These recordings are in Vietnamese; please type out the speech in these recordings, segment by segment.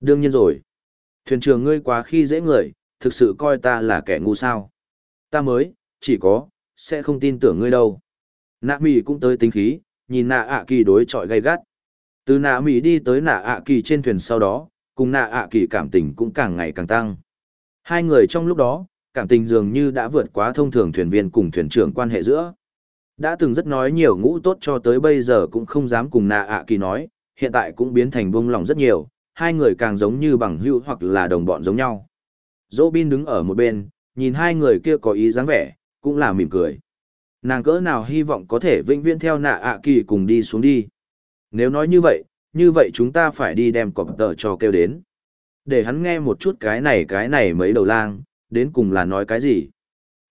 Đương nhiên rồi. Thuyền trưởng ngươi quá khi dễ người, thực sự coi ta là kẻ ngu sao. Ta mới, chỉ có, sẽ không tin tưởng ngươi đâu. Nạ mì cũng tới tính khí, nhìn nạ ạ kỳ đối chọi gay gắt. Từ nạ mì đi tới nạ ạ kỳ trên thuyền sau đó, cùng nạ ạ kỳ cảm tình cũng càng ngày càng tăng. Hai người trong lúc đó, cảm tình dường như đã vượt quá thông thường thuyền viên cùng thuyền trưởng quan hệ giữa. Đã từng rất nói nhiều ngũ tốt cho tới bây giờ cũng không dám cùng nạ ạ kỳ nói, hiện tại cũng biến thành buông lòng rất nhiều, hai người càng giống như bằng hữu hoặc là đồng bọn giống nhau. Dỗ bin đứng ở một bên, nhìn hai người kia có ý dáng vẻ, cũng là mỉm cười. Nàng cỡ nào hy vọng có thể vĩnh viễn theo nạ ạ kỳ cùng đi xuống đi. Nếu nói như vậy, như vậy chúng ta phải đi đem cọp tờ cho kêu đến. Để hắn nghe một chút cái này cái này mấy đầu lang, đến cùng là nói cái gì.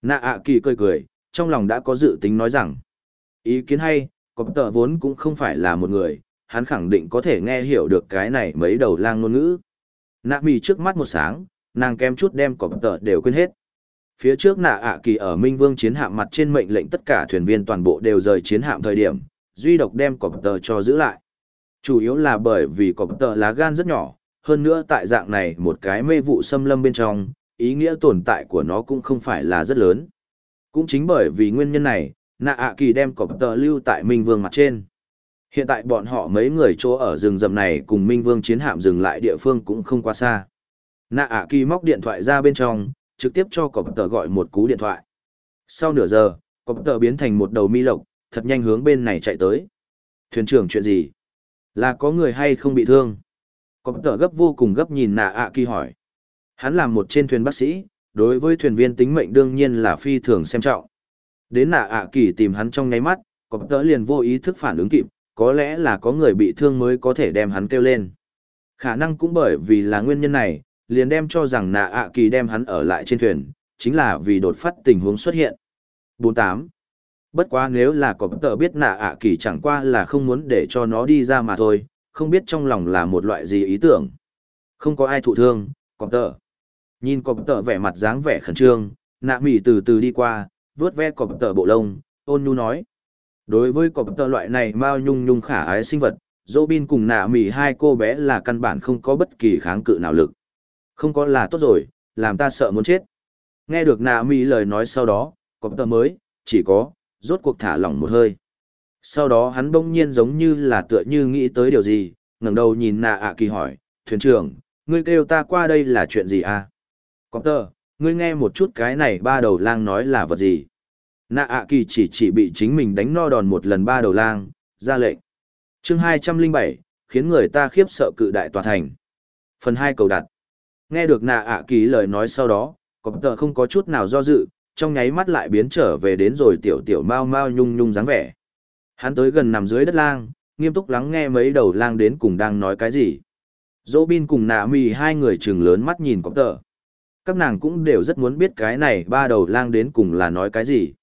Nạ ạ kỳ cười cười, trong lòng đã có dự tính nói rằng, ý kiến hay, cọp tờ vốn cũng không phải là một người, hắn khẳng định có thể nghe hiểu được cái này mấy đầu lang ngôn ngữ. Nạ mì trước mắt một sáng, nàng kém chút đem cọp tờ đều quên hết. Phía trước nạ ạ kỳ ở Minh Vương chiến hạm mặt trên mệnh lệnh tất cả thuyền viên toàn bộ đều rời chiến hạm thời điểm, duy độc đem cọp tờ cho giữ lại. Chủ yếu là bởi vì cọp tờ lá gan rất nhỏ, hơn nữa tại dạng này một cái mê vụ xâm lâm bên trong, ý nghĩa tồn tại của nó cũng không phải là rất lớn. Cũng chính bởi vì nguyên nhân này, nạ ạ kỳ đem cọp tờ lưu tại Minh Vương mặt trên. Hiện tại bọn họ mấy người chỗ ở rừng rậm này cùng Minh Vương chiến hạm dừng lại địa phương cũng không quá xa. Nạ ạ kỳ móc điện thoại ra bên trong, trực tiếp cho cọp tờ gọi một cú điện thoại. Sau nửa giờ, cọp tờ biến thành một đầu mi lộc, thật nhanh hướng bên này chạy tới. Thuyền trưởng chuyện gì? Là có người hay không bị thương? Cọp tờ gấp vô cùng gấp nhìn nạ ạ kỳ hỏi. Hắn là một trên thuyền bác sĩ, đối với thuyền viên tính mệnh đương nhiên là phi thường xem trọng. Đến nạ ạ kỳ tìm hắn trong nháy mắt, cọp tờ liền vô ý thức phản ứng kịp, có lẽ là có người bị thương mới có thể đem hắn kêu lên. Khả năng cũng bởi vì là nguyên nhân này, liền đem cho rằng nạ ạ kỳ đem hắn ở lại trên thuyền, chính là vì đột phát tình huống xuất hiện. 48. Bất quá nếu là có tờ biết nạ ạ kỳ chẳng qua là không muốn để cho nó đi ra mà thôi, không biết trong lòng là một loại gì ý tưởng. Không có ai thụ thương, có tờ. Nhìn có tờ vẻ mặt dáng vẻ khẩn trương, nạ mỉ từ từ đi qua, vướt ve có tờ bộ lông, ôn nhu nói. Đối với cọp tờ loại này mao nhung nhung khả ái sinh vật, Robin cùng nạ mỉ hai cô bé là căn bản không có bất kỳ kháng cự nào lực. Không có là tốt rồi, làm ta sợ muốn chết. Nghe được nạ mỉ lời nói sau đó, cọp tờ mới, chỉ có, rốt cuộc thả lỏng một hơi. Sau đó hắn bỗng nhiên giống như là tựa như nghĩ tới điều gì, ngẩng đầu nhìn nạ ạ kỳ hỏi, thuyền trưởng, ngươi kêu ta qua đây là chuyện gì à? Cọp tờ, ngươi nghe một chút cái này ba đầu lang nói là vật gì? Nạ ạ kỳ chỉ chỉ bị chính mình đánh no đòn một lần ba đầu lang, ra lệnh. chương hai trăm linh bảy khiến người ta khiếp sợ cự đại tòa thành. Phần hai cầu đặt. Nghe được nạ ạ kỳ lời nói sau đó, có tờ không có chút nào do dự, trong nháy mắt lại biến trở về đến rồi tiểu tiểu mau mau nhung nhung dáng vẻ. Hắn tới gần nằm dưới đất lang, nghiêm túc lắng nghe mấy đầu lang đến cùng đang nói cái gì. Dỗ bin cùng nạ mì hai người chừng lớn mắt nhìn có tờ. Các nàng cũng đều rất muốn biết cái này ba đầu lang đến cùng là nói cái gì.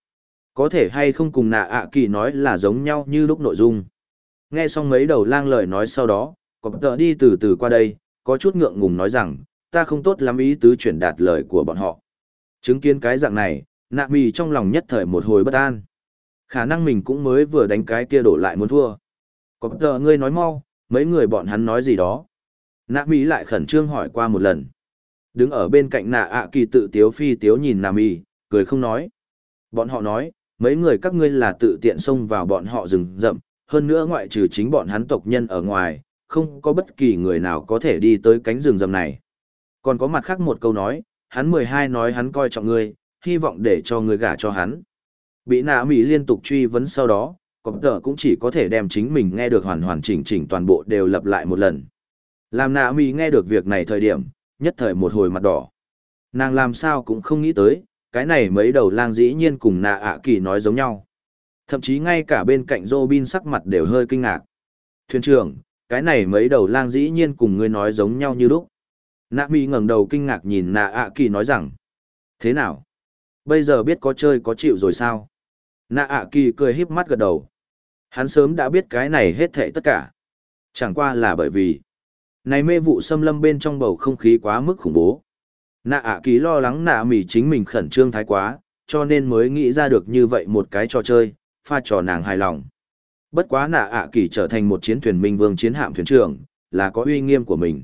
Có thể hay không cùng nạ ạ kỳ nói là giống nhau như lúc nội dung. Nghe xong mấy đầu lang lời nói sau đó, có tờ đi từ từ qua đây, có chút ngượng ngùng nói rằng, ta không tốt lắm ý tứ chuyển đạt lời của bọn họ. Chứng kiến cái dạng này, nạ mì trong lòng nhất thời một hồi bất an. Khả năng mình cũng mới vừa đánh cái kia đổ lại muốn thua. Có tờ ngươi nói mau, mấy người bọn hắn nói gì đó. Nạ mì lại khẩn trương hỏi qua một lần. Đứng ở bên cạnh nạ ạ kỳ tự tiếu phi tiếu nhìn nạ mì, cười không nói. Bọn họ nói, mấy người các ngươi là tự tiện xông vào bọn họ rừng rậm, hơn nữa ngoại trừ chính bọn hắn tộc nhân ở ngoài, không có bất kỳ người nào có thể đi tới cánh rừng rậm này. Còn có mặt khác một câu nói, hắn mười hai nói hắn coi trọng ngươi, hy vọng để cho ngươi gả cho hắn. Bị nạ mỹ liên tục truy vấn sau đó, cọp tờ cũng chỉ có thể đem chính mình nghe được hoàn hoàn chỉnh chỉnh toàn bộ đều lặp lại một lần. Làm nạ mỹ nghe được việc này thời điểm, nhất thời một hồi mặt đỏ. Nàng làm sao cũng không nghĩ tới, cái này mấy đầu lang dĩ nhiên cùng nạ ạ kỳ nói giống nhau. Thậm chí ngay cả bên cạnh Robin sắc mặt đều hơi kinh ngạc. Thuyền trưởng, cái này mấy đầu lang dĩ nhiên cùng ngươi nói giống nhau như lúc. Nạ mỹ ngẩng đầu kinh ngạc nhìn nạ ạ kỳ nói rằng. Thế nào? Bây giờ biết có chơi có chịu rồi sao? Nạ ạ kỳ cười híp mắt gật đầu. Hắn sớm đã biết cái này hết thệ tất cả. Chẳng qua là bởi vì. Này mê vụ xâm lâm bên trong bầu không khí quá mức khủng bố. Nạ ạ kỳ lo lắng nạ mỉ chính mình khẩn trương thái quá, cho nên mới nghĩ ra được như vậy một cái trò chơi, pha trò nàng hài lòng. Bất quá nạ ạ kỳ trở thành một chiến thuyền minh vương chiến hạm thuyền trưởng, là có uy nghiêm của mình.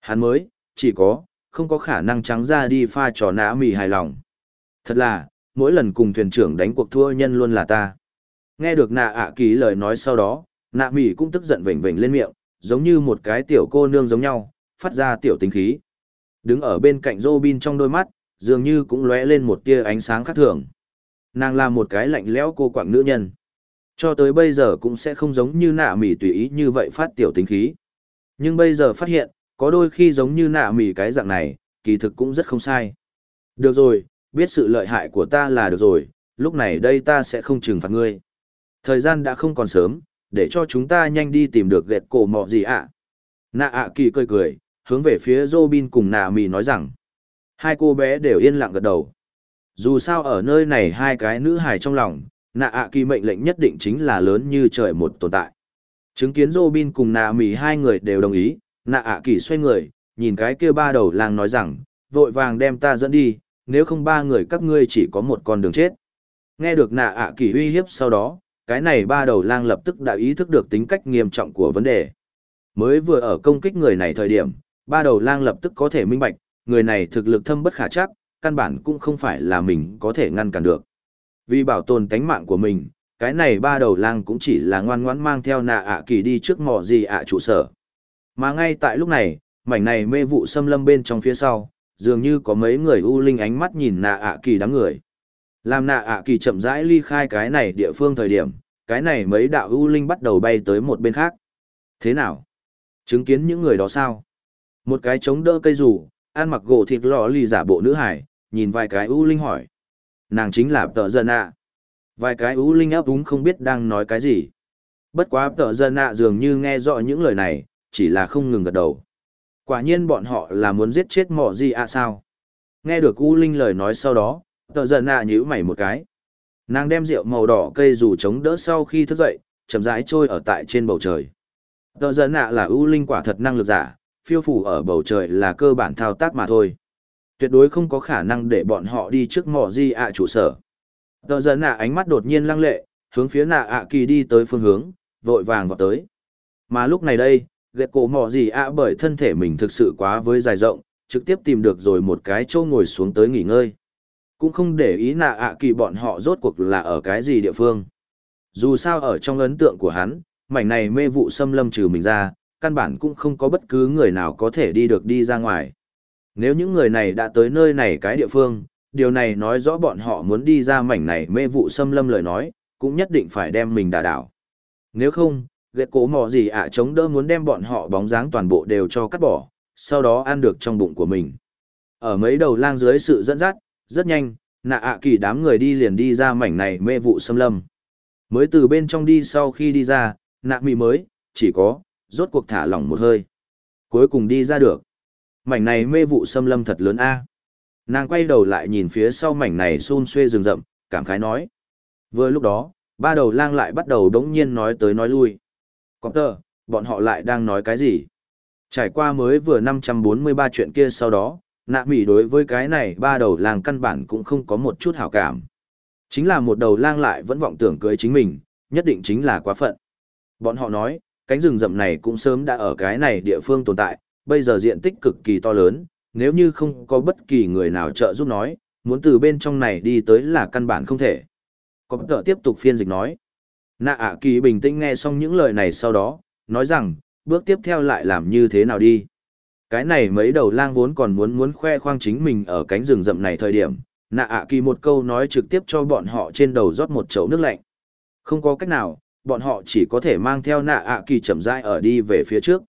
Hắn mới, chỉ có, không có khả năng trắng ra đi pha trò nạ mỉ hài lòng. Thật là, mỗi lần cùng thuyền trưởng đánh cuộc thua nhân luôn là ta. Nghe được nạ ạ kỳ lời nói sau đó, nạ mỉ cũng tức giận vểnh vểnh lên miệng, giống như một cái tiểu cô nương giống nhau, phát ra tiểu tính khí. Đứng ở bên cạnh Robin trong đôi mắt, dường như cũng lóe lên một tia ánh sáng khác thường. Nàng là một cái lạnh lẽo cô quạng nữ nhân. Cho tới bây giờ cũng sẽ không giống như nạ mỉ tùy ý như vậy phát tiểu tính khí. Nhưng bây giờ phát hiện, có đôi khi giống như nạ mỉ cái dạng này, kỳ thực cũng rất không sai. Được rồi, biết sự lợi hại của ta là được rồi, lúc này đây ta sẽ không trừng phạt ngươi. Thời gian đã không còn sớm, để cho chúng ta nhanh đi tìm được gẹt cổ mọ gì ạ. Nạ ạ kỳ cười cười, hướng về phía Robin cùng nạ Mì nói rằng. Hai cô bé đều yên lặng gật đầu. Dù sao ở nơi này hai cái nữ hài trong lòng, nạ ạ kỳ mệnh lệnh nhất định chính là lớn như trời một tồn tại. Chứng kiến Robin cùng nạ Mì hai người đều đồng ý, nạ ạ kỳ xoay người, nhìn cái kia ba đầu lang nói rằng, vội vàng đem ta dẫn đi, nếu không ba người các ngươi chỉ có một con đường chết. Nghe được nạ ạ kỳ uy hiếp sau đó, cái này ba đầu lang lập tức đã ý thức được tính cách nghiêm trọng của vấn đề. Mới vừa ở công kích người này thời điểm, ba đầu lang lập tức có thể minh bạch, người này thực lực thâm bất khả chắc, căn bản cũng không phải là mình có thể ngăn cản được. Vì bảo tồn tánh mạng của mình, cái này ba đầu lang cũng chỉ là ngoan ngoãn mang theo nạ ạ kỳ đi trước mò gì ạ trụ sở. Mà ngay tại lúc này, mảnh này mê vụ xâm lâm bên trong phía sau, dường như có mấy người u linh ánh mắt nhìn nạ ạ kỳ đám người. Làm nạ ạ kỳ chậm rãi ly khai cái này địa phương thời điểm, cái này mấy đạo u linh bắt đầu bay tới một bên khác. Thế nào? Chứng kiến những người đó sao? Một cái chống đỡ cây rủ, ăn mặc gỗ thịt lò lì giả bộ nữ hải, nhìn vài cái u linh hỏi. Nàng chính là tợ dân ạ. Vài cái u linh ấp úng không biết đang nói cái gì. Bất quá tợ dân ạ dường như nghe rõ những lời này, chỉ là không ngừng gật đầu. Quả nhiên bọn họ là muốn giết chết mọ gì ạ sao? Nghe được u linh lời nói sau đó, tợ dân ạ nhíu mày một cái. Nàng đem rượu màu đỏ cây dù chống đỡ sau khi thức dậy, chậm rãi trôi ở tại trên bầu trời. Tợ dân ạ là u linh quả thật năng lực giả, phiêu phủ ở bầu trời là cơ bản thao tác mà thôi. Tuyệt đối không có khả năng để bọn họ đi trước mỏ di ạ trụ sở. Tờ giờ nạ ánh mắt đột nhiên lăng lệ, hướng phía nạ ạ kỳ đi tới phương hướng, vội vàng vào tới. Mà lúc này đây, ghét cổ mỏ gì ạ bởi thân thể mình thực sự quá với dài rộng, trực tiếp tìm được rồi một cái chỗ ngồi xuống tới nghỉ ngơi. Cũng không để ý nạ ạ kỳ bọn họ rốt cuộc là ở cái gì địa phương. Dù sao ở trong ấn tượng của hắn, mảnh này mê vụ xâm lâm trừ mình ra, căn bản cũng không có bất cứ người nào có thể đi được đi ra ngoài. Nếu những người này đã tới nơi này cái địa phương, điều này nói rõ bọn họ muốn đi ra mảnh này mê vụ xâm lâm lời nói, cũng nhất định phải đem mình đả đảo. Nếu không, ghét cố mò gì ạ chống đỡ muốn đem bọn họ bóng dáng toàn bộ đều cho cắt bỏ, sau đó ăn được trong bụng của mình. Ở mấy đầu lang dưới sự dẫn dắt, rất nhanh, nạ ạ kỳ đám người đi liền đi ra mảnh này mê vụ xâm lâm. Mới từ bên trong đi sau khi đi ra, nạ mị mới, chỉ có, rốt cuộc thả lỏng một hơi. Cuối cùng đi ra được. Mảnh này mê vụ xâm lâm thật lớn a. Nàng quay đầu lại nhìn phía sau mảnh này xun xuê rừng rậm, cảm khái nói. Vừa lúc đó, ba đầu lang lại bắt đầu đống nhiên nói tới nói lui. Có tờ, bọn họ lại đang nói cái gì? Trải qua mới vừa 543 chuyện kia sau đó, nạ mỉ đối với cái này ba đầu lang căn bản cũng không có một chút hảo cảm. Chính là một đầu lang lại vẫn vọng tưởng cưới chính mình, nhất định chính là quá phận. Bọn họ nói, cánh rừng rậm này cũng sớm đã ở cái này địa phương tồn tại, bây giờ diện tích cực kỳ to lớn, nếu như không có bất kỳ người nào trợ giúp nói, muốn từ bên trong này đi tới là căn bản không thể. Có tờ tiếp tục phiên dịch nói. Nạ ạ kỳ bình tĩnh nghe xong những lời này sau đó, nói rằng, bước tiếp theo lại làm như thế nào đi. Cái này mấy đầu lang vốn còn muốn muốn khoe khoang chính mình ở cánh rừng rậm này thời điểm, nạ ạ kỳ một câu nói trực tiếp cho bọn họ trên đầu rót một chậu nước lạnh. Không có cách nào, bọn họ chỉ có thể mang theo nạ ạ kỳ chậm rãi ở đi về phía trước.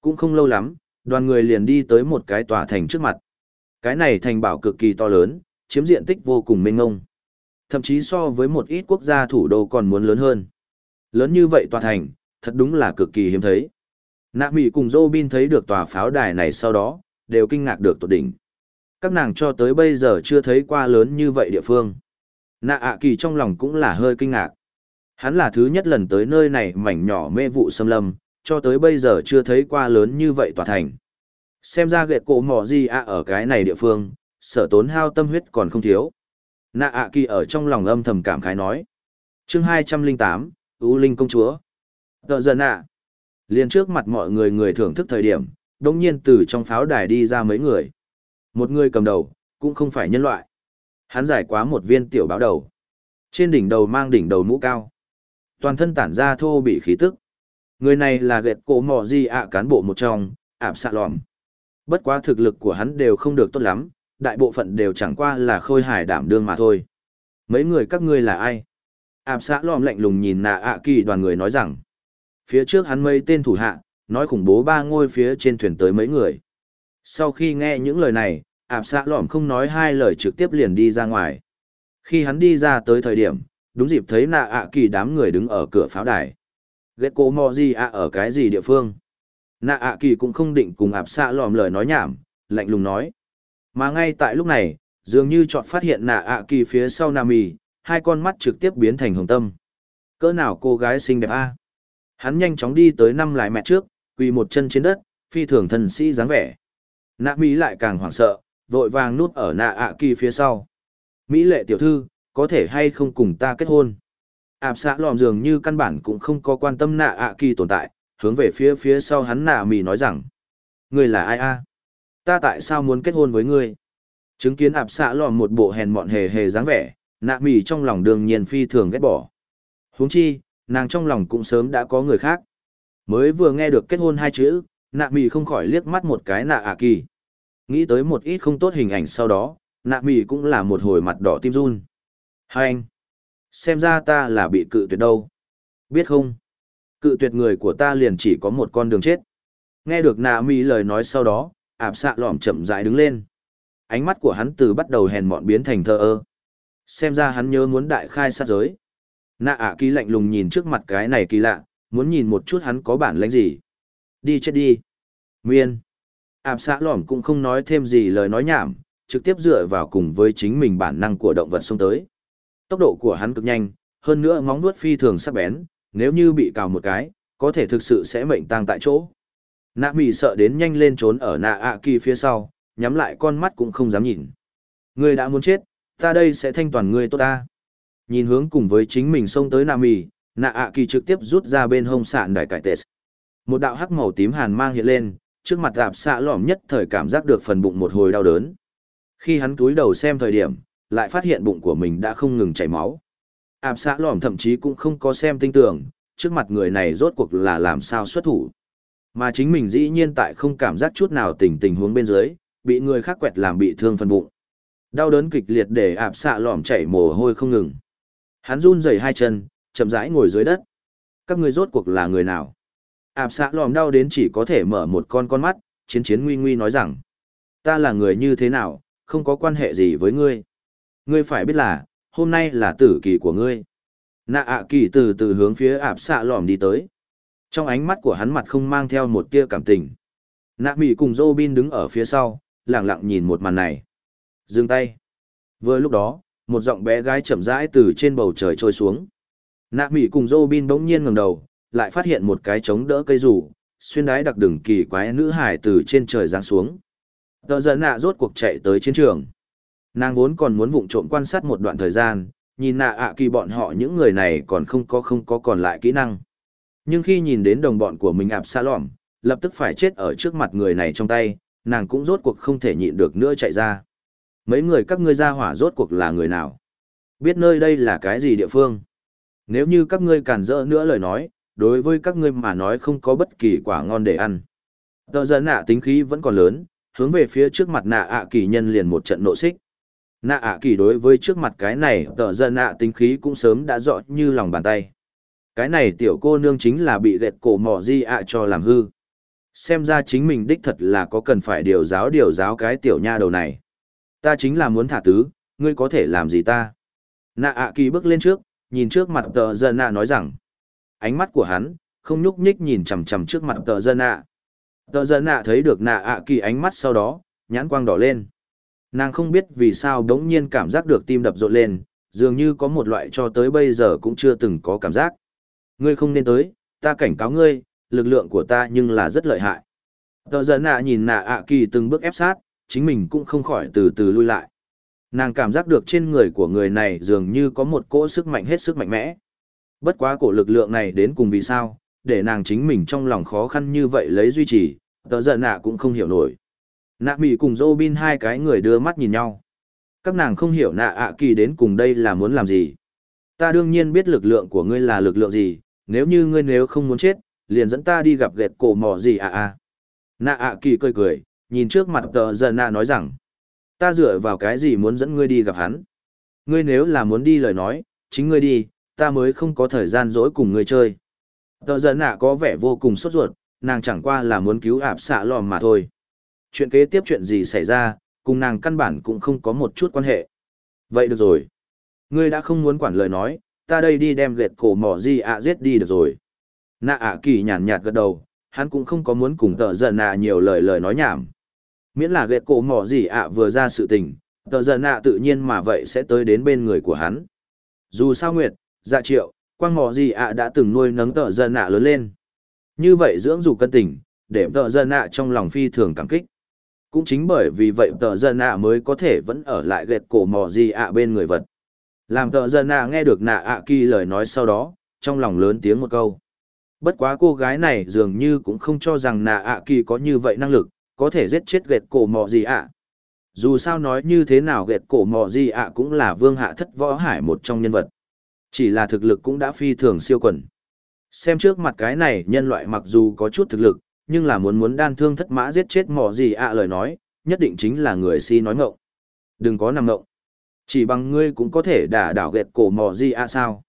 Cũng không lâu lắm, đoàn người liền đi tới một cái tòa thành trước mặt. Cái này thành bảo cực kỳ to lớn, chiếm diện tích vô cùng mênh ngông. Thậm chí so với một ít quốc gia thủ đô còn muốn lớn hơn. Lớn như vậy tòa thành, thật đúng là cực kỳ hiếm thấy. Nạ Mỹ cùng Robin thấy được tòa pháo đài này sau đó, đều kinh ngạc được tột đỉnh. Các nàng cho tới bây giờ chưa thấy qua lớn như vậy địa phương. Nạ ạ kỳ trong lòng cũng là hơi kinh ngạc. Hắn là thứ nhất lần tới nơi này mảnh nhỏ mê vụ xâm lâm, cho tới bây giờ chưa thấy qua lớn như vậy tòa thành. Xem ra ghệ cổ mỏ gì ạ ở cái này địa phương, sở tốn hao tâm huyết còn không thiếu. Nạ ạ kỳ ở trong lòng âm thầm cảm khái nói. chương 208, ưu Linh công chúa. Tờ giờ nạ. Liên trước mặt mọi người người thưởng thức thời điểm, đồng nhiên từ trong pháo đài đi ra mấy người. Một người cầm đầu, cũng không phải nhân loại. Hắn giải quá một viên tiểu báo đầu. Trên đỉnh đầu mang đỉnh đầu mũ cao. Toàn thân tản ra thô bị khí tức. Người này là gẹt cổ mò gì ạ cán bộ một trong, ảm xạ lòm. Bất quá thực lực của hắn đều không được tốt lắm, đại bộ phận đều chẳng qua là khôi hài đảm đương mà thôi. Mấy người các ngươi là ai? ảm xạ lòm lạnh lùng nhìn nạ ạ kỳ đoàn người nói rằng. Phía trước hắn mây tên thủ hạ, nói khủng bố ba ngôi phía trên thuyền tới mấy người. Sau khi nghe những lời này, ảm xạ lòm không nói hai lời trực tiếp liền đi ra ngoài. Khi hắn đi ra tới thời điểm, đúng dịp thấy nạ ạ kỳ đám người đứng ở cửa pháo đài. Ghét cố mò gì ạ ở cái gì địa phương? Nạ ạ kỳ cũng không định cùng ạp xạ lòm lời nói nhảm, lạnh lùng nói. Mà ngay tại lúc này, dường như chọn phát hiện nạ ạ kỳ phía sau Nam Mì, hai con mắt trực tiếp biến thành hồng tâm. Cỡ nào cô gái xinh đẹp a? Hắn nhanh chóng đi tới năm lại mẹ trước, quỳ một chân trên đất, phi thường thần sĩ dáng vẻ. Nạ Mỹ lại càng hoảng sợ, vội vàng núp ở nạ ạ kỳ phía sau. Mỹ lệ tiểu thư, có thể hay không cùng ta kết hôn? ạp xã lòm dường như căn bản cũng không có quan tâm nạ ạ kỳ tồn tại, hướng về phía phía sau hắn nạ mì nói rằng. Ngươi là ai a? Ta tại sao muốn kết hôn với ngươi? Chứng kiến ạp xã lòm một bộ hèn mọn hề hề dáng vẻ, nạ mì trong lòng đương nhiên phi thường ghét bỏ. huống chi, nàng trong lòng cũng sớm đã có người khác. Mới vừa nghe được kết hôn hai chữ, nạ mì không khỏi liếc mắt một cái nạ ạ kỳ. Nghĩ tới một ít không tốt hình ảnh sau đó, nạ mì cũng là một hồi mặt đỏ tim run. Hai anh, xem ra ta là bị cự tuyệt đâu. Biết không? Cự tuyệt người của ta liền chỉ có một con đường chết. Nghe được nạ mỹ lời nói sau đó, ạp xạ lỏm chậm rãi đứng lên. Ánh mắt của hắn từ bắt đầu hèn mọn biến thành thơ ơ. Xem ra hắn nhớ muốn đại khai sát giới. Nạ ạ kỳ lạnh lùng nhìn trước mặt cái này kỳ lạ, muốn nhìn một chút hắn có bản lãnh gì. Đi chết đi. Nguyên Ảp xã lỏm cũng không nói thêm gì lời nói nhảm trực tiếp dựa vào cùng với chính mình bản năng của động vật xông tới tốc độ của hắn cực nhanh hơn nữa móng vuốt phi thường sắc bén nếu như bị cào một cái có thể thực sự sẽ mệnh tang tại chỗ. Nạ mì sợ đến nhanh lên trốn ở nạ ạ kỳ phía sau nhắm lại con mắt cũng không dám nhìn. Ngươi đã muốn chết ta đây sẽ thanh toàn ngươi tốt ta. Nhìn hướng cùng với chính mình xông tới nạ mì, nạ ạ kỳ trực tiếp rút ra bên hông sạn đài cải tệ. Một đạo hắc màu tím hàn mang hiện lên trước mặt dạp xạ lỏm nhất thời cảm giác được phần bụng một hồi đau đớn. Khi hắn túi đầu xem thời điểm, lại phát hiện bụng của mình đã không ngừng chảy máu. Ảm xạ lòm thậm chí cũng không có xem tinh tưởng, trước mặt người này rốt cuộc là làm sao xuất thủ. Mà chính mình dĩ nhiên tại không cảm giác chút nào tình tình huống bên dưới, bị người khác quẹt làm bị thương phần bụng. Đau đớn kịch liệt để ạp xạ lỏm chảy mồ hôi không ngừng. Hắn run rẩy hai chân, chậm rãi ngồi dưới đất. Các ngươi rốt cuộc là người nào? Ảp xạ lòm đau đến chỉ có thể mở một con con mắt chiến chiến nguy nguy nói rằng ta là người như thế nào không có quan hệ gì với ngươi ngươi phải biết là hôm nay là tử kỳ của ngươi. Nạ ạ kỳ từ từ hướng phía ạp xạ lòm đi tới. Trong ánh mắt của hắn mặt không mang theo một tia cảm tình. Nạ mỹ cùng dô bin đứng ở phía sau lẳng lặng nhìn một màn này. Dừng tay. Vừa lúc đó một giọng bé gái chậm rãi từ trên bầu trời trôi xuống. Nạ mỹ cùng dô bin bỗng nhiên ngầm đầu lại phát hiện một cái chống đỡ cây rủ, xuyên đái đặc đừng kỳ quái nữ hải từ trên trời giáng xuống. Tờ dẫn nạ rốt cuộc chạy tới chiến trường. Nàng vốn còn muốn vụng trộm quan sát một đoạn thời gian, nhìn nạ ạ kỳ bọn họ những người này còn không có không có còn lại kỹ năng. Nhưng khi nhìn đến đồng bọn của mình ạp xa lỏm, lập tức phải chết ở trước mặt người này trong tay, nàng cũng rốt cuộc không thể nhịn được nữa chạy ra. Mấy người các ngươi ra hỏa rốt cuộc là người nào? Biết nơi đây là cái gì địa phương? Nếu như các ngươi cản rỡ nữa lời nói, đối với các ngươi mà nói không có bất kỳ quả ngon để ăn. Tờ giận nạ tính khí vẫn còn lớn, hướng về phía trước mặt nạ ạ kỳ nhân liền một trận nộ xích. Nạ ạ kỳ đối với trước mặt cái này tợ dân nạ tính khí cũng sớm đã rõ như lòng bàn tay. Cái này tiểu cô nương chính là bị gẹt cổ mỏ di ạ cho làm hư. Xem ra chính mình đích thật là có cần phải điều giáo điều giáo cái tiểu nha đầu này. Ta chính là muốn thả tứ, ngươi có thể làm gì ta? Nạ ạ kỳ bước lên trước, nhìn trước mặt tợ dân nạ nói rằng ánh mắt của hắn không nhúc nhích nhìn chằm chằm trước mặt tợ dân ạ tợ dân ạ thấy được nạ ạ kỳ ánh mắt sau đó nhãn quang đỏ lên nàng không biết vì sao đống nhiên cảm giác được tim đập rộn lên dường như có một loại cho tới bây giờ cũng chưa từng có cảm giác. Ngươi không nên tới ta cảnh cáo ngươi lực lượng của ta nhưng là rất lợi hại. Tờ giờ nạ nhìn nạ ạ kỳ từng bước ép sát chính mình cũng không khỏi từ từ lui lại. Nàng cảm giác được trên người của người này dường như có một cỗ sức mạnh hết sức mạnh mẽ. Bất quá cổ lực lượng này đến cùng vì sao, để nàng chính mình trong lòng khó khăn như vậy lấy duy trì, tờ giờ nạ cũng không hiểu nổi. Nạ mỹ cùng Robin hai cái người đưa mắt nhìn nhau. Các nàng không hiểu nạ ạ kỳ đến cùng đây là muốn làm gì. Ta đương nhiên biết lực lượng của ngươi là lực lượng gì, nếu như ngươi nếu không muốn chết, liền dẫn ta đi gặp ghẹt cổ mỏ gì à à. Nạ ạ kỳ cười cười, nhìn trước mặt tờ Giờ nạ nói rằng, ta dựa vào cái gì muốn dẫn ngươi đi gặp hắn. Ngươi nếu là muốn đi lời nói, chính ngươi đi, ta mới không có thời gian dỗi cùng ngươi chơi. Tờ Giờ nạ có vẻ vô cùng sốt ruột, nàng chẳng qua là muốn cứu ạp xạ lòm mà thôi. Chuyện kế tiếp chuyện gì xảy ra, cùng nàng căn bản cũng không có một chút quan hệ. Vậy được rồi. Ngươi đã không muốn quản lời nói, ta đây đi đem gệt cổ mỏ gì ạ giết đi được rồi. Nạ ạ kỳ nhàn nhạt gật đầu, hắn cũng không có muốn cùng tờ giận nạ nhiều lời lời nói nhảm. Miễn là gệt cổ mỏ gì ạ vừa ra sự tình, tờ giận nạ tự nhiên mà vậy sẽ tới đến bên người của hắn. Dù sao nguyệt, dạ triệu, quang mỏ gì ạ đã từng nuôi nấng tờ giận nạ lớn lên. Như vậy dưỡng dục cân tình, để tờ giận nạ trong lòng phi thường cảm kích. Cũng chính bởi vì vậy tờ giận nạ mới có thể vẫn ở lại gệt cổ mò gì ạ bên người vật. Làm tờ giận nạ nghe được nạ ạ kỳ lời nói sau đó, trong lòng lớn tiếng một câu. Bất quá cô gái này dường như cũng không cho rằng nạ ạ kỳ có như vậy năng lực, có thể giết chết gệt cổ mò gì ạ. Dù sao nói như thế nào gệt cổ mò gì ạ cũng là vương hạ thất võ hải một trong nhân vật. Chỉ là thực lực cũng đã phi thường siêu quần. Xem trước mặt cái này nhân loại mặc dù có chút thực lực, nhưng là muốn muốn đan thương thất mã giết chết mỏ gì ạ lời nói, nhất định chính là người si nói ngộng. Đừng có nằm ngộng. Chỉ bằng ngươi cũng có thể đả đảo gẹt cổ mỏ gì ạ sao.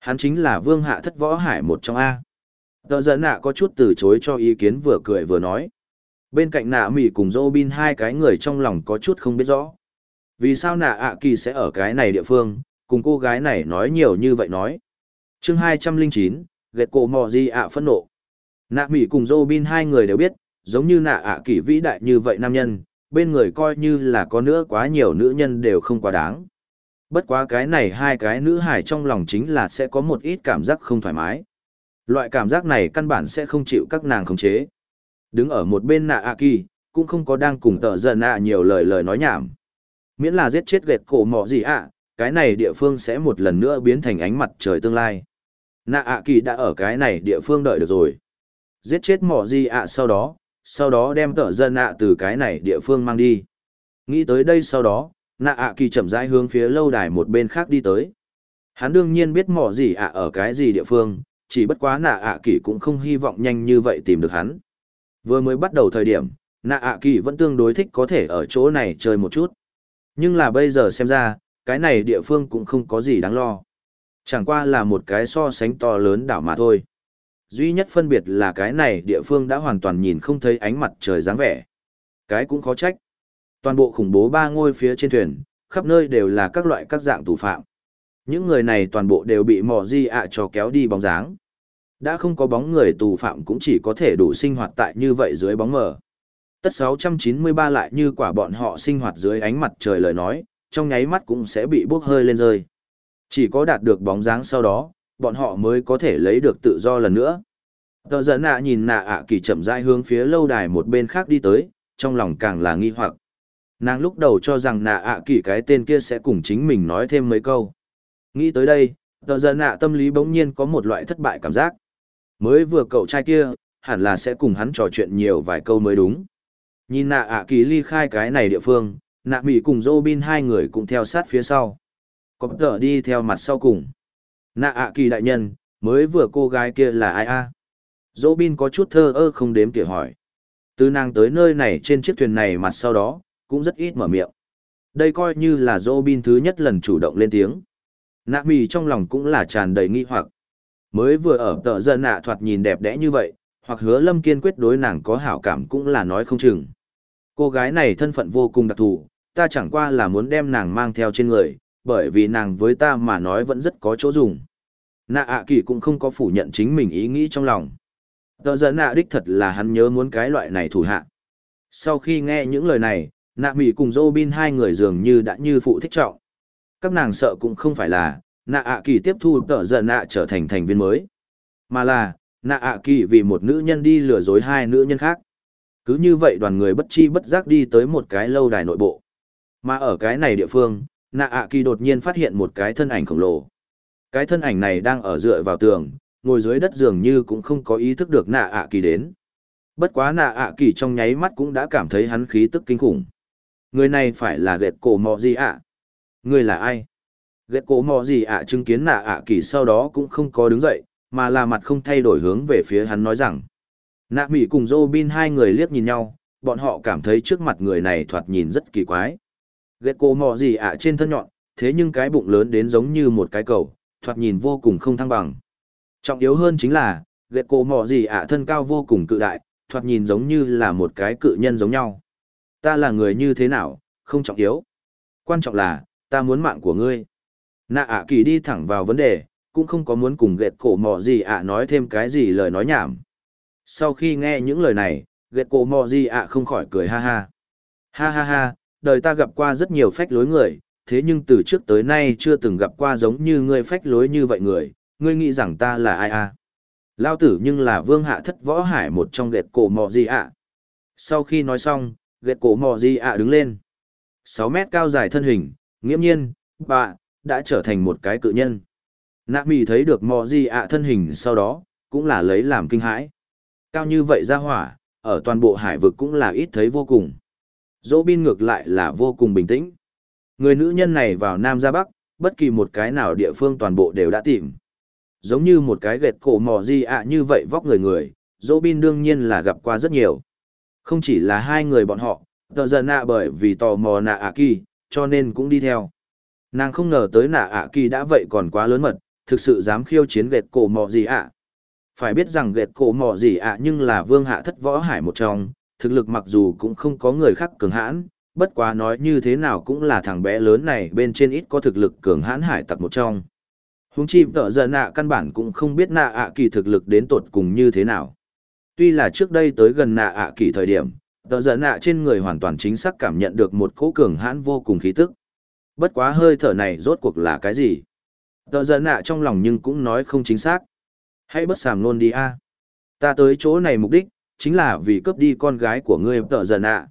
Hắn chính là vương hạ thất võ hải một trong A. Tờ giận nạ có chút từ chối cho ý kiến vừa cười vừa nói. Bên cạnh nạ mỉ cùng Robin hai cái người trong lòng có chút không biết rõ. Vì sao nạ ạ kỳ sẽ ở cái này địa phương, cùng cô gái này nói nhiều như vậy nói. chương hai trăm linh chín gẹt cổ mò gì ạ phẫn nộ. Nạ Mỹ cùng Robin hai người đều biết, giống như nạ ạ kỳ vĩ đại như vậy nam nhân, bên người coi như là có nữa quá nhiều nữ nhân đều không quá đáng. Bất quá cái này hai cái nữ hải trong lòng chính là sẽ có một ít cảm giác không thoải mái. Loại cảm giác này căn bản sẽ không chịu các nàng khống chế. Đứng ở một bên nạ ạ kỳ, cũng không có đang cùng tờ giận nạ nhiều lời lời nói nhảm. Miễn là giết chết gẹt cổ mọ gì ạ, cái này địa phương sẽ một lần nữa biến thành ánh mặt trời tương lai. Nạ ạ kỳ đã ở cái này địa phương đợi được rồi. Giết chết mỏ gì ạ sau đó, sau đó đem tở dân ạ từ cái này địa phương mang đi. Nghĩ tới đây sau đó, nạ ạ kỳ chậm rãi hướng phía lâu đài một bên khác đi tới. Hắn đương nhiên biết mỏ gì ạ ở cái gì địa phương, chỉ bất quá nạ ạ kỳ cũng không hy vọng nhanh như vậy tìm được hắn. Vừa mới bắt đầu thời điểm, nạ ạ kỳ vẫn tương đối thích có thể ở chỗ này chơi một chút. Nhưng là bây giờ xem ra, cái này địa phương cũng không có gì đáng lo. Chẳng qua là một cái so sánh to lớn đảo mà thôi. Duy nhất phân biệt là cái này địa phương đã hoàn toàn nhìn không thấy ánh mặt trời dáng vẻ. Cái cũng khó trách. Toàn bộ khủng bố ba ngôi phía trên thuyền, khắp nơi đều là các loại các dạng tù phạm. Những người này toàn bộ đều bị mò di ạ cho kéo đi bóng dáng. Đã không có bóng người tù phạm cũng chỉ có thể đủ sinh hoạt tại như vậy dưới bóng mờ. Tất 693 lại như quả bọn họ sinh hoạt dưới ánh mặt trời lời nói, trong nháy mắt cũng sẽ bị bốc hơi lên rơi. Chỉ có đạt được bóng dáng sau đó, bọn họ mới có thể lấy được tự do lần nữa. Tờ giận nạ nhìn nạ ạ kỳ chậm rãi hướng phía lâu đài một bên khác đi tới, trong lòng càng là nghi hoặc. Nàng lúc đầu cho rằng nạ ạ kỳ cái tên kia sẽ cùng chính mình nói thêm mấy câu. Nghĩ tới đây, tờ giận nạ tâm lý bỗng nhiên có một loại thất bại cảm giác. Mới vừa cậu trai kia, hẳn là sẽ cùng hắn trò chuyện nhiều vài câu mới đúng. Nhìn nạ ạ kỳ ly khai cái này địa phương, nạ mỹ cùng Robin hai người cũng theo sát phía sau. Có tờ đi theo mặt sau cùng. Nạ ạ kỳ đại nhân, mới vừa cô gái kia là ai a? Dỗ bin có chút thơ ơ không đếm kể hỏi. Từ nàng tới nơi này trên chiếc thuyền này mặt sau đó, cũng rất ít mở miệng. Đây coi như là dỗ bin thứ nhất lần chủ động lên tiếng. Nạ mì trong lòng cũng là tràn đầy nghi hoặc. Mới vừa ở tợ dân nạ thoạt nhìn đẹp đẽ như vậy, hoặc hứa lâm kiên quyết đối nàng có hảo cảm cũng là nói không chừng. Cô gái này thân phận vô cùng đặc thù, ta chẳng qua là muốn đem nàng mang theo trên người, bởi vì nàng với ta mà nói vẫn rất có chỗ dùng. Nạ ạ kỳ cũng không có phủ nhận chính mình ý nghĩ trong lòng. Tờ giờ nạ đích thật là hắn nhớ muốn cái loại này thủ hạ. Sau khi nghe những lời này, nạ mỉ cùng Robin hai người dường như đã như phụ thích trọng. Các nàng sợ cũng không phải là, nạ ạ kỳ tiếp thu tờ giờ nạ trở thành thành viên mới. Mà là, nạ ạ kỳ vì một nữ nhân đi lừa dối hai nữ nhân khác. Cứ như vậy đoàn người bất chi bất giác đi tới một cái lâu đài nội bộ. Mà ở cái này địa phương, nạ ạ kỳ đột nhiên phát hiện một cái thân ảnh khổng lồ cái thân ảnh này đang ở dựa vào tường ngồi dưới đất dường như cũng không có ý thức được nạ ạ kỳ đến Bất quá nạ ạ kỳ trong nháy mắt cũng đã cảm thấy hắn khí tức kinh khủng. Người này phải là ghẹt cổ mò gì ạ? Người là ai? Ghẹt cổ mò gì ạ chứng kiến nạ ạ kỳ sau đó cũng không có đứng dậy, mà là mặt không thay đổi hướng về phía hắn nói rằng. Nạ Mỹ cùng Robin hai người liếc nhìn nhau, bọn họ cảm thấy trước mặt người này thoạt nhìn rất kỳ quái. Ghét cổ mò gì ạ trên thân nhọn, thế nhưng cái bụng lớn đến giống như một cái cầu, thoạt nhìn vô cùng không thăng bằng. Trọng yếu hơn chính là, ghét cổ mò gì ạ thân cao vô cùng cự đại, thoạt nhìn giống như là một cái cự nhân giống nhau. Ta là người như thế nào, không trọng yếu. Quan trọng là, ta muốn mạng của ngươi. Nạ ạ kỳ đi thẳng vào vấn đề, cũng không có muốn cùng ghét cổ mò gì ạ nói thêm cái gì lời nói nhảm. Sau khi nghe những lời này, ghét cổ mò gì ạ không khỏi cười ha ha. Ha ha ha, đời ta gặp qua rất nhiều phách lối người, thế nhưng từ trước tới nay chưa từng gặp qua giống như ngươi phách lối như vậy người, ngươi nghĩ rằng ta là ai à? Lao tử nhưng là vương hạ thất võ hải một trong ghét cổ mò gì ạ. Sau khi nói xong, ghét cổ mò gì ạ đứng lên. 6 mét cao dài thân hình, nghiễm nhiên, bà đã trở thành một cái cự nhân. Nạ mì thấy được mò gì ạ thân hình sau đó, cũng là lấy làm kinh hãi. Cao như vậy ra hỏa, ở toàn bộ hải vực cũng là ít thấy vô cùng. Dỗ bin ngược lại là vô cùng bình tĩnh. Người nữ nhân này vào Nam ra Bắc, bất kỳ một cái nào địa phương toàn bộ đều đã tìm. Giống như một cái gẹt cổ mò di ạ như vậy vóc người người, dỗ bin đương nhiên là gặp qua rất nhiều. Không chỉ là hai người bọn họ, tờ giờ nạ bởi vì tò mò nạ ạ kỳ, cho nên cũng đi theo. Nàng không ngờ tới nạ ạ kỳ đã vậy còn quá lớn mật, thực sự dám khiêu chiến gẹt cổ mò gì ạ. Phải biết rằng gẹt cổ mò gì ạ nhưng là vương hạ thất võ hải một trong, thực lực mặc dù cũng không có người khác cường hãn, bất quá nói như thế nào cũng là thằng bé lớn này bên trên ít có thực lực cường hãn hải tặc một trong. Húng chi tợ giờ nạ căn bản cũng không biết nạ ạ kỳ thực lực đến tột cùng như thế nào. Tuy là trước đây tới gần nạ ạ kỳ thời điểm, tợ giờ nạ trên người hoàn toàn chính xác cảm nhận được một cỗ cường hãn vô cùng khí tức. Bất quá hơi thở này rốt cuộc là cái gì? Tợ giờ nạ trong lòng nhưng cũng nói không chính xác. Hãy bất sàm luôn đi a. Ta tới chỗ này mục đích, chính là vì cướp đi con gái của ngươi tợ giờ nạ.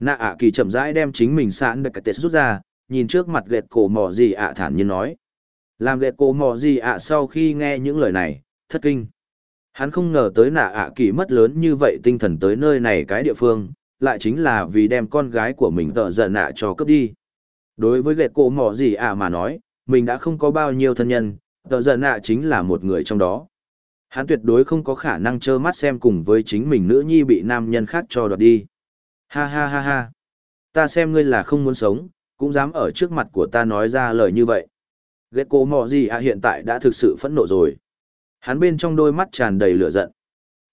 Nạ ạ kỳ chậm rãi đem chính mình sẵn được cái tết rút ra, nhìn trước mặt ghẹt cổ mò gì ạ thản nhiên nói. Làm ghẹt cổ mò gì ạ sau khi nghe những lời này, thất kinh. Hắn không ngờ tới nạ ạ kỳ mất lớn như vậy tinh thần tới nơi này cái địa phương, lại chính là vì đem con gái của mình tợ giận nạ cho cướp đi. Đối với ghẹt cổ mò gì ạ mà nói, mình đã không có bao nhiêu thân nhân, tợ giận nạ chính là một người trong đó. Hắn tuyệt đối không có khả năng trơ mắt xem cùng với chính mình nữ nhi bị nam nhân khác cho đoạt đi. Ha ha ha ha. Ta xem ngươi là không muốn sống, cũng dám ở trước mặt của ta nói ra lời như vậy. Ghét cố mò gì à hiện tại đã thực sự phẫn nộ rồi. Hắn bên trong đôi mắt tràn đầy lửa giận.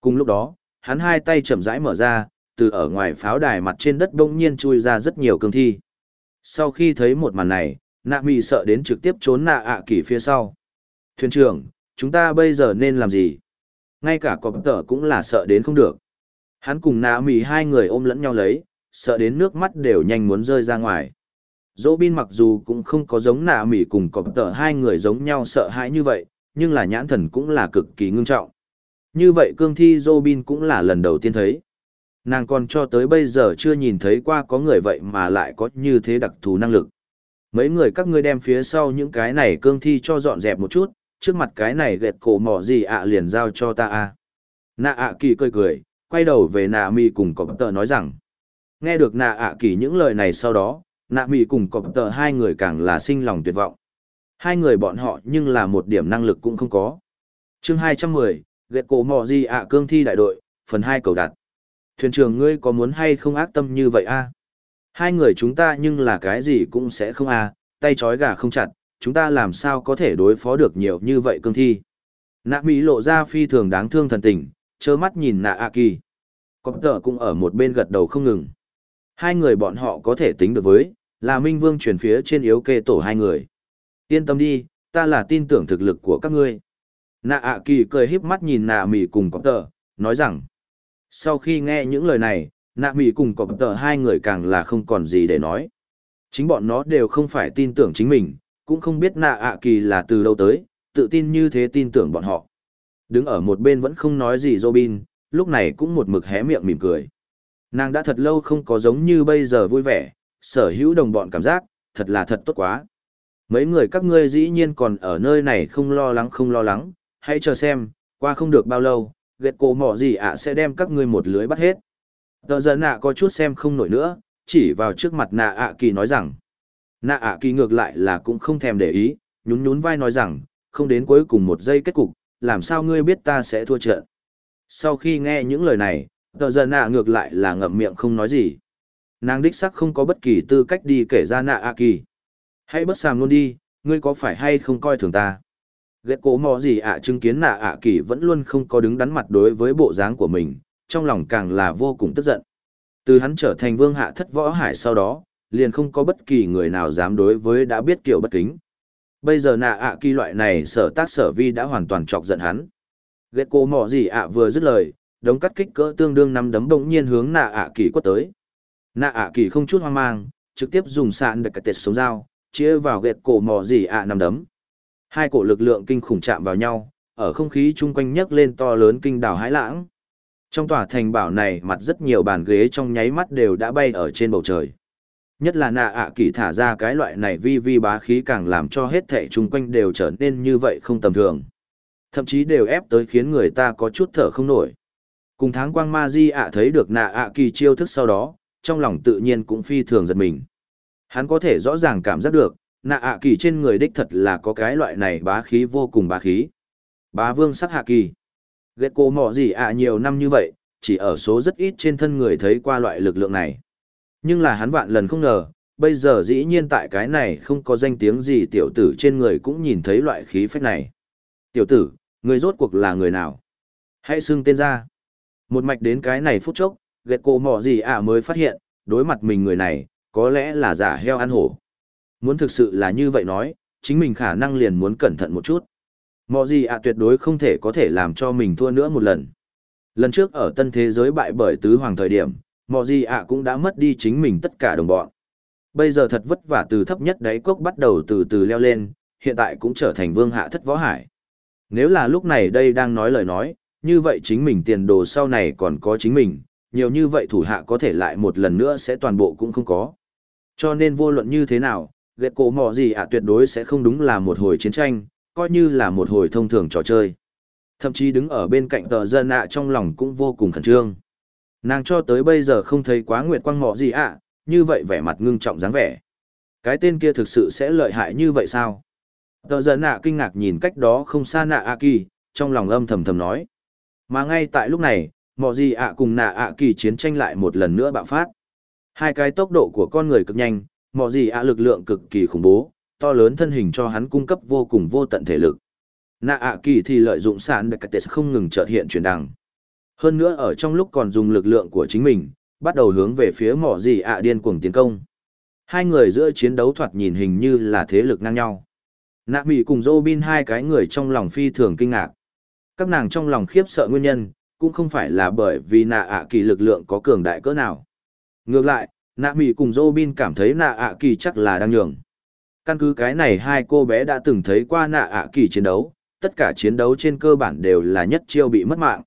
Cùng lúc đó, hắn hai tay chậm rãi mở ra, từ ở ngoài pháo đài mặt trên đất đông nhiên chui ra rất nhiều cương thi. Sau khi thấy một màn này, nạ mì sợ đến trực tiếp trốn nạ ạ à kỳ phía sau. Thuyền trưởng, chúng ta bây giờ nên làm gì? Ngay cả cọp tở cũng là sợ đến không được. Hắn cùng nạ mì hai người ôm lẫn nhau lấy, sợ đến nước mắt đều nhanh muốn rơi ra ngoài. Dỗ bin mặc dù cũng không có giống nạ mì cùng cọp tở hai người giống nhau sợ hãi như vậy, nhưng là nhãn thần cũng là cực kỳ ngưng trọng. Như vậy cương thi dỗ bin cũng là lần đầu tiên thấy. Nàng còn cho tới bây giờ chưa nhìn thấy qua có người vậy mà lại có như thế đặc thù năng lực. Mấy người các ngươi đem phía sau những cái này cương thi cho dọn dẹp một chút, trước mặt cái này gẹt cổ mỏ gì ạ liền giao cho ta a. Nạ ạ kỳ cười cười, quay đầu về nạ mi cùng cọp tờ nói rằng, nghe được nạ ạ kỳ những lời này sau đó, nạ mi cùng cọp tờ hai người càng là sinh lòng tuyệt vọng. Hai người bọn họ nhưng là một điểm năng lực cũng không có. Chương hai trăm mười, gẹt cổ mỏ gì ạ cương thi đại đội, phần hai cầu đặt. Thuyền trưởng ngươi có muốn hay không ác tâm như vậy a? Hai người chúng ta nhưng là cái gì cũng sẽ không a, tay trói gà không chặt chúng ta làm sao có thể đối phó được nhiều như vậy cương thi. Nạ Mỹ lộ ra phi thường đáng thương thần tình, trơ mắt nhìn nạ A Kỳ. Cọp tờ cũng ở một bên gật đầu không ngừng. Hai người bọn họ có thể tính được với, là Minh Vương chuyển phía trên yếu kê tổ hai người. Yên tâm đi, ta là tin tưởng thực lực của các ngươi. Nạ A Kỳ cười híp mắt nhìn nạ Mỹ cùng cọp tờ, nói rằng. Sau khi nghe những lời này, nạ Mỹ cùng cọp tờ hai người càng là không còn gì để nói. Chính bọn nó đều không phải tin tưởng chính mình, cũng không biết nạ ạ kỳ là từ đâu tới, tự tin như thế tin tưởng bọn họ. Đứng ở một bên vẫn không nói gì Robin, lúc này cũng một mực hé miệng mỉm cười. Nàng đã thật lâu không có giống như bây giờ vui vẻ, sở hữu đồng bọn cảm giác, thật là thật tốt quá. Mấy người các ngươi dĩ nhiên còn ở nơi này không lo lắng không lo lắng, hãy chờ xem, qua không được bao lâu, ghẹt cổ mỏ gì ạ sẽ đem các ngươi một lưới bắt hết. Tờ giờ nạ có chút xem không nổi nữa, chỉ vào trước mặt nạ ạ kỳ nói rằng. Nạ ạ kỳ ngược lại là cũng không thèm để ý, nhún nhún vai nói rằng, không đến cuối cùng một giây kết cục, làm sao ngươi biết ta sẽ thua trận. Sau khi nghe những lời này, tờ giờ nạ ngược lại là ngậm miệng không nói gì. Nàng đích sắc không có bất kỳ tư cách đi kể ra nạ ạ kỳ. Hãy bất sàm luôn đi, ngươi có phải hay không coi thường ta? Ghét cố mò gì ạ chứng kiến nạ ạ kỳ vẫn luôn không có đứng đắn mặt đối với bộ dáng của mình, trong lòng càng là vô cùng tức giận. Từ hắn trở thành vương hạ thất võ hải sau đó, liền không có bất kỳ người nào dám đối với đã biết kiểu bất kính. Bây giờ nạ ạ kỳ loại này sở tác sở vi đã hoàn toàn chọc giận hắn. Ghét cô mỏ gì ạ vừa dứt lời, đống cắt kích cỡ tương đương năm đấm bỗng nhiên hướng nạ ạ kỳ quất tới. Nạ ạ kỳ không chút hoang mang, trực tiếp dùng sạn được cái tệt sống dao, chia vào ghét cổ mỏ gì ạ năm đấm. Hai cổ lực lượng kinh khủng chạm vào nhau, ở không khí chung quanh nhấc lên to lớn kinh đảo hãi lãng. Trong tòa thành bảo này mặt rất nhiều bàn ghế trong nháy mắt đều đã bay ở trên bầu trời. Nhất là nạ ạ kỳ thả ra cái loại này vi vi bá khí càng làm cho hết thảy chung quanh đều trở nên như vậy không tầm thường. Thậm chí đều ép tới khiến người ta có chút thở không nổi. Cùng tháng quang ma di ạ thấy được nạ ạ kỳ chiêu thức sau đó, trong lòng tự nhiên cũng phi thường giật mình. Hắn có thể rõ ràng cảm giác được, nạ ạ kỳ trên người đích thật là có cái loại này bá khí vô cùng bá khí. Bá vương sắc hạ kỳ. Ghét cô mò gì ạ nhiều năm như vậy, chỉ ở số rất ít trên thân người thấy qua loại lực lượng này. Nhưng là hắn vạn lần không ngờ, bây giờ dĩ nhiên tại cái này không có danh tiếng gì tiểu tử trên người cũng nhìn thấy loại khí phách này. Tiểu tử, người rốt cuộc là người nào? Hãy xưng tên ra. Một mạch đến cái này phút chốc, ghét cô mỏ gì ạ mới phát hiện, đối mặt mình người này, có lẽ là giả heo ăn hổ. Muốn thực sự là như vậy nói, chính mình khả năng liền muốn cẩn thận một chút. Mỏ gì ạ tuyệt đối không thể có thể làm cho mình thua nữa một lần. Lần trước ở tân thế giới bại bởi tứ hoàng thời điểm, Mọi gì ạ cũng đã mất đi chính mình tất cả đồng bọn. Bây giờ thật vất vả từ thấp nhất đáy cốc bắt đầu từ từ leo lên, hiện tại cũng trở thành vương hạ thất võ hải. Nếu là lúc này đây đang nói lời nói, như vậy chính mình tiền đồ sau này còn có chính mình, nhiều như vậy thủ hạ có thể lại một lần nữa sẽ toàn bộ cũng không có. Cho nên vô luận như thế nào, ghẹt cổ mò gì ạ tuyệt đối sẽ không đúng là một hồi chiến tranh, coi như là một hồi thông thường trò chơi. Thậm chí đứng ở bên cạnh tờ dân ạ trong lòng cũng vô cùng khẩn trương. Nàng cho tới bây giờ không thấy quá nguyệt quang mọ gì ạ, như vậy vẻ mặt ngưng trọng dáng vẻ. Cái tên kia thực sự sẽ lợi hại như vậy sao? Tờ dân Nạ kinh ngạc nhìn cách đó không xa nạ ạ kỳ, trong lòng âm thầm thầm nói. Mà ngay tại lúc này, mọ gì ạ cùng nạ ạ kỳ chiến tranh lại một lần nữa bạo phát. Hai cái tốc độ của con người cực nhanh, mọ gì ạ lực lượng cực kỳ khủng bố, to lớn thân hình cho hắn cung cấp vô cùng vô tận thể lực. Nạ ạ kỳ thì lợi dụng sản đặc tệ không ngừng chợt hiện chuyển đằng. Hơn nữa ở trong lúc còn dùng lực lượng của chính mình, bắt đầu hướng về phía mỏ gì ạ điên cuồng tiến công. Hai người giữa chiến đấu thoạt nhìn hình như là thế lực ngang nhau. Nạ Mỹ cùng Robin hai cái người trong lòng phi thường kinh ngạc. Các nàng trong lòng khiếp sợ nguyên nhân, cũng không phải là bởi vì nạ ạ kỳ lực lượng có cường đại cỡ nào. Ngược lại, nạ Mỹ cùng Robin cảm thấy nạ ạ kỳ chắc là đang nhường. Căn cứ cái này hai cô bé đã từng thấy qua nạ ạ kỳ chiến đấu, tất cả chiến đấu trên cơ bản đều là nhất chiêu bị mất mạng.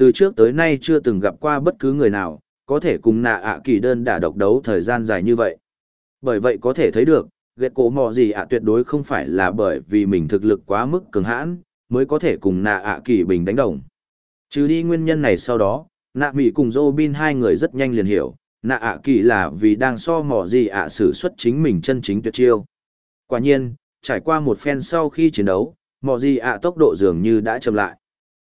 Từ trước tới nay chưa từng gặp qua bất cứ người nào, có thể cùng nạ ạ kỳ đơn đả độc đấu thời gian dài như vậy. Bởi vậy có thể thấy được, ghệ cổ mò gì ạ tuyệt đối không phải là bởi vì mình thực lực quá mức cường hãn, mới có thể cùng nạ ạ kỳ bình đánh đồng. Trừ đi nguyên nhân này sau đó, nạ mỹ cùng Robin hai người rất nhanh liền hiểu, nạ ạ kỳ là vì đang so mò gì ạ sử xuất chính mình chân chính tuyệt chiêu. Quả nhiên, trải qua một phen sau khi chiến đấu, mò gì ạ tốc độ dường như đã chậm lại.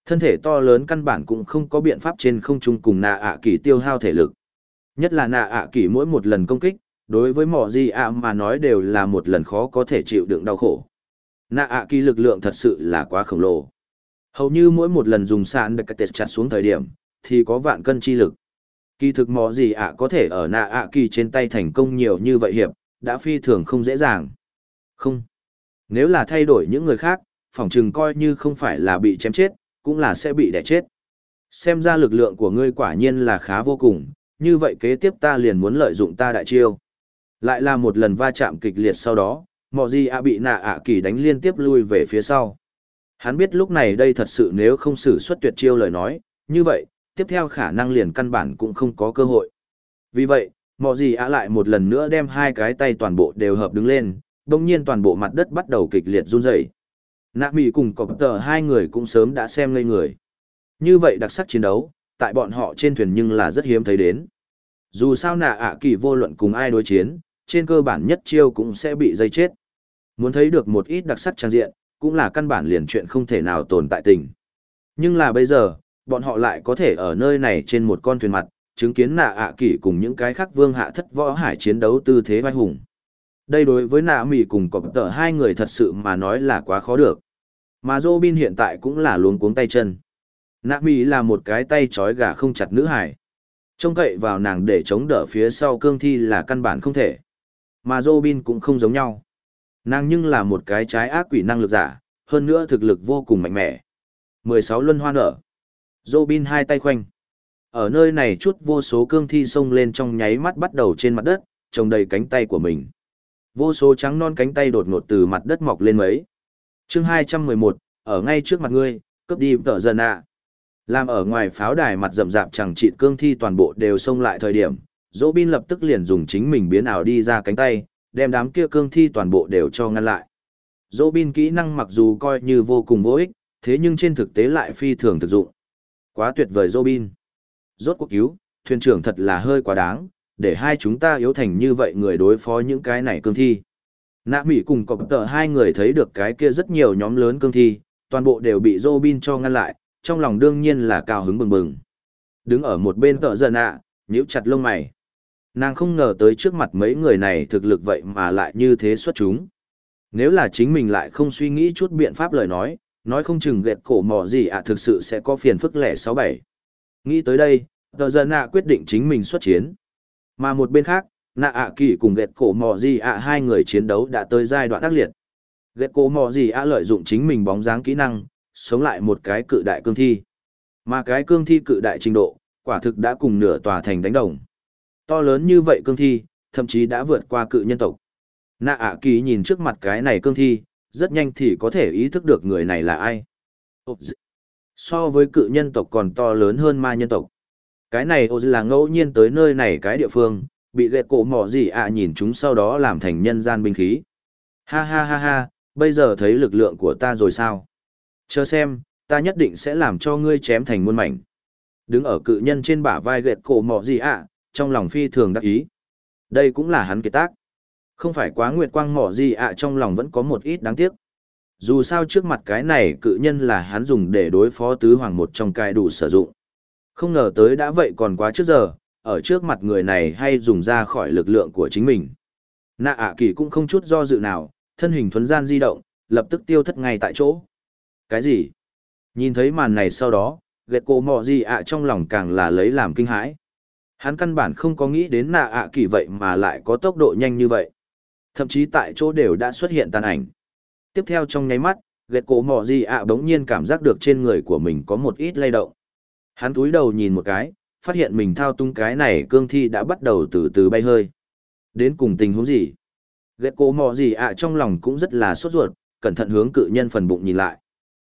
Thân thể to lớn căn bản cũng không có biện pháp trên không trung cùng nạ ạ kỳ tiêu hao thể lực. Nhất là nạ ạ kỳ mỗi một lần công kích, đối với mỏ gì ạ mà nói đều là một lần khó có thể chịu đựng đau khổ. Nạ ạ kỳ lực lượng thật sự là quá khổng lồ. Hầu như mỗi một lần dùng sàn được cái chặt xuống thời điểm, thì có vạn cân chi lực. Kỳ thực mỏ gì ạ có thể ở nạ ạ kỳ trên tay thành công nhiều như vậy hiệp, đã phi thường không dễ dàng. Không. Nếu là thay đổi những người khác, phỏng chừng coi như không phải là bị chém chết, cũng là sẽ bị đẻ chết. Xem ra lực lượng của ngươi quả nhiên là khá vô cùng, như vậy kế tiếp ta liền muốn lợi dụng ta đại chiêu. Lại là một lần va chạm kịch liệt sau đó, mọ gì ạ bị nạ ạ kỳ đánh liên tiếp lui về phía sau. Hắn biết lúc này đây thật sự nếu không sử xuất tuyệt chiêu lời nói, như vậy, tiếp theo khả năng liền căn bản cũng không có cơ hội. Vì vậy, mọ gì ạ lại một lần nữa đem hai cái tay toàn bộ đều hợp đứng lên, đồng nhiên toàn bộ mặt đất bắt đầu kịch liệt run rẩy. Nạ mị cùng cọp tờ hai người cũng sớm đã xem ngây người. Như vậy đặc sắc chiến đấu, tại bọn họ trên thuyền nhưng là rất hiếm thấy đến. Dù sao nạ ạ kỳ vô luận cùng ai đối chiến, trên cơ bản nhất chiêu cũng sẽ bị dây chết. Muốn thấy được một ít đặc sắc trang diện, cũng là căn bản liền chuyện không thể nào tồn tại tình. Nhưng là bây giờ, bọn họ lại có thể ở nơi này trên một con thuyền mặt, chứng kiến nạ ạ kỳ cùng những cái khác vương hạ thất võ hải chiến đấu tư thế vai hùng. Đây đối với nạ mỹ cùng cọp tờ hai người thật sự mà nói là quá khó được. Mà Robin hiện tại cũng là luống cuống tay chân. Nạ mì là một cái tay trói gà không chặt nữ hải. Trông cậy vào nàng để chống đỡ phía sau cương thi là căn bản không thể. Mà Robin cũng không giống nhau. Nàng nhưng là một cái trái ác quỷ năng lực giả, hơn nữa thực lực vô cùng mạnh mẽ. 16 luân hoa nở. Robin hai tay khoanh. Ở nơi này chút vô số cương thi xông lên trong nháy mắt bắt đầu trên mặt đất, trồng đầy cánh tay của mình. Vô số trắng non cánh tay đột ngột từ mặt đất mọc lên mấy chương 211, ở ngay trước mặt ngươi, cướp đi tợ dần ạ. Làm ở ngoài pháo đài mặt rậm rạp chẳng trị cương thi toàn bộ đều xông lại thời điểm, Dỗ Bin lập tức liền dùng chính mình biến ảo đi ra cánh tay, đem đám kia cương thi toàn bộ đều cho ngăn lại. Dỗ Bin kỹ năng mặc dù coi như vô cùng vô ích, thế nhưng trên thực tế lại phi thường thực dụng. Quá tuyệt vời Dỗ Bin. Rốt cuộc cứu, thuyền trưởng thật là hơi quá đáng, để hai chúng ta yếu thành như vậy người đối phó những cái này cương thi. Nạ Mỹ cùng cọp tờ hai người thấy được cái kia rất nhiều nhóm lớn cương thi, toàn bộ đều bị Robin cho ngăn lại, trong lòng đương nhiên là cao hứng bừng bừng. Đứng ở một bên tợ giận ạ, nhíu chặt lông mày. Nàng không ngờ tới trước mặt mấy người này thực lực vậy mà lại như thế xuất chúng. Nếu là chính mình lại không suy nghĩ chút biện pháp lời nói, nói không chừng ghẹt cổ mỏ gì ạ thực sự sẽ có phiền phức lẻ sáu bảy. Nghĩ tới đây, tờ giận ạ quyết định chính mình xuất chiến. Mà một bên khác, nạ ạ kỳ cùng ghẹt cổ mò gì ạ hai người chiến đấu đã tới giai đoạn ác liệt. Ghẹt cổ mò gì ạ lợi dụng chính mình bóng dáng kỹ năng, sống lại một cái cự đại cương thi. Mà cái cương thi cự đại trình độ, quả thực đã cùng nửa tòa thành đánh đồng. To lớn như vậy cương thi, thậm chí đã vượt qua cự nhân tộc. Nạ ạ kỳ nhìn trước mặt cái này cương thi, rất nhanh thì có thể ý thức được người này là ai. So với cự nhân tộc còn to lớn hơn ma nhân tộc. Cái này ô là ngẫu nhiên tới nơi này cái địa phương, bị ghẹt cổ mỏ gì ạ nhìn chúng sau đó làm thành nhân gian binh khí. Ha ha ha ha, bây giờ thấy lực lượng của ta rồi sao? Chờ xem, ta nhất định sẽ làm cho ngươi chém thành muôn mảnh. Đứng ở cự nhân trên bả vai ghẹt cổ mỏ gì ạ, trong lòng phi thường đắc ý. Đây cũng là hắn kế tác. Không phải quá nguyệt quang mỏ gì ạ trong lòng vẫn có một ít đáng tiếc. Dù sao trước mặt cái này cự nhân là hắn dùng để đối phó tứ hoàng một trong cai đủ sử dụng. Không ngờ tới đã vậy còn quá trước giờ, ở trước mặt người này hay dùng ra khỏi lực lượng của chính mình. Nạ ạ kỳ cũng không chút do dự nào, thân hình thuấn gian di động, lập tức tiêu thất ngay tại chỗ. Cái gì? Nhìn thấy màn này sau đó, ghét cổ mò gì ạ trong lòng càng là lấy làm kinh hãi. Hắn căn bản không có nghĩ đến nạ ạ kỳ vậy mà lại có tốc độ nhanh như vậy. Thậm chí tại chỗ đều đã xuất hiện tàn ảnh. Tiếp theo trong nháy mắt, ghét cổ mò gì ạ bỗng nhiên cảm giác được trên người của mình có một ít lay động. Hắn túi đầu nhìn một cái, phát hiện mình thao tung cái này cương thi đã bắt đầu từ từ bay hơi. Đến cùng tình huống gì? Ghét cổ mò gì ạ trong lòng cũng rất là sốt ruột, cẩn thận hướng cự nhân phần bụng nhìn lại.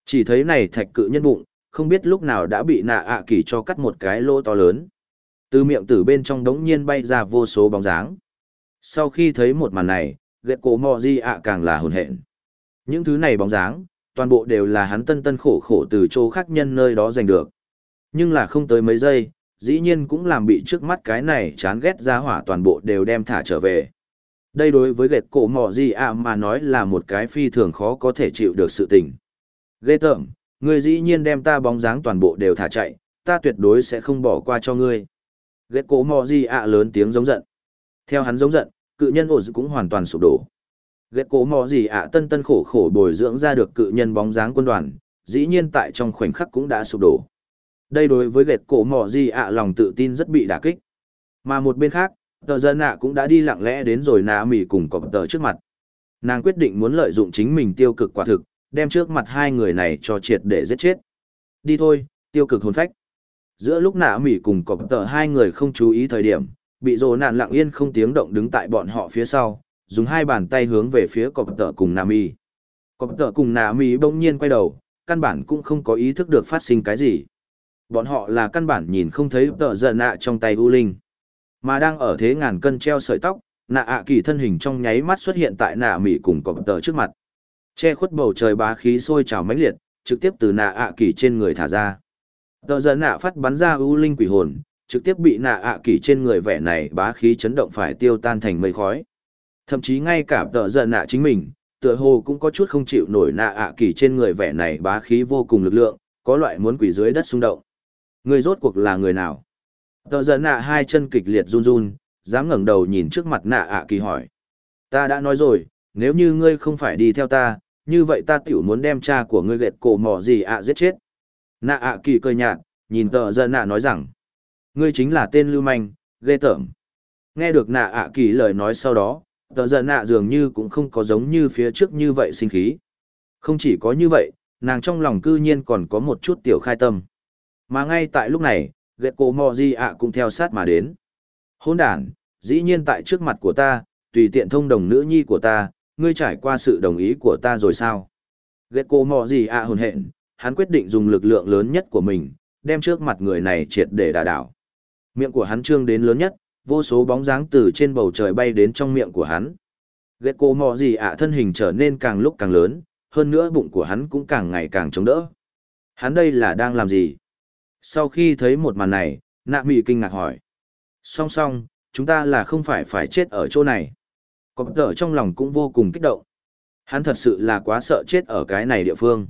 Chỉ thấy này thạch cự nhân bụng, không biết lúc nào đã bị nạ ạ kỳ cho cắt một cái lỗ to lớn. Từ miệng tử bên trong đống nhiên bay ra vô số bóng dáng. Sau khi thấy một màn này, ghét cổ mò gì ạ càng là hồn hện. Những thứ này bóng dáng, toàn bộ đều là hắn tân tân khổ khổ từ chỗ khác nhân nơi đó giành được. Nhưng là không tới mấy giây, dĩ nhiên cũng làm bị trước mắt cái này chán ghét ra hỏa toàn bộ đều đem thả trở về. Đây đối với gệt cổ mọ gì ạ mà nói là một cái phi thường khó có thể chịu được sự tình. Ghê tởm, ngươi dĩ nhiên đem ta bóng dáng toàn bộ đều thả chạy, ta tuyệt đối sẽ không bỏ qua cho ngươi. Ghét cổ mỏ gì ạ lớn tiếng giống giận. Theo hắn giống giận, cự nhân ổ cũng hoàn toàn sụp đổ. Ghét cổ mỏ gì ạ tân tân khổ khổ bồi dưỡng ra được cự nhân bóng dáng quân đoàn, dĩ nhiên tại trong khoảnh khắc cũng đã sụp đổ. Đây đối với gẹt cổ mỏ gì ạ lòng tự tin rất bị đả kích. Mà một bên khác, tờ dân ạ cũng đã đi lặng lẽ đến rồi nạ mỉ cùng cọp tờ trước mặt. Nàng quyết định muốn lợi dụng chính mình tiêu cực quả thực, đem trước mặt hai người này cho triệt để giết chết. Đi thôi, tiêu cực hồn phách. Giữa lúc nạ mỉ cùng cọp tờ hai người không chú ý thời điểm, bị rồ nạn lặng yên không tiếng động đứng tại bọn họ phía sau, dùng hai bàn tay hướng về phía cọp tờ cùng nạ mỉ. Cọp tờ cùng nạ mỉ bỗng nhiên quay đầu, căn bản cũng không có ý thức được phát sinh cái gì. Bọn họ là căn bản nhìn không thấy tợ giận nạ trong tay U Linh. Mà đang ở thế ngàn cân treo sợi tóc, nạ ạ kỳ thân hình trong nháy mắt xuất hiện tại nạ mỉ cùng cọp tờ trước mặt. Che khuất bầu trời bá khí sôi trào mãnh liệt, trực tiếp từ nạ ạ kỳ trên người thả ra. Tờ giận nạ phát bắn ra ưu linh quỷ hồn, trực tiếp bị nạ ạ kỳ trên người vẻ này bá khí chấn động phải tiêu tan thành mây khói. Thậm chí ngay cả tờ giận nạ chính mình, tựa hồ cũng có chút không chịu nổi nạ ạ kỳ trên người vẻ này bá khí vô cùng lực lượng, có loại muốn quỷ dưới đất xung động. Người rốt cuộc là người nào? Tờ giờ nạ hai chân kịch liệt run run, dám ngẩng đầu nhìn trước mặt nạ ạ kỳ hỏi. Ta đã nói rồi, nếu như ngươi không phải đi theo ta, như vậy ta tiểu muốn đem cha của ngươi gẹt cổ mỏ gì ạ giết chết. Nạ ạ kỳ cười nhạt, nhìn tờ giờ nạ nói rằng, ngươi chính là tên lưu manh, ghê tởm. Nghe được nạ ạ kỳ lời nói sau đó, tờ giờ nạ dường như cũng không có giống như phía trước như vậy sinh khí. Không chỉ có như vậy, nàng trong lòng cư nhiên còn có một chút tiểu khai tâm. Mà ngay tại lúc này, gẹt cổ mò gì ạ cũng theo sát mà đến. Hôn đàn, dĩ nhiên tại trước mặt của ta, tùy tiện thông đồng nữ nhi của ta, ngươi trải qua sự đồng ý của ta rồi sao? gẹt cổ mò gì ạ hồn hện, hắn quyết định dùng lực lượng lớn nhất của mình, đem trước mặt người này triệt để đả đảo. Miệng của hắn trương đến lớn nhất, vô số bóng dáng từ trên bầu trời bay đến trong miệng của hắn. gẹt cổ mò gì ạ thân hình trở nên càng lúc càng lớn, hơn nữa bụng của hắn cũng càng ngày càng chống đỡ. Hắn đây là đang làm gì? Sau khi thấy một màn này, nạ mị kinh ngạc hỏi. Song song, chúng ta là không phải phải chết ở chỗ này. Có tờ trong lòng cũng vô cùng kích động. Hắn thật sự là quá sợ chết ở cái này địa phương.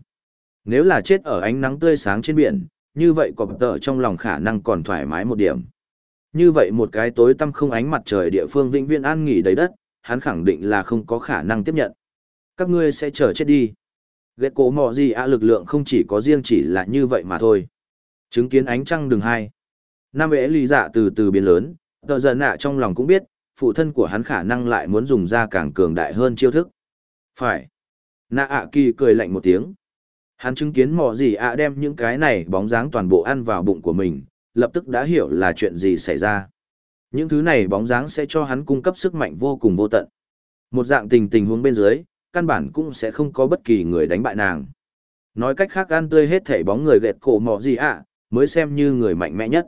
Nếu là chết ở ánh nắng tươi sáng trên biển, như vậy có tờ trong lòng khả năng còn thoải mái một điểm. Như vậy một cái tối tăm không ánh mặt trời địa phương vĩnh viễn an nghỉ đầy đất, hắn khẳng định là không có khả năng tiếp nhận. Các ngươi sẽ chờ chết đi. Ghét cố mò gì ạ lực lượng không chỉ có riêng chỉ là như vậy mà thôi. Chứng kiến ánh trăng đường hai. Nam ế lý dạ từ từ biến lớn, tờ giận nạ trong lòng cũng biết, phụ thân của hắn khả năng lại muốn dùng ra càng cường đại hơn chiêu thức. Phải. Nạ ạ kỳ cười lạnh một tiếng. Hắn chứng kiến mò gì ạ đem những cái này bóng dáng toàn bộ ăn vào bụng của mình, lập tức đã hiểu là chuyện gì xảy ra. Những thứ này bóng dáng sẽ cho hắn cung cấp sức mạnh vô cùng vô tận. Một dạng tình tình huống bên dưới, căn bản cũng sẽ không có bất kỳ người đánh bại nàng. Nói cách khác ăn tươi hết thể bóng người gẹt cổ mò gì ạ, mới xem như người mạnh mẽ nhất.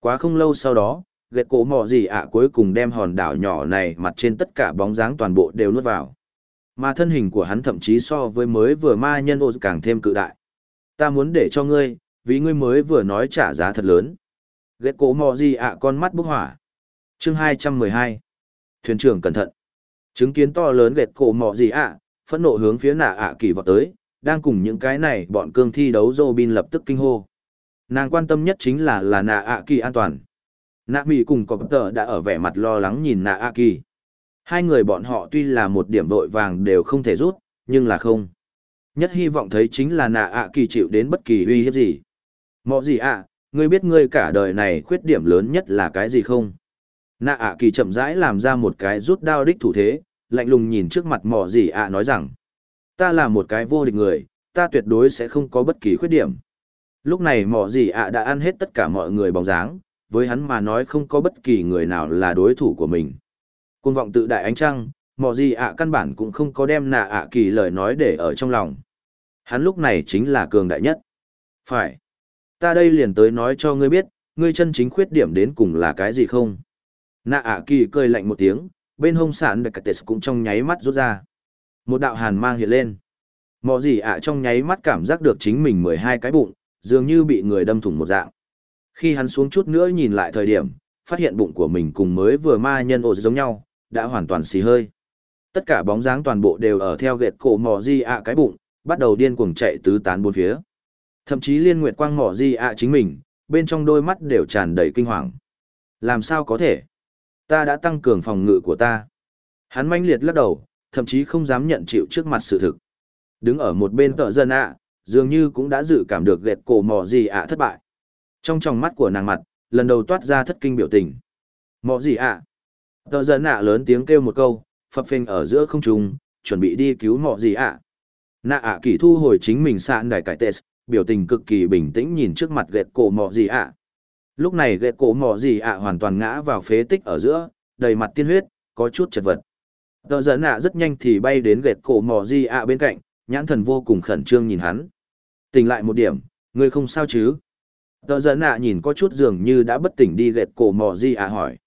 Quá không lâu sau đó, gẹt cổ mò gì ạ cuối cùng đem hòn đảo nhỏ này mặt trên tất cả bóng dáng toàn bộ đều nuốt vào. Mà thân hình của hắn thậm chí so với mới vừa ma nhân ô càng thêm cự đại. Ta muốn để cho ngươi, vì ngươi mới vừa nói trả giá thật lớn. Ghét cổ mò gì ạ con mắt bốc hỏa. Chương 212. Thuyền trưởng cẩn thận. Chứng kiến to lớn ghét cổ mò gì ạ, phẫn nộ hướng phía nạ ạ kỳ vọt tới, đang cùng những cái này bọn cương thi đấu Robin lập tức kinh hô. Nàng quan tâm nhất chính là là nạ ạ kỳ an toàn. Nạ Mỹ cùng cọp tờ đã ở vẻ mặt lo lắng nhìn nạ ạ kỳ. Hai người bọn họ tuy là một điểm vội vàng đều không thể rút, nhưng là không. Nhất hy vọng thấy chính là nạ ạ kỳ chịu đến bất kỳ uy hiếp gì. Mọ gì ạ, ngươi biết ngươi cả đời này khuyết điểm lớn nhất là cái gì không? Nạ ạ kỳ chậm rãi làm ra một cái rút đao đích thủ thế, lạnh lùng nhìn trước mặt mọ gì ạ nói rằng. Ta là một cái vô địch người, ta tuyệt đối sẽ không có bất kỳ khuyết điểm. Lúc này mọ gì ạ đã ăn hết tất cả mọi người bóng dáng, với hắn mà nói không có bất kỳ người nào là đối thủ của mình. Cuồng vọng tự đại ánh trăng, mọ gì ạ căn bản cũng không có đem nạ ạ kỳ lời nói để ở trong lòng. Hắn lúc này chính là cường đại nhất. Phải. Ta đây liền tới nói cho ngươi biết, ngươi chân chính khuyết điểm đến cùng là cái gì không? Nạ ạ kỳ cười lạnh một tiếng, bên hông sản đặc tệ cũng trong nháy mắt rút ra. Một đạo hàn mang hiện lên. Mọ gì ạ trong nháy mắt cảm giác được chính mình mười hai cái bụng, dường như bị người đâm thủng một dạng. Khi hắn xuống chút nữa nhìn lại thời điểm, phát hiện bụng của mình cùng mới vừa ma nhân ổ giống nhau, đã hoàn toàn xì hơi. Tất cả bóng dáng toàn bộ đều ở theo gệt cổ mỏ di ạ cái bụng, bắt đầu điên cuồng chạy tứ tán bốn phía. Thậm chí liên nguyệt quang mỏ di ạ chính mình, bên trong đôi mắt đều tràn đầy kinh hoàng. Làm sao có thể? Ta đã tăng cường phòng ngự của ta. Hắn manh liệt lắc đầu, thậm chí không dám nhận chịu trước mặt sự thực. Đứng ở một bên tợ dân ạ, dường như cũng đã dự cảm được gệt cổ mỏ gì ạ thất bại. Trong tròng mắt của nàng mặt, lần đầu toát ra thất kinh biểu tình. Mỏ gì ạ? Tờ dân ạ lớn tiếng kêu một câu, phập phình ở giữa không trung, chuẩn bị đi cứu mỏ gì ạ. Nạ ạ kỳ thu hồi chính mình sạn đài cải tệ, biểu tình cực kỳ bình tĩnh nhìn trước mặt gệt cổ mỏ gì ạ. Lúc này gệt cổ mỏ gì ạ hoàn toàn ngã vào phế tích ở giữa, đầy mặt tiên huyết, có chút chật vật. Tờ giận ạ rất nhanh thì bay đến gệt cổ mỏ gì ạ bên cạnh, nhãn thần vô cùng khẩn trương nhìn hắn. Tỉnh lại một điểm, ngươi không sao chứ? Tờ giận nạ nhìn có chút dường như đã bất tỉnh đi gẹt cổ mò gì ạ hỏi.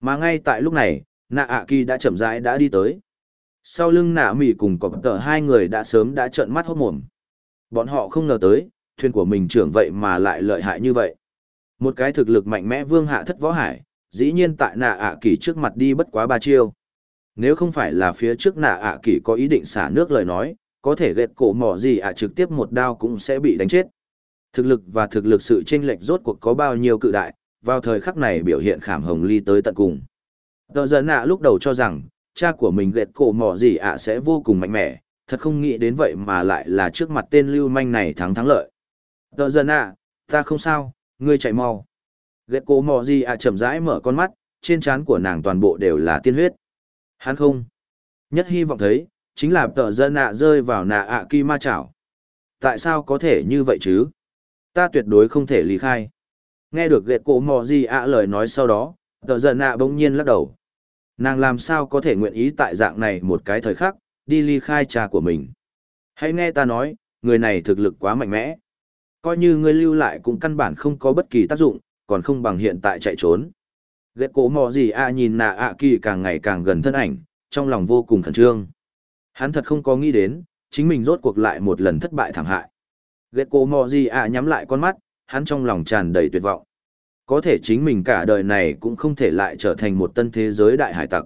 Mà ngay tại lúc này, nạ ạ kỳ đã chậm rãi đã đi tới. Sau lưng nạ mỉ cùng cọp tờ hai người đã sớm đã trợn mắt hốt mồm. Bọn họ không ngờ tới, thuyền của mình trưởng vậy mà lại lợi hại như vậy. Một cái thực lực mạnh mẽ vương hạ thất võ hải, dĩ nhiên tại nạ ạ kỳ trước mặt đi bất quá ba chiêu. Nếu không phải là phía trước nạ ạ kỳ có ý định xả nước lời nói, có thể gẹt cổ mỏ gì ạ trực tiếp một đao cũng sẽ bị đánh chết. Thực lực và thực lực sự chênh lệch rốt cuộc có bao nhiêu cự đại, vào thời khắc này biểu hiện khảm hồng ly tới tận cùng. Tờ giận ạ lúc đầu cho rằng, cha của mình gẹt cổ mỏ gì ạ sẽ vô cùng mạnh mẽ, thật không nghĩ đến vậy mà lại là trước mặt tên lưu manh này thắng thắng lợi. Tờ giận ạ, ta không sao, ngươi chạy mau. Gẹt cổ mỏ gì ạ chậm rãi mở con mắt, trên trán của nàng toàn bộ đều là tiên huyết. Hắn không. Nhất hy vọng thấy, chính là tờ dân nạ rơi vào nạ ạ kỳ ma chảo. Tại sao có thể như vậy chứ? Ta tuyệt đối không thể lý khai. Nghe được ghẹt cổ mò gì ạ lời nói sau đó, tờ dân nạ bỗng nhiên lắc đầu. Nàng làm sao có thể nguyện ý tại dạng này một cái thời khắc, đi ly khai cha của mình. Hãy nghe ta nói, người này thực lực quá mạnh mẽ. Coi như ngươi lưu lại cũng căn bản không có bất kỳ tác dụng, còn không bằng hiện tại chạy trốn. Ghét cổ mò gì ạ nhìn nạ ạ kỳ càng ngày càng gần thân ảnh, trong lòng vô cùng khẩn trương. Hắn thật không có nghĩ đến, chính mình rốt cuộc lại một lần thất bại thảm hại. Ghét cổ mò ạ nhắm lại con mắt, hắn trong lòng tràn đầy tuyệt vọng. Có thể chính mình cả đời này cũng không thể lại trở thành một tân thế giới đại hải tặc.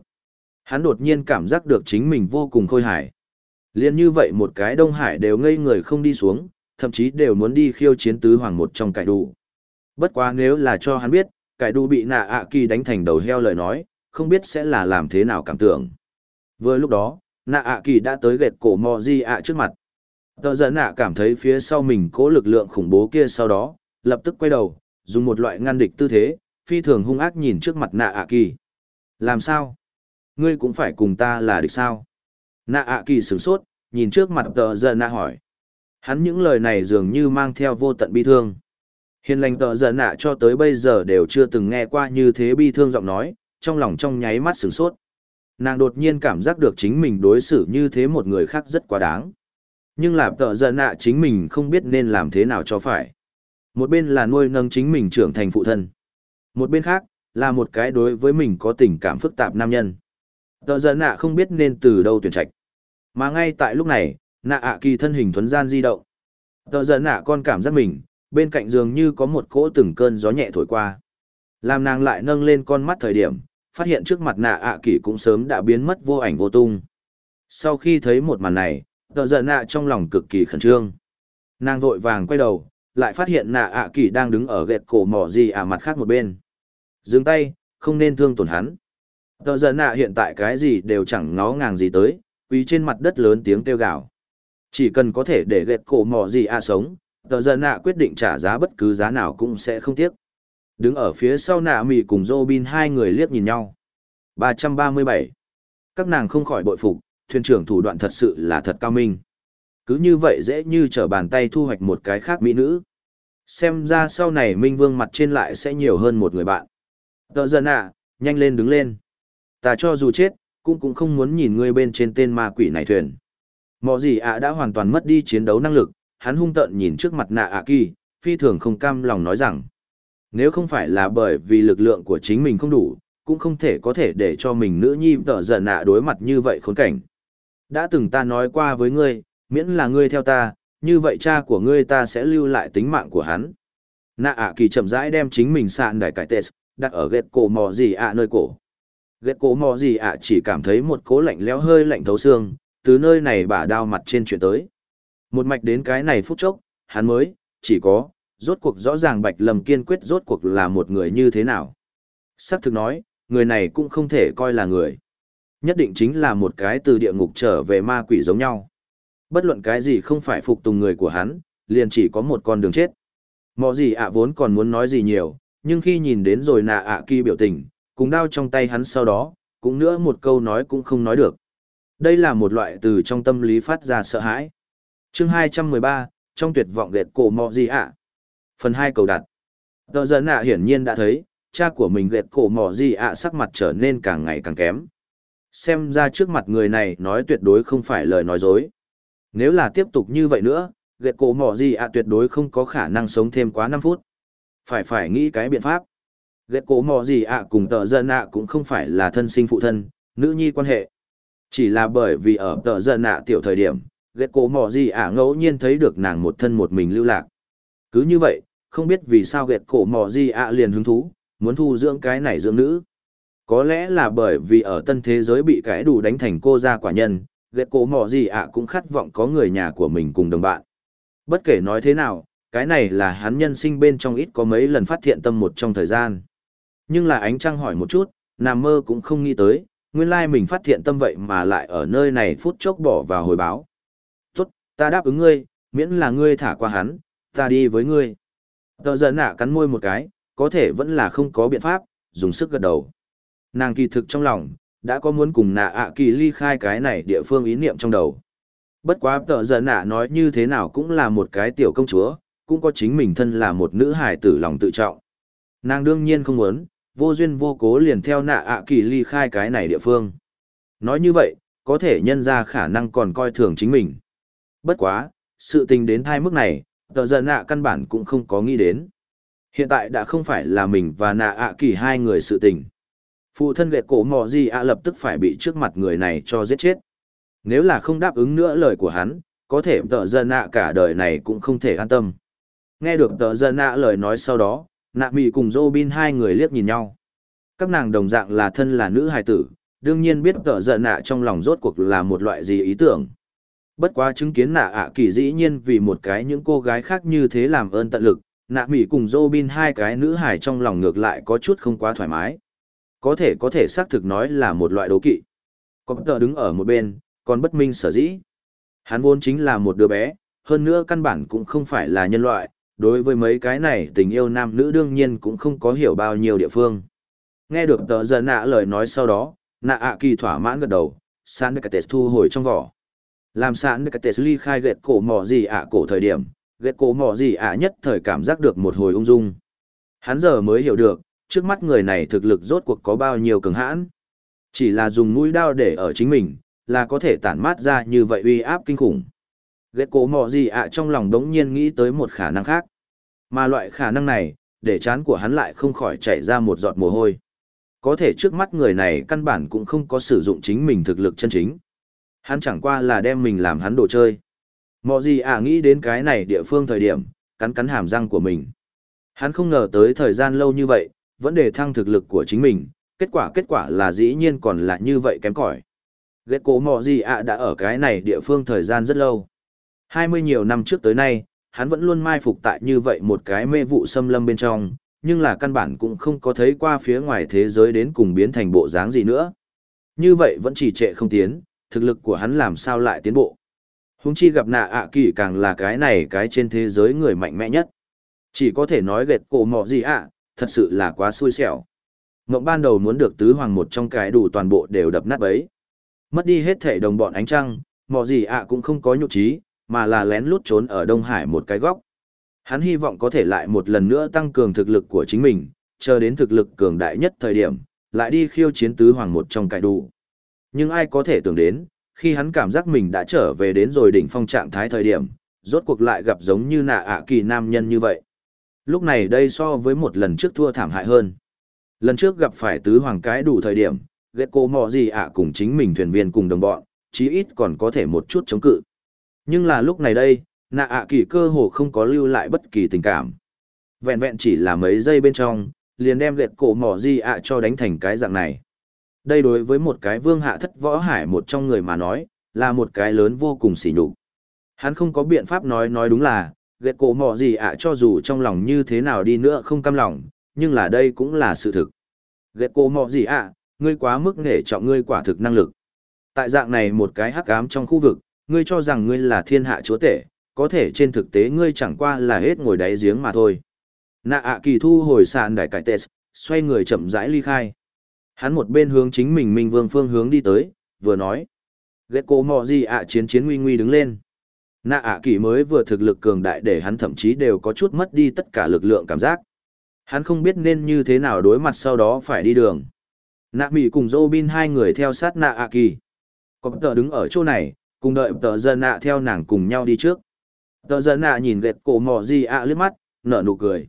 Hắn đột nhiên cảm giác được chính mình vô cùng khôi hài. Liên như vậy một cái Đông Hải đều ngây người không đi xuống, thậm chí đều muốn đi khiêu chiến tứ hoàng một trong cải đủ. Bất quá nếu là cho hắn biết, cải đủ bị nạ ạ kỳ đánh thành đầu heo lời nói, không biết sẽ là làm thế nào cảm tưởng. Vừa lúc đó, nạ ạ kỳ đã tới gẹt cổ mò di ạ trước mặt. Tờ giận nạ cảm thấy phía sau mình cố lực lượng khủng bố kia sau đó, lập tức quay đầu, dùng một loại ngăn địch tư thế, phi thường hung ác nhìn trước mặt nạ ạ kỳ. Làm sao? Ngươi cũng phải cùng ta là địch sao? Nạ ạ kỳ sửng sốt, nhìn trước mặt tờ giận nạ hỏi. Hắn những lời này dường như mang theo vô tận bi thương. Hiền lành tờ giận nạ cho tới bây giờ đều chưa từng nghe qua như thế bi thương giọng nói, trong lòng trong nháy mắt sửng sốt. Nàng đột nhiên cảm giác được chính mình đối xử như thế một người khác rất quá đáng. Nhưng là tợ giận nạ chính mình không biết nên làm thế nào cho phải. Một bên là nuôi nâng chính mình trưởng thành phụ thân. Một bên khác, là một cái đối với mình có tình cảm phức tạp nam nhân. Tợ giận nạ không biết nên từ đâu tuyển trạch. Mà ngay tại lúc này, nạ ạ kỳ thân hình thuấn gian di động. Tợ giận nạ con cảm giác mình, bên cạnh giường như có một cỗ từng cơn gió nhẹ thổi qua. Làm nàng lại nâng lên con mắt thời điểm, phát hiện trước mặt nạ ạ à kỷ cũng sớm đã biến mất vô ảnh vô tung. Sau khi thấy một màn này, tờ giận nạ trong lòng cực kỳ khẩn trương. Nàng vội vàng quay đầu, lại phát hiện nạ ạ à kỷ đang đứng ở gẹt cổ mỏ gì à mặt khác một bên. Dừng tay, không nên thương tổn hắn. Tờ giận nạ hiện tại cái gì đều chẳng ngó ngàng gì tới, quý trên mặt đất lớn tiếng kêu gào. Chỉ cần có thể để gẹt cổ mỏ gì à sống, tờ giận nạ quyết định trả giá bất cứ giá nào cũng sẽ không tiếc. Đứng ở phía sau nạ mì cùng Robin hai người liếc nhìn nhau. 337. Các nàng không khỏi bội phục, thuyền trưởng thủ đoạn thật sự là thật cao minh. Cứ như vậy dễ như trở bàn tay thu hoạch một cái khác mỹ nữ. Xem ra sau này Minh Vương mặt trên lại sẽ nhiều hơn một người bạn. Tợ dân ạ, nhanh lên đứng lên. Ta cho dù chết, cũng cũng không muốn nhìn ngươi bên trên tên ma quỷ này thuyền. Mọ gì ạ đã hoàn toàn mất đi chiến đấu năng lực, hắn hung tợn nhìn trước mặt nạ ạ kỳ, phi thường không cam lòng nói rằng. Nếu không phải là bởi vì lực lượng của chính mình không đủ, cũng không thể có thể để cho mình nữ nhi tở giận nạ đối mặt như vậy khốn cảnh. Đã từng ta nói qua với ngươi, miễn là ngươi theo ta, như vậy cha của ngươi ta sẽ lưu lại tính mạng của hắn. Nạ ạ kỳ chậm rãi đem chính mình sạn đài cải tết, đặt ở ghét cổ mò gì ạ nơi cổ. Ghét cổ mò gì ạ chỉ cảm thấy một cố lạnh lẽo hơi lạnh thấu xương, từ nơi này bả đao mặt trên chuyện tới. Một mạch đến cái này phút chốc, hắn mới, chỉ có, rốt cuộc rõ ràng Bạch Lâm kiên quyết rốt cuộc là một người như thế nào. Sắc thực nói, người này cũng không thể coi là người. Nhất định chính là một cái từ địa ngục trở về ma quỷ giống nhau. Bất luận cái gì không phải phục tùng người của hắn, liền chỉ có một con đường chết. Mọ gì ạ vốn còn muốn nói gì nhiều, nhưng khi nhìn đến rồi nạ ạ kỳ biểu tình, cùng đao trong tay hắn sau đó, cũng nữa một câu nói cũng không nói được. Đây là một loại từ trong tâm lý phát ra sợ hãi. chương 213, trong tuyệt vọng ghẹt cổ mọ gì ạ. Phần hai cầu đặt. Tờ giận ạ hiển nhiên đã thấy, cha của mình ghẹt cổ mỏ gì ạ sắc mặt trở nên càng ngày càng kém. Xem ra trước mặt người này nói tuyệt đối không phải lời nói dối. Nếu là tiếp tục như vậy nữa, ghẹt cổ mỏ gì ạ tuyệt đối không có khả năng sống thêm quá năm phút. Phải phải nghĩ cái biện pháp. Ghẹt cổ mỏ gì ạ cùng tờ giận ạ cũng không phải là thân sinh phụ thân, nữ nhi quan hệ. Chỉ là bởi vì ở tờ giận ạ tiểu thời điểm, ghẹt cổ mỏ gì ạ ngẫu nhiên thấy được nàng một thân một mình lưu lạc cứ như vậy, không biết vì sao ghẹt cổ mò gì ạ liền hứng thú, muốn thu dưỡng cái này dưỡng nữ. Có lẽ là bởi vì ở tân thế giới bị cái đủ đánh thành cô gia quả nhân, ghẹt cổ mò gì ạ cũng khát vọng có người nhà của mình cùng đồng bạn. Bất kể nói thế nào, cái này là hắn nhân sinh bên trong ít có mấy lần phát thiện tâm một trong thời gian. Nhưng là ánh trăng hỏi một chút, nằm mơ cũng không nghĩ tới, nguyên lai mình phát thiện tâm vậy mà lại ở nơi này phút chốc bỏ vào hồi báo. Tốt, ta đáp ứng ngươi, miễn là ngươi thả qua hắn, ta đi với ngươi. Tờ giận nạ cắn môi một cái, có thể vẫn là không có biện pháp, dùng sức gật đầu. Nàng kỳ thực trong lòng, đã có muốn cùng nạ ạ kỳ ly khai cái này địa phương ý niệm trong đầu. Bất quá tờ giận nạ nói như thế nào cũng là một cái tiểu công chúa, cũng có chính mình thân là một nữ hài tử lòng tự trọng. Nàng đương nhiên không muốn, vô duyên vô cố liền theo nạ ạ kỳ ly khai cái này địa phương. Nói như vậy, có thể nhân ra khả năng còn coi thường chính mình. Bất quá, sự tình đến thai mức này, tờ giờ nạ căn bản cũng không có nghĩ đến. Hiện tại đã không phải là mình và nạ ạ kỳ hai người sự tình. Phụ thân ghệ cổ mò gì ạ lập tức phải bị trước mặt người này cho giết chết. Nếu là không đáp ứng nữa lời của hắn, có thể tờ giờ nạ cả đời này cũng không thể an tâm. Nghe được tờ giờ nạ lời nói sau đó, nạ mị cùng Robin hai người liếc nhìn nhau. Các nàng đồng dạng là thân là nữ hài tử, đương nhiên biết tờ giờ nạ trong lòng rốt cuộc là một loại gì ý tưởng. Bất quá chứng kiến nạ ạ kỳ dĩ nhiên vì một cái những cô gái khác như thế làm ơn tận lực, nạ mỉ cùng Robin hai cái nữ hài trong lòng ngược lại có chút không quá thoải mái. Có thể có thể xác thực nói là một loại đố kỵ. Có tờ đứng ở một bên, còn bất minh sở dĩ. Hắn vốn chính là một đứa bé, hơn nữa căn bản cũng không phải là nhân loại, đối với mấy cái này tình yêu nam nữ đương nhiên cũng không có hiểu bao nhiêu địa phương. Nghe được tờ giờ nạ lời nói sau đó, nạ ạ kỳ thỏa mãn gật đầu, sán được thu hồi trong vỏ. Làm sẵn cái tệ ly khai gẹt cổ mỏ gì ạ cổ thời điểm, gẹt cổ mỏ gì ạ nhất thời cảm giác được một hồi ung dung. Hắn giờ mới hiểu được, trước mắt người này thực lực rốt cuộc có bao nhiêu cường hãn. Chỉ là dùng mũi đao để ở chính mình, là có thể tản mát ra như vậy uy áp kinh khủng. Ghét cổ mò gì ạ trong lòng đống nhiên nghĩ tới một khả năng khác. Mà loại khả năng này, để chán của hắn lại không khỏi chảy ra một giọt mồ hôi. Có thể trước mắt người này căn bản cũng không có sử dụng chính mình thực lực chân chính. Hắn chẳng qua là đem mình làm hắn đồ chơi. Mọ gì ạ nghĩ đến cái này địa phương thời điểm, cắn cắn hàm răng của mình. Hắn không ngờ tới thời gian lâu như vậy, vẫn để thăng thực lực của chính mình, kết quả kết quả là dĩ nhiên còn là như vậy kém cỏi. Ghét cổ mọ gì ạ đã ở cái này địa phương thời gian rất lâu. Hai mươi nhiều năm trước tới nay, hắn vẫn luôn mai phục tại như vậy một cái mê vụ xâm lâm bên trong, nhưng là căn bản cũng không có thấy qua phía ngoài thế giới đến cùng biến thành bộ dáng gì nữa. Như vậy vẫn chỉ trệ không tiến, thực lực của hắn làm sao lại tiến bộ. Húng chi gặp nạ ạ kỳ càng là cái này cái trên thế giới người mạnh mẽ nhất. Chỉ có thể nói gệt cổ mọ gì ạ, thật sự là quá xui xẻo. Ngộng ban đầu muốn được tứ hoàng một trong cái đủ toàn bộ đều đập nát bấy. Mất đi hết thể đồng bọn ánh trăng, mọ gì ạ cũng không có nhục trí, mà là lén lút trốn ở Đông Hải một cái góc. Hắn hy vọng có thể lại một lần nữa tăng cường thực lực của chính mình, chờ đến thực lực cường đại nhất thời điểm, lại đi khiêu chiến tứ hoàng một trong cải đủ. Nhưng ai có thể tưởng đến, khi hắn cảm giác mình đã trở về đến rồi đỉnh phong trạng thái thời điểm, rốt cuộc lại gặp giống như nạ ạ kỳ nam nhân như vậy. Lúc này đây so với một lần trước thua thảm hại hơn. Lần trước gặp phải tứ hoàng cái đủ thời điểm, ghét cô mò gì ạ cùng chính mình thuyền viên cùng đồng bọn, chí ít còn có thể một chút chống cự. Nhưng là lúc này đây, nạ ạ kỳ cơ hồ không có lưu lại bất kỳ tình cảm. Vẹn vẹn chỉ là mấy giây bên trong, liền đem ghét cổ mỏ gì ạ cho đánh thành cái dạng này. Đây đối với một cái vương hạ thất võ hải một trong người mà nói, là một cái lớn vô cùng sỉ nhục. Hắn không có biện pháp nói nói đúng là, ghét cổ mọ gì ạ cho dù trong lòng như thế nào đi nữa không cam lòng, nhưng là đây cũng là sự thực. Ghét cổ mọ gì ạ, ngươi quá mức nể trọng ngươi quả thực năng lực. Tại dạng này một cái hắc ám trong khu vực, ngươi cho rằng ngươi là thiên hạ chúa tể, có thể trên thực tế ngươi chẳng qua là hết ngồi đáy giếng mà thôi. Nạ ạ kỳ thu hồi sàn đại cải tệ, xoay người chậm rãi ly khai. Hắn một bên hướng chính mình Minh Vương phương hướng đi tới, vừa nói. Ghét cô mò gì ạ chiến chiến nguy nguy đứng lên. Nạ ạ kỳ mới vừa thực lực cường đại để hắn thậm chí đều có chút mất đi tất cả lực lượng cảm giác. Hắn không biết nên như thế nào đối mặt sau đó phải đi đường. Nạ Mỹ cùng Robin hai người theo sát Nạ ạ kỳ. Có tờ đứng ở chỗ này, cùng đợi tờ dân nạ theo nàng cùng nhau đi trước. Tờ dân nạ nhìn ghét cổ mò gì ạ liếc mắt, nở nụ cười.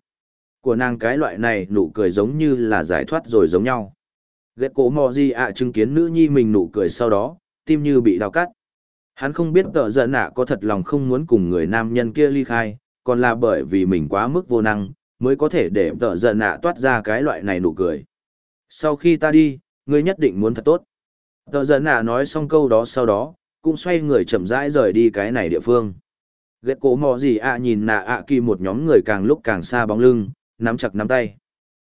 Của nàng cái loại này nụ cười giống như là giải thoát rồi giống nhau. Ghét cổ mò gì ạ chứng kiến nữ nhi mình nụ cười sau đó, tim như bị đau cắt. Hắn không biết tợ giận nạ có thật lòng không muốn cùng người nam nhân kia ly khai, còn là bởi vì mình quá mức vô năng, mới có thể để tợ giận nạ toát ra cái loại này nụ cười. Sau khi ta đi, ngươi nhất định muốn thật tốt. Tợ giận nạ nói xong câu đó sau đó, cũng xoay người chậm rãi rời đi cái này địa phương. Ghét cổ mò gì ạ nhìn nạ ạ kỳ một nhóm người càng lúc càng xa bóng lưng, nắm chặt nắm tay.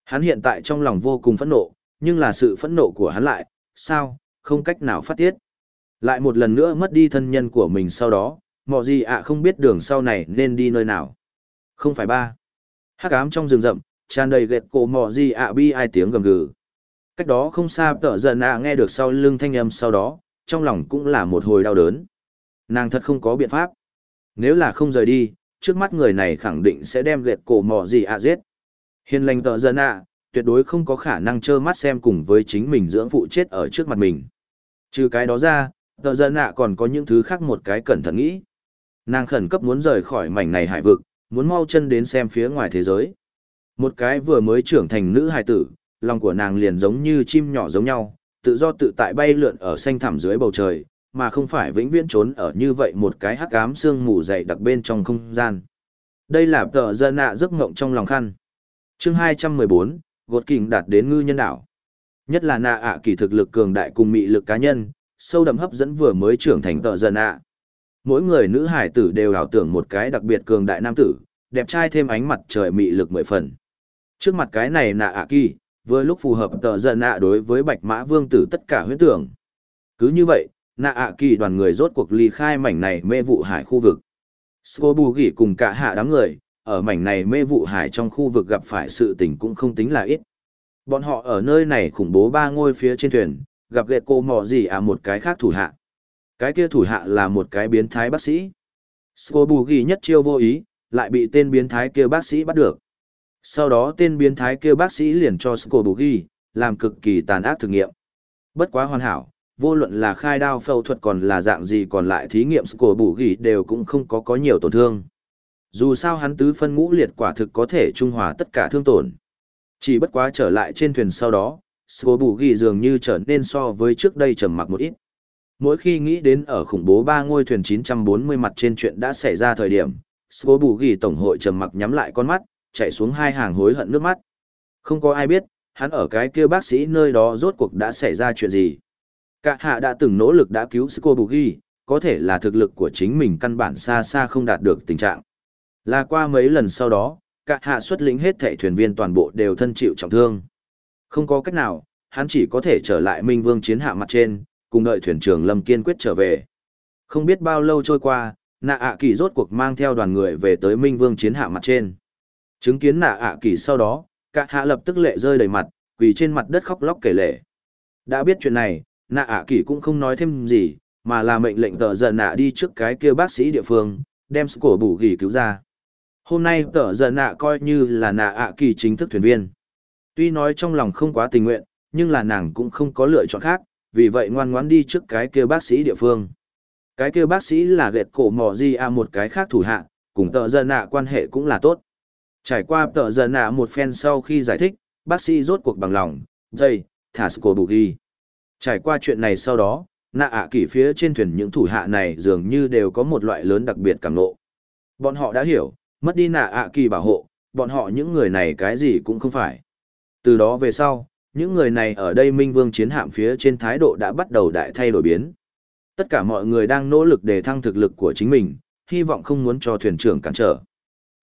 Hắn hiện tại trong lòng vô cùng phẫn nộ, nhưng là sự phẫn nộ của hắn lại, sao, không cách nào phát tiết. Lại một lần nữa mất đi thân nhân của mình sau đó, mọ gì ạ không biết đường sau này nên đi nơi nào. Không phải ba. Hắc ám trong rừng rậm, tràn đầy gẹt cổ mọ gì ạ bi ai tiếng gầm gừ. Cách đó không xa tở giận ạ nghe được sau lưng thanh âm sau đó, trong lòng cũng là một hồi đau đớn. Nàng thật không có biện pháp. Nếu là không rời đi, trước mắt người này khẳng định sẽ đem gẹt cổ mọ gì ạ giết. Hiền lành tở giận ạ, tuyệt đối không có khả năng trơ mắt xem cùng với chính mình dưỡng phụ chết ở trước mặt mình. Trừ cái đó ra, tờ dân nạ còn có những thứ khác một cái cẩn thận nghĩ. Nàng khẩn cấp muốn rời khỏi mảnh này hải vực, muốn mau chân đến xem phía ngoài thế giới. Một cái vừa mới trưởng thành nữ hài tử, lòng của nàng liền giống như chim nhỏ giống nhau, tự do tự tại bay lượn ở xanh thẳm dưới bầu trời, mà không phải vĩnh viễn trốn ở như vậy một cái hắc ám sương mù dày đặc bên trong không gian. Đây là tờ dân nạ giấc ngộng trong lòng khăn. Chương 214, gột kình đạt đến ngư nhân đảo. Nhất là nạ ạ kỳ thực lực cường đại cùng mị lực cá nhân, sâu đậm hấp dẫn vừa mới trưởng thành tợ dần ạ. Mỗi người nữ hải tử đều ảo tưởng một cái đặc biệt cường đại nam tử, đẹp trai thêm ánh mặt trời mị lực mười phần. Trước mặt cái này nạ ạ kỳ, vừa lúc phù hợp tợ dần ạ đối với bạch mã vương tử tất cả huyết tưởng. Cứ như vậy, nạ ạ kỳ đoàn người rốt cuộc ly khai mảnh này mê vụ hải khu vực. Scobu gỉ cùng cả hạ đám người, ở mảnh này mê vụ hải trong khu vực gặp phải sự tình cũng không tính là ít. Bọn họ ở nơi này khủng bố ba ngôi phía trên thuyền, gặp gẹt cô mò gì à một cái khác thủ hạ. Cái kia thủ hạ là một cái biến thái bác sĩ. Scobu ghi nhất chiêu vô ý, lại bị tên biến thái kia bác sĩ bắt được. Sau đó tên biến thái kia bác sĩ liền cho Scobu ghi, làm cực kỳ tàn ác thử nghiệm. Bất quá hoàn hảo, vô luận là khai đao phẫu thuật còn là dạng gì còn lại thí nghiệm Scobu ghi đều cũng không có có nhiều tổn thương. Dù sao hắn tứ phân ngũ liệt quả thực có thể trung hòa tất cả thương tổn. Chỉ bất quá trở lại trên thuyền sau đó, Sco Bù Ghi dường như trở nên so với trước đây trầm mặc một ít. Mỗi khi nghĩ đến ở khủng bố ba ngôi thuyền 940 mặt trên chuyện đã xảy ra thời điểm, Sco Bù Ghi tổng hội trầm mặc nhắm lại con mắt, chạy xuống hai hàng hối hận nước mắt. Không có ai biết, hắn ở cái kia bác sĩ nơi đó rốt cuộc đã xảy ra chuyện gì. Cả hạ đã từng nỗ lực đã cứu Sco Bù Ghi, có thể là thực lực của chính mình căn bản xa xa không đạt được tình trạng. Là qua mấy lần sau đó, cả hạ xuất lĩnh hết thảy thuyền viên toàn bộ đều thân chịu trọng thương. Không có cách nào, hắn chỉ có thể trở lại Minh Vương chiến hạ mặt trên, cùng đợi thuyền trưởng Lâm kiên quyết trở về. Không biết bao lâu trôi qua, nạ ạ kỳ rốt cuộc mang theo đoàn người về tới Minh Vương chiến hạ mặt trên. Chứng kiến nạ ạ kỳ sau đó, cả hạ lập tức lệ rơi đầy mặt, quỳ trên mặt đất khóc lóc kể lệ. Đã biết chuyện này, nạ ạ kỳ cũng không nói thêm gì, mà là mệnh lệnh tờ giận nạ đi trước cái kia bác sĩ địa phương, đem cổ bù gỉ cứu ra. Hôm nay tờ giờ nạ coi như là nạ ạ kỳ chính thức thuyền viên. Tuy nói trong lòng không quá tình nguyện, nhưng là nàng cũng không có lựa chọn khác, vì vậy ngoan ngoãn đi trước cái kia bác sĩ địa phương. Cái kia bác sĩ là gẹt cổ mò di a một cái khác thủ hạ, cùng tờ giờ nạ quan hệ cũng là tốt. Trải qua tờ giờ nạ một phen sau khi giải thích, bác sĩ rốt cuộc bằng lòng, dây, thả cổ bù ghi. Trải qua chuyện này sau đó, nạ ạ kỳ phía trên thuyền những thủ hạ này dường như đều có một loại lớn đặc biệt cảm nộ. Bọn họ đã hiểu, mất đi nạ ạ kỳ bảo hộ, bọn họ những người này cái gì cũng không phải. Từ đó về sau, những người này ở đây Minh Vương chiến hạm phía trên thái độ đã bắt đầu đại thay đổi biến. Tất cả mọi người đang nỗ lực để thăng thực lực của chính mình, hy vọng không muốn cho thuyền trưởng cản trở.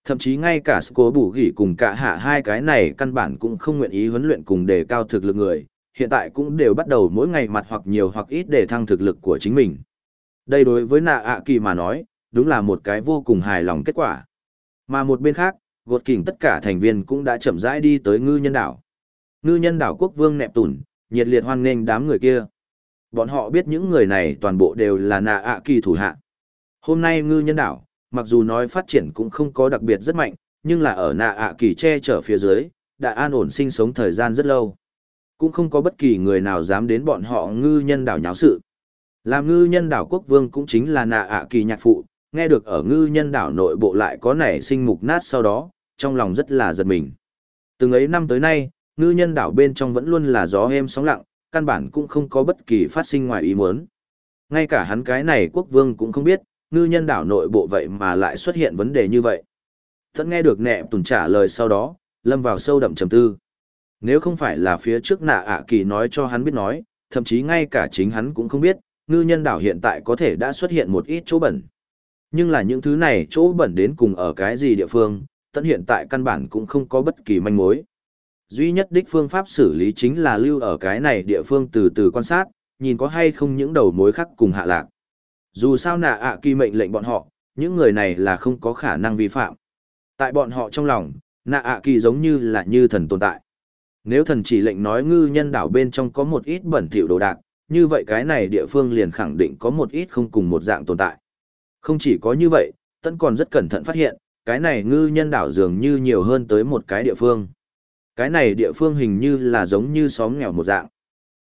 Thậm chí ngay cả Sco Bù Gỉ cùng cả hạ hai cái này căn bản cũng không nguyện ý huấn luyện cùng đề cao thực lực người, hiện tại cũng đều bắt đầu mỗi ngày mặt hoặc nhiều hoặc ít để thăng thực lực của chính mình. Đây đối với nạ ạ kỳ mà nói, đúng là một cái vô cùng hài lòng kết quả. Mà một bên khác, gột kỉnh tất cả thành viên cũng đã chậm rãi đi tới ngư nhân đảo. Ngư nhân đảo quốc vương nẹp tủn, nhiệt liệt hoan nghênh đám người kia. Bọn họ biết những người này toàn bộ đều là nạ ạ kỳ thủ hạ. Hôm nay ngư nhân đảo, mặc dù nói phát triển cũng không có đặc biệt rất mạnh, nhưng là ở nạ ạ kỳ che chở phía dưới, đã an ổn sinh sống thời gian rất lâu. Cũng không có bất kỳ người nào dám đến bọn họ ngư nhân đảo nháo sự. Làm ngư nhân đảo quốc vương cũng chính là nạ ạ kỳ nhạc phụ, nghe được ở ngư nhân đảo nội bộ lại có nảy sinh mục nát sau đó, trong lòng rất là giật mình. Từng ấy năm tới nay, ngư nhân đảo bên trong vẫn luôn là gió êm sóng lặng, căn bản cũng không có bất kỳ phát sinh ngoài ý muốn. Ngay cả hắn cái này quốc vương cũng không biết, ngư nhân đảo nội bộ vậy mà lại xuất hiện vấn đề như vậy. Thẫn nghe được nẹ tùn trả lời sau đó, lâm vào sâu đậm trầm tư. Nếu không phải là phía trước nạ ạ kỳ nói cho hắn biết nói, thậm chí ngay cả chính hắn cũng không biết, ngư nhân đảo hiện tại có thể đã xuất hiện một ít chỗ bẩn. Nhưng là những thứ này chỗ bẩn đến cùng ở cái gì địa phương, tận hiện tại căn bản cũng không có bất kỳ manh mối. Duy nhất đích phương pháp xử lý chính là lưu ở cái này địa phương từ từ quan sát, nhìn có hay không những đầu mối khác cùng hạ lạc. Dù sao nạ ạ kỳ mệnh lệnh bọn họ, những người này là không có khả năng vi phạm. Tại bọn họ trong lòng, nạ ạ kỳ giống như là như thần tồn tại. Nếu thần chỉ lệnh nói ngư nhân đảo bên trong có một ít bẩn thỉu đồ đạc, như vậy cái này địa phương liền khẳng định có một ít không cùng một dạng tồn tại. Không chỉ có như vậy, Tân còn rất cẩn thận phát hiện, cái này ngư nhân đảo dường như nhiều hơn tới một cái địa phương. Cái này địa phương hình như là giống như xóm nghèo một dạng.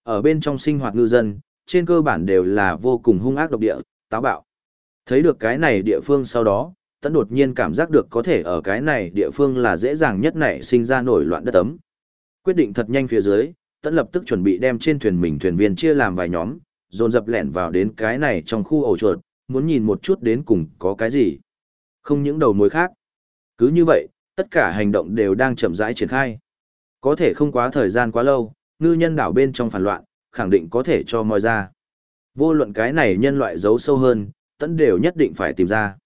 Ở bên trong sinh hoạt ngư dân, trên cơ bản đều là vô cùng hung ác độc địa, táo bạo. Thấy được cái này địa phương sau đó, Tân đột nhiên cảm giác được có thể ở cái này địa phương là dễ dàng nhất nảy sinh ra nổi loạn đất ấm. Quyết định thật nhanh phía dưới, Tân lập tức chuẩn bị đem trên thuyền mình thuyền viên chia làm vài nhóm, dồn dập lẻn vào đến cái này trong khu ổ chuột, muốn nhìn một chút đến cùng có cái gì. Không những đầu mối khác. Cứ như vậy, tất cả hành động đều đang chậm rãi triển khai. Có thể không quá thời gian quá lâu, ngư nhân đảo bên trong phản loạn, khẳng định có thể cho moi ra. Vô luận cái này nhân loại giấu sâu hơn, tẫn đều nhất định phải tìm ra.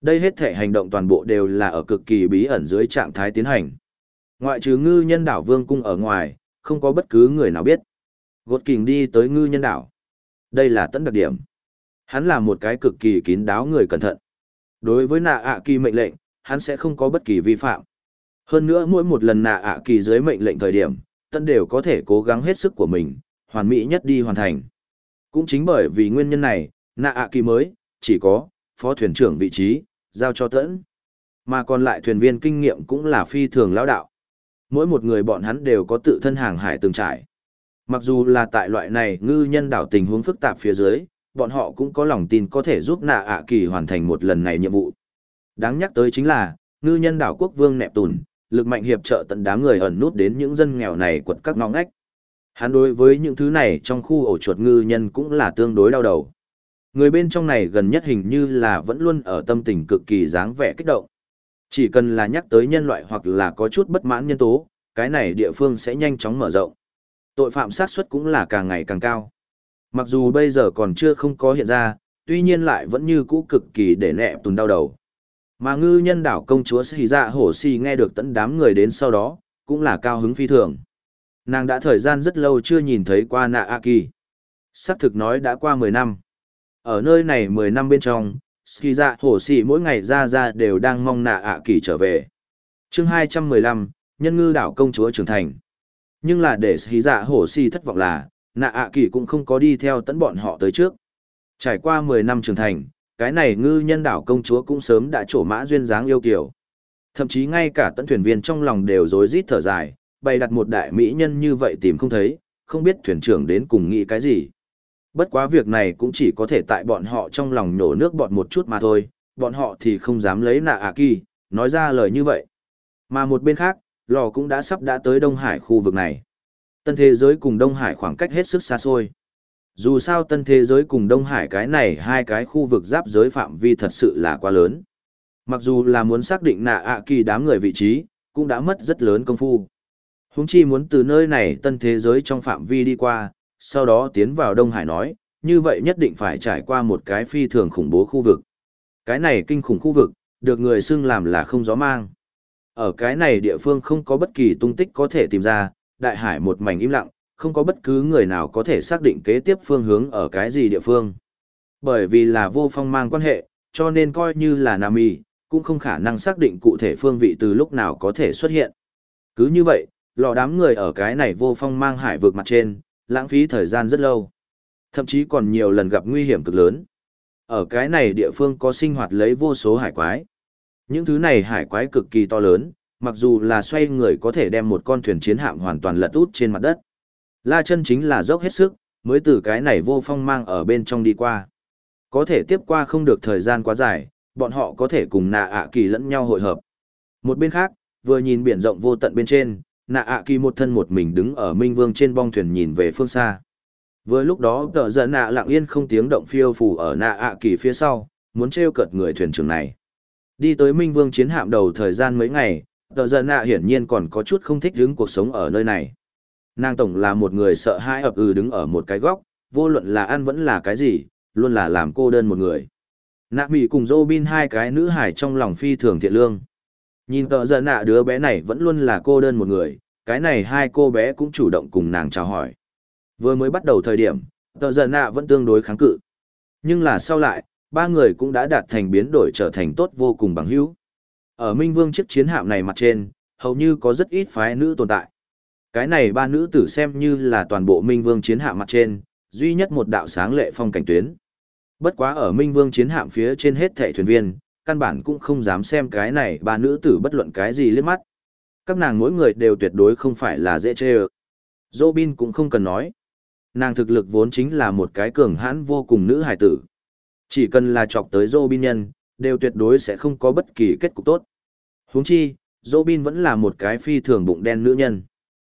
Đây hết thể hành động toàn bộ đều là ở cực kỳ bí ẩn dưới trạng thái tiến hành. Ngoại trừ ngư nhân đảo vương cung ở ngoài, không có bất cứ người nào biết. Gột kình đi tới ngư nhân đảo. Đây là tẫn đặc điểm. Hắn là một cái cực kỳ kín đáo người cẩn thận. Đối với nạ ạ kỳ mệnh lệnh, hắn sẽ không có bất kỳ vi phạm. Hơn nữa mỗi một lần nạ ạ kỳ dưới mệnh lệnh thời điểm, tân đều có thể cố gắng hết sức của mình, hoàn mỹ nhất đi hoàn thành. Cũng chính bởi vì nguyên nhân này, nạ ạ kỳ mới, chỉ có, phó thuyền trưởng vị trí, giao cho tẫn. Mà còn lại thuyền viên kinh nghiệm cũng là phi thường lão đạo. Mỗi một người bọn hắn đều có tự thân hàng hải từng trải. Mặc dù là tại loại này ngư nhân đảo tình huống phức tạp phía dưới, bọn họ cũng có lòng tin có thể giúp nạ ạ kỳ hoàn thành một lần này nhiệm vụ. Đáng nhắc tới chính là, ngư nhân đảo quốc vương nẹp tùn, lực mạnh hiệp trợ tận đám người ẩn nút đến những dân nghèo này quật các ngõ ngách. Hắn đối với những thứ này trong khu ổ chuột ngư nhân cũng là tương đối đau đầu. Người bên trong này gần nhất hình như là vẫn luôn ở tâm tình cực kỳ dáng vẻ kích động. Chỉ cần là nhắc tới nhân loại hoặc là có chút bất mãn nhân tố, cái này địa phương sẽ nhanh chóng mở rộng. Tội phạm sát suất cũng là càng ngày càng cao. Mặc dù bây giờ còn chưa không có hiện ra, tuy nhiên lại vẫn như cũ cực kỳ để nẹ tùn đau đầu. Mà ngư nhân đảo công chúa Sĩ Dạ Hổ Si nghe được tận đám người đến sau đó, cũng là cao hứng phi thường. Nàng đã thời gian rất lâu chưa nhìn thấy qua nạ A Kỳ. Sắc thực nói đã qua 10 năm. Ở nơi này 10 năm bên trong, Ski Dạ Hổ Si mỗi ngày ra ra đều đang mong nạ A Kỳ trở về. chương 215, Nhân ngư đảo công chúa trưởng thành. Nhưng là để Ski Dạ Hổ Si thất vọng là, nạ ạ kỳ cũng không có đi theo tẫn bọn họ tới trước. Trải qua 10 năm trưởng thành, cái này ngư nhân đảo công chúa cũng sớm đã trổ mã duyên dáng yêu kiều. Thậm chí ngay cả tận thuyền viên trong lòng đều rối rít thở dài, bày đặt một đại mỹ nhân như vậy tìm không thấy, không biết thuyền trưởng đến cùng nghĩ cái gì. Bất quá việc này cũng chỉ có thể tại bọn họ trong lòng nổ nước bọt một chút mà thôi, bọn họ thì không dám lấy nạ ạ kỳ, nói ra lời như vậy. Mà một bên khác, lò cũng đã sắp đã tới Đông Hải khu vực này. Tân thế giới cùng Đông Hải khoảng cách hết sức xa xôi. Dù sao tân thế giới cùng Đông Hải cái này hai cái khu vực giáp giới phạm vi thật sự là quá lớn. Mặc dù là muốn xác định nạ ạ kỳ đám người vị trí, cũng đã mất rất lớn công phu. Húng chi muốn từ nơi này tân thế giới trong phạm vi đi qua, sau đó tiến vào Đông Hải nói, như vậy nhất định phải trải qua một cái phi thường khủng bố khu vực. Cái này kinh khủng khu vực, được người xưng làm là không gió mang. Ở cái này địa phương không có bất kỳ tung tích có thể tìm ra, đại hải một mảnh im lặng, không có bất cứ người nào có thể xác định kế tiếp phương hướng ở cái gì địa phương. Bởi vì là vô phong mang quan hệ, cho nên coi như là Nami, cũng không khả năng xác định cụ thể phương vị từ lúc nào có thể xuất hiện. Cứ như vậy, lò đám người ở cái này vô phong mang hải vượt mặt trên, lãng phí thời gian rất lâu. Thậm chí còn nhiều lần gặp nguy hiểm cực lớn. Ở cái này địa phương có sinh hoạt lấy vô số hải quái. Những thứ này hải quái cực kỳ to lớn, mặc dù là xoay người có thể đem một con thuyền chiến hạm hoàn toàn lật út trên mặt đất. La chân chính là dốc hết sức, mới từ cái này vô phong mang ở bên trong đi qua. Có thể tiếp qua không được thời gian quá dài, bọn họ có thể cùng nạ ạ kỳ lẫn nhau hội hợp. Một bên khác, vừa nhìn biển rộng vô tận bên trên, nạ ạ kỳ một thân một mình đứng ở minh vương trên bong thuyền nhìn về phương xa. Vừa lúc đó tờ giận nạ lặng yên không tiếng động phiêu phù ở nạ ạ kỳ phía sau, muốn treo cợt người thuyền trưởng này. Đi tới Minh Vương chiến hạm đầu thời gian mấy ngày, tờ giận nạ hiển nhiên còn có chút không thích đứng cuộc sống ở nơi này. Nàng tổng là một người sợ hãi ập ừ đứng ở một cái góc, vô luận là ăn vẫn là cái gì, luôn là làm cô đơn một người. Nạ mỹ cùng Robin hai cái nữ hải trong lòng phi thường thiện lương. Nhìn tờ giận nạ đứa bé này vẫn luôn là cô đơn một người, cái này hai cô bé cũng chủ động cùng nàng chào hỏi. Vừa mới bắt đầu thời điểm, tờ giận nạ vẫn tương đối kháng cự. Nhưng là sau lại, ba người cũng đã đạt thành biến đổi trở thành tốt vô cùng bằng hữu. Ở Minh Vương chiếc chiến hạm này mặt trên, hầu như có rất ít phái nữ tồn tại. Cái này ba nữ tử xem như là toàn bộ Minh Vương chiến hạm mặt trên, duy nhất một đạo sáng lệ phong cảnh tuyến. Bất quá ở Minh Vương chiến hạm phía trên hết thảy thuyền viên, căn bản cũng không dám xem cái này ba nữ tử bất luận cái gì liếc mắt. Các nàng mỗi người đều tuyệt đối không phải là dễ chê ơ. Robin cũng không cần nói. Nàng thực lực vốn chính là một cái cường hãn vô cùng nữ hải tử. Chỉ cần là chọc tới Robin nhân, đều tuyệt đối sẽ không có bất kỳ kết cục tốt. Huống chi, Robin vẫn là một cái phi thường bụng đen nữ nhân.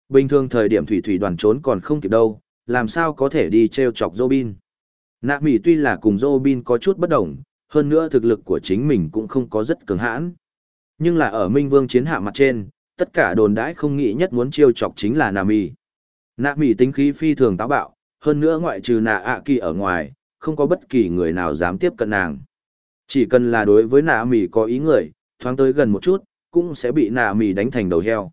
Bình thường thời điểm thủy thủy đoàn trốn còn không kịp đâu, làm sao có thể đi treo chọc Robin. Nạ Mỹ tuy là cùng Robin có chút bất đồng, hơn nữa thực lực của chính mình cũng không có rất cường hãn. Nhưng là ở Minh Vương chiến hạ mặt trên, tất cả đồn đãi không nghĩ nhất muốn chiêu chọc chính là Nạ Mỹ. Nạ Mỹ tính khí phi thường táo bạo, hơn nữa ngoại trừ Nạ ạ kỳ ở ngoài, không có bất kỳ người nào dám tiếp cận nàng. Chỉ cần là đối với Nạ Mỹ có ý người, thoáng tới gần một chút, cũng sẽ bị Nạ mì đánh thành đầu heo.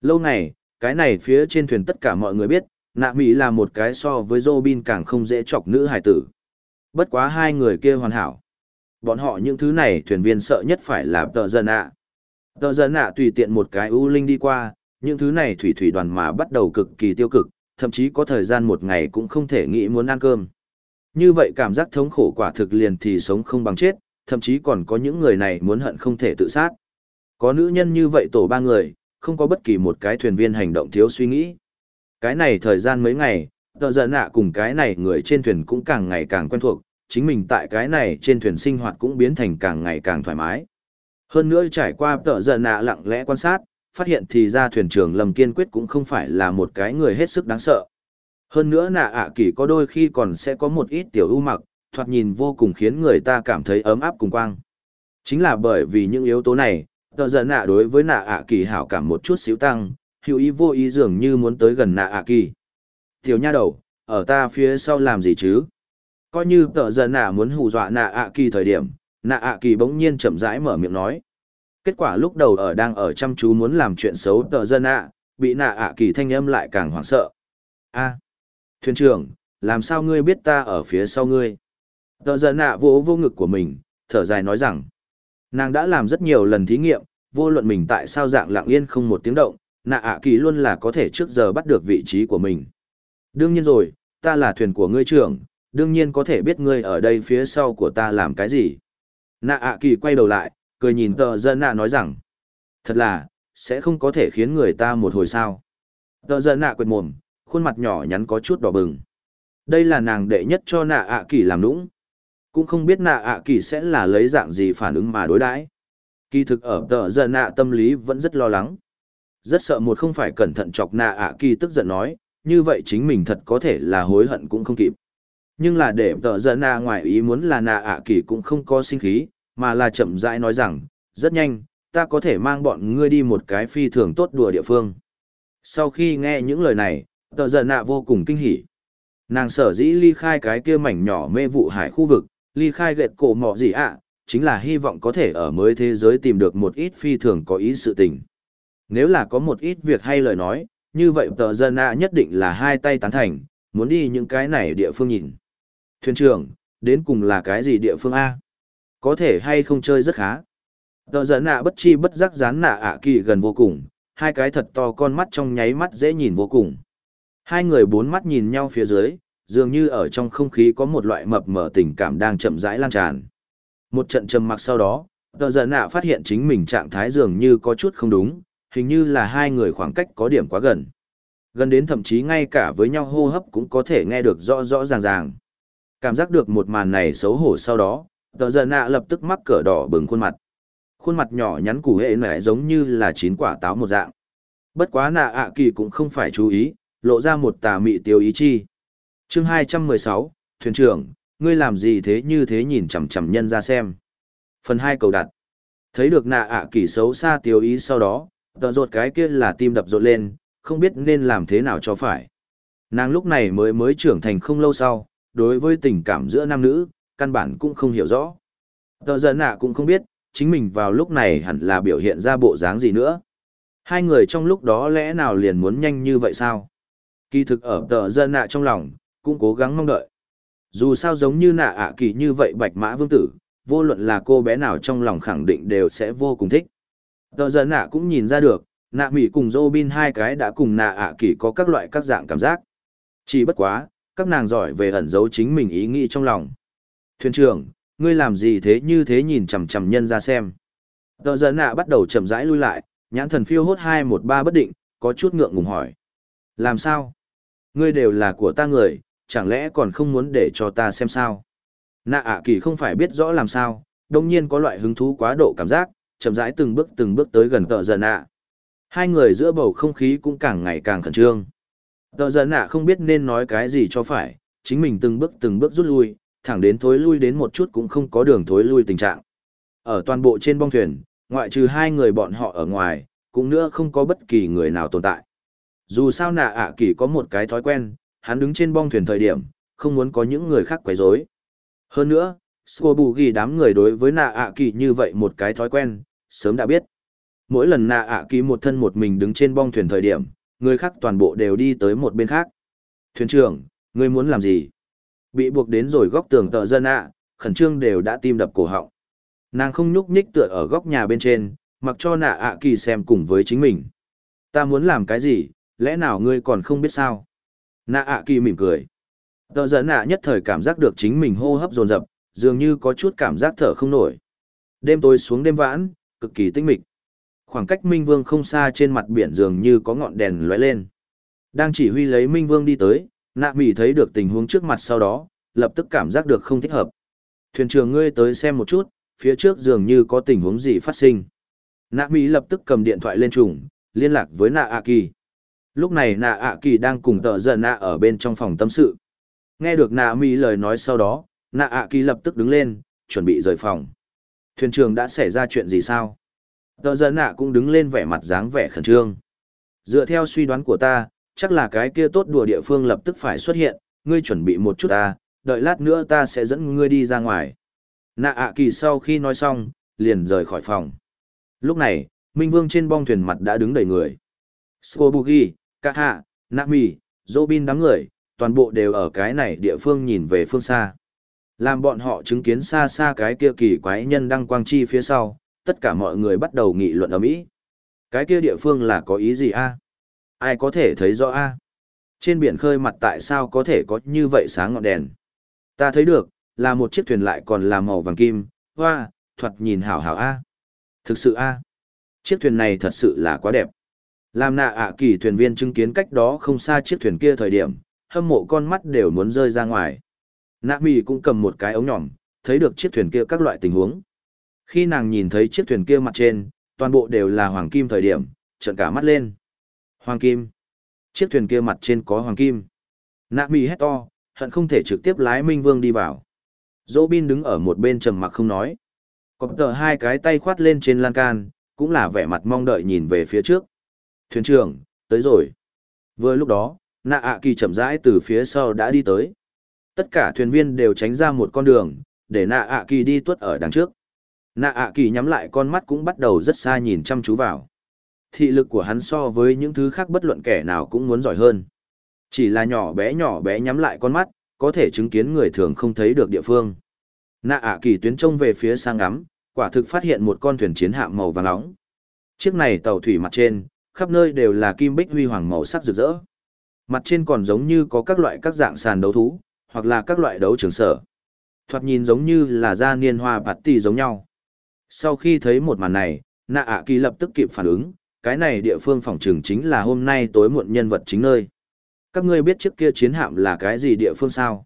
Lâu này, cái này phía trên thuyền tất cả mọi người biết, Nạ mì là một cái so với Robin càng không dễ chọc nữ hải tử. Bất quá hai người kia hoàn hảo. Bọn họ những thứ này thuyền viên sợ nhất phải là tờ dân ạ. Tờ dân ạ tùy tiện một cái ưu linh đi qua, những thứ này thủy thủy đoàn mà bắt đầu cực kỳ tiêu cực, thậm chí có thời gian một ngày cũng không thể nghĩ muốn ăn cơm. Như vậy cảm giác thống khổ quả thực liền thì sống không bằng chết, thậm chí còn có những người này muốn hận không thể tự sát. Có nữ nhân như vậy tổ ba người, không có bất kỳ một cái thuyền viên hành động thiếu suy nghĩ. Cái này thời gian mấy ngày, tờ giận nạ cùng cái này người trên thuyền cũng càng ngày càng quen thuộc, chính mình tại cái này trên thuyền sinh hoạt cũng biến thành càng ngày càng thoải mái. Hơn nữa trải qua tờ giận nạ lặng lẽ quan sát, phát hiện thì ra thuyền trưởng Lâm Kiên Quyết cũng không phải là một cái người hết sức đáng sợ. Hơn nữa nạ ạ kỳ có đôi khi còn sẽ có một ít tiểu ưu mặc, thoạt nhìn vô cùng khiến người ta cảm thấy ấm áp cùng quang. Chính là bởi vì những yếu tố này, tờ giận nạ đối với nạ ạ kỳ hảo cảm một chút xíu tăng, hữu ý vô ý dường như muốn tới gần nạ ạ kỳ. Tiểu nha đầu, ở ta phía sau làm gì chứ? Coi như tờ giận nạ muốn hù dọa nạ ạ kỳ thời điểm, nạ ạ kỳ bỗng nhiên chậm rãi mở miệng nói. Kết quả lúc đầu ở đang ở chăm chú muốn làm chuyện xấu tờ dân Nạ bị nạ ạ kỳ thanh âm lại càng hoảng sợ. a thuyền trưởng, làm sao ngươi biết ta ở phía sau ngươi? Tờ giờ nạ vỗ vô ngực của mình, thở dài nói rằng, nàng đã làm rất nhiều lần thí nghiệm, vô luận mình tại sao dạng lặng yên không một tiếng động, nạ ạ kỳ luôn là có thể trước giờ bắt được vị trí của mình. Đương nhiên rồi, ta là thuyền của ngươi trưởng, đương nhiên có thể biết ngươi ở đây phía sau của ta làm cái gì. Nạ ạ kỳ quay đầu lại, cười nhìn tờ giờ nạ nói rằng, thật là, sẽ không có thể khiến người ta một hồi sao. Tờ giờ nạ quệt mồm, khuôn mặt nhỏ nhắn có chút đỏ bừng. Đây là nàng đệ nhất cho nạ ạ kỳ làm nũng. Cũng không biết nạ ạ kỳ sẽ là lấy dạng gì phản ứng mà đối đãi. Kỳ thực ở tờ giờ nạ tâm lý vẫn rất lo lắng. Rất sợ một không phải cẩn thận chọc nạ ạ kỳ tức giận nói, như vậy chính mình thật có thể là hối hận cũng không kịp. Nhưng là để tờ giờ nạ ngoài ý muốn là nạ ạ kỳ cũng không có sinh khí, mà là chậm rãi nói rằng, rất nhanh, ta có thể mang bọn ngươi đi một cái phi thường tốt đùa địa phương. Sau khi nghe những lời này, tờ giận nạ vô cùng kinh hỉ. Nàng sở dĩ ly khai cái kia mảnh nhỏ mê vụ hải khu vực, ly khai gẹt cổ mọ gì ạ, chính là hy vọng có thể ở mới thế giới tìm được một ít phi thường có ý sự tình. Nếu là có một ít việc hay lời nói, như vậy tờ dân nạ nhất định là hai tay tán thành, muốn đi những cái này địa phương nhìn. Thuyền trưởng, đến cùng là cái gì địa phương A? Có thể hay không chơi rất khá. Tờ giận nạ bất chi bất giác dán nạ ạ kỳ gần vô cùng, hai cái thật to con mắt trong nháy mắt dễ nhìn vô cùng. Hai người bốn mắt nhìn nhau phía dưới, dường như ở trong không khí có một loại mập mờ tình cảm đang chậm rãi lan tràn. Một trận trầm mặc sau đó, tờ giận nạ phát hiện chính mình trạng thái dường như có chút không đúng, hình như là hai người khoảng cách có điểm quá gần. Gần đến thậm chí ngay cả với nhau hô hấp cũng có thể nghe được rõ rõ ràng ràng. Cảm giác được một màn này xấu hổ sau đó, tờ giờ nạ lập tức mắc cỡ đỏ bừng khuôn mặt khuôn mặt nhỏ nhắn củ hệ mẹ giống như là chín quả táo một dạng bất quá nạ ạ kỳ cũng không phải chú ý lộ ra một tà mị tiêu ý chi chương hai trăm mười sáu thuyền trưởng ngươi làm gì thế như thế nhìn chằm chằm nhân ra xem phần hai cầu đặt Thấy được nạ ạ kỳ xấu xa tiêu ý sau đó, tợ rột cái kia là tim đập rột lên, không biết nên làm thế nào cho phải. Nàng lúc này mới mới trưởng thành không lâu sau, đối với tình cảm giữa nam nữ, căn bản cũng không hiểu rõ. Tợ giận nạ cũng không biết, chính mình vào lúc này hẳn là biểu hiện ra bộ dáng gì nữa. Hai người trong lúc đó lẽ nào liền muốn nhanh như vậy sao? Kỳ thực ở tợ dân nạ trong lòng, cũng cố gắng mong đợi. Dù sao giống như nạ ạ kỳ như vậy bạch mã vương tử, vô luận là cô bé nào trong lòng khẳng định đều sẽ vô cùng thích. Tờ giờ nạ cũng nhìn ra được, nạ mỹ cùng Robin hai cái đã cùng nạ ạ kỳ có các loại các dạng cảm giác. Chỉ bất quá, các nàng giỏi về ẩn giấu chính mình ý nghĩ trong lòng. Thuyền trưởng, ngươi làm gì thế như thế nhìn chằm chằm nhân ra xem. Tờ giờ nạ bắt đầu chậm rãi lui lại, nhãn thần phiêu hốt hai một ba bất định, có chút ngượng ngùng hỏi. Làm sao? Ngươi đều là của ta người, chẳng lẽ còn không muốn để cho ta xem sao? Nạ ạ kỳ không phải biết rõ làm sao, đồng nhiên có loại hứng thú quá độ cảm giác, chậm rãi từng bước từng bước tới gần tợ giận ạ. Hai người giữa bầu không khí cũng càng ngày càng khẩn trương. Tợ giận ạ không biết nên nói cái gì cho phải, chính mình từng bước từng bước rút lui, thẳng đến thối lui đến một chút cũng không có đường thối lui tình trạng. Ở toàn bộ trên bong thuyền, ngoại trừ hai người bọn họ ở ngoài, cũng nữa không có bất kỳ người nào tồn tại. Dù sao nạ ạ kỳ có một cái thói quen, hắn đứng trên bong thuyền thời điểm, không muốn có những người khác quấy rối. Hơn nữa, Scobu ghi đám người đối với nạ ạ kỳ như vậy một cái thói quen, sớm đã biết. Mỗi lần nạ ạ kỳ một thân một mình đứng trên bong thuyền thời điểm, người khác toàn bộ đều đi tới một bên khác. Thuyền trưởng, ngươi muốn làm gì? Bị buộc đến rồi góc tường tợ dân ạ, khẩn trương đều đã tim đập cổ họng. Nàng không nhúc nhích tựa ở góc nhà bên trên, mặc cho nạ ạ kỳ xem cùng với chính mình. Ta muốn làm cái gì, lẽ nào ngươi còn không biết sao? Nạ ạ kỳ mỉm cười. Tờ giận nạ nhất thời cảm giác được chính mình hô hấp dồn dập, dường như có chút cảm giác thở không nổi. Đêm tối xuống đêm vãn, cực kỳ tinh mịch. Khoảng cách Minh Vương không xa trên mặt biển dường như có ngọn đèn lóe lên. Đang chỉ huy lấy Minh Vương đi tới, nạ mỉ thấy được tình huống trước mặt sau đó, lập tức cảm giác được không thích hợp. Thuyền trưởng ngươi tới xem một chút, phía trước dường như có tình huống gì phát sinh. Nạ Mỹ lập tức cầm điện thoại lên trùng, liên lạc với Nạ A Kỳ. Lúc này Nạ ạ Kỳ đang cùng tợ giận Nạ ở bên trong phòng tâm sự. Nghe được Nạ Mỹ lời nói sau đó, Nạ ạ Kỳ lập tức đứng lên, chuẩn bị rời phòng. Thuyền trưởng đã xảy ra chuyện gì sao? Tợ giận Nạ cũng đứng lên vẻ mặt dáng vẻ khẩn trương. Dựa theo suy đoán của ta, chắc là cái kia tốt đùa địa phương lập tức phải xuất hiện, ngươi chuẩn bị một chút ta, đợi lát nữa ta sẽ dẫn ngươi đi ra ngoài. Nạ ạ kỳ sau khi nói xong, liền rời khỏi phòng. Lúc này, Minh Vương trên bong thuyền mặt đã đứng đầy người. scobugi Skobugi, Kaha, Nami, bin đám người, toàn bộ đều ở cái này địa phương nhìn về phương xa. Làm bọn họ chứng kiến xa xa cái kia kỳ quái nhân đang quang chi phía sau, tất cả mọi người bắt đầu nghị luận ở mỹ. Cái kia địa phương là có ý gì a? Ai có thể thấy rõ a? Trên biển khơi mặt tại sao có thể có như vậy sáng ngọn đèn? Ta thấy được, là một chiếc thuyền lại còn là màu vàng kim, hoa, thuật nhìn hảo hảo a. Thực sự a, chiếc thuyền này thật sự là quá đẹp. Làm nạ ạ kỳ thuyền viên chứng kiến cách đó không xa chiếc thuyền kia thời điểm, hâm mộ con mắt đều muốn rơi ra ngoài. Nạ mì cũng cầm một cái ống nhỏm, thấy được chiếc thuyền kia các loại tình huống. Khi nàng nhìn thấy chiếc thuyền kia mặt trên, toàn bộ đều là hoàng kim thời điểm, trợn cả mắt lên. Hoàng kim. Chiếc thuyền kia mặt trên có hoàng kim. Nạ mì hét to, hận không thể trực tiếp lái Minh Vương đi vào. Dỗ bin đứng ở một bên trầm mặc không nói. Cọp tờ hai cái tay khoát lên trên lan can, cũng là vẻ mặt mong đợi nhìn về phía trước. Thuyền trưởng, tới rồi. Vừa lúc đó, nạ ạ kỳ chậm rãi từ phía sau đã đi tới. Tất cả thuyền viên đều tránh ra một con đường, để nạ ạ kỳ đi tuất ở đằng trước. Nạ ạ kỳ nhắm lại con mắt cũng bắt đầu rất xa nhìn chăm chú vào. Thị lực của hắn so với những thứ khác bất luận kẻ nào cũng muốn giỏi hơn. Chỉ là nhỏ bé nhỏ bé nhắm lại con mắt, có thể chứng kiến người thường không thấy được địa phương. Nạ ạ kỳ tuyến trông về phía sang ngắm, quả thực phát hiện một con thuyền chiến hạm màu vàng nóng. Chiếc này tàu thủy mặt trên, khắp nơi đều là kim bích huy hoàng màu sắc rực rỡ. Mặt trên còn giống như có các loại các dạng sàn đấu thú, hoặc là các loại đấu trường sở. Thoạt nhìn giống như là gia niên hoa bạt tỷ giống nhau. Sau khi thấy một màn này, nạ ạ kỳ lập tức kịp phản ứng, cái này địa phương phòng trường chính là hôm nay tối muộn nhân vật chính nơi. Các ngươi biết trước kia chiến hạm là cái gì địa phương sao?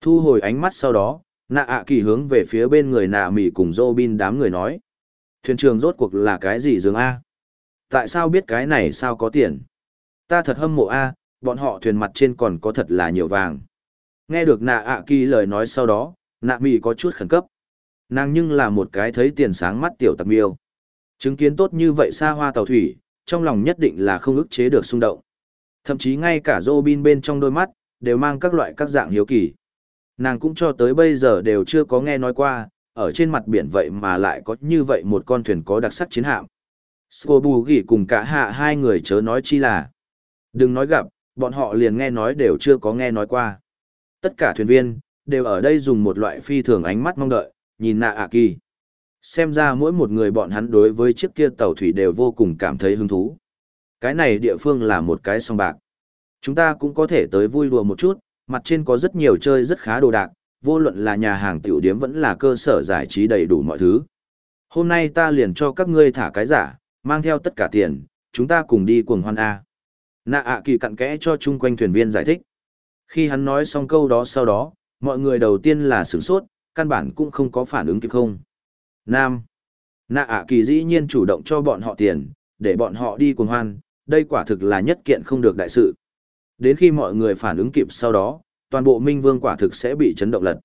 Thu hồi ánh mắt sau đó, nạ ạ kỳ hướng về phía bên người nạ mỉ cùng dô đám người nói thuyền trường rốt cuộc là cái gì dương a tại sao biết cái này sao có tiền ta thật hâm mộ a bọn họ thuyền mặt trên còn có thật là nhiều vàng nghe được nạ ạ kỳ lời nói sau đó nạ mỹ có chút khẩn cấp Nàng nhưng là một cái thấy tiền sáng mắt tiểu tặc miêu. Chứng kiến tốt như vậy xa hoa tàu thủy, trong lòng nhất định là không ức chế được xung động. Thậm chí ngay cả Robin bên trong đôi mắt, đều mang các loại các dạng hiếu kỳ. Nàng cũng cho tới bây giờ đều chưa có nghe nói qua, ở trên mặt biển vậy mà lại có như vậy một con thuyền có đặc sắc chiến hạm. Scobu ghi cùng cả hạ hai người chớ nói chi là. Đừng nói gặp, bọn họ liền nghe nói đều chưa có nghe nói qua. Tất cả thuyền viên, đều ở đây dùng một loại phi thường ánh mắt mong đợi, nhìn nạ ạ kỳ. Xem ra mỗi một người bọn hắn đối với chiếc kia tàu thủy đều vô cùng cảm thấy hứng thú. Cái này địa phương là một cái song bạc. Chúng ta cũng có thể tới vui đùa một chút, mặt trên có rất nhiều chơi rất khá đồ đạc, vô luận là nhà hàng tiểu điếm vẫn là cơ sở giải trí đầy đủ mọi thứ. Hôm nay ta liền cho các ngươi thả cái giả, mang theo tất cả tiền, chúng ta cùng đi cuồng hoan A. Nạ ạ kỳ cặn kẽ cho chung quanh thuyền viên giải thích. Khi hắn nói xong câu đó sau đó, mọi người đầu tiên là sửng sốt, căn bản cũng không có phản ứng kịp không. Nam. Nạ ạ kỳ dĩ nhiên chủ động cho bọn họ tiền, để bọn họ đi cuồng hoan, đây quả thực là nhất kiện không được đại sự. Đến khi mọi người phản ứng kịp sau đó, toàn bộ Minh Vương quả thực sẽ bị chấn động lật.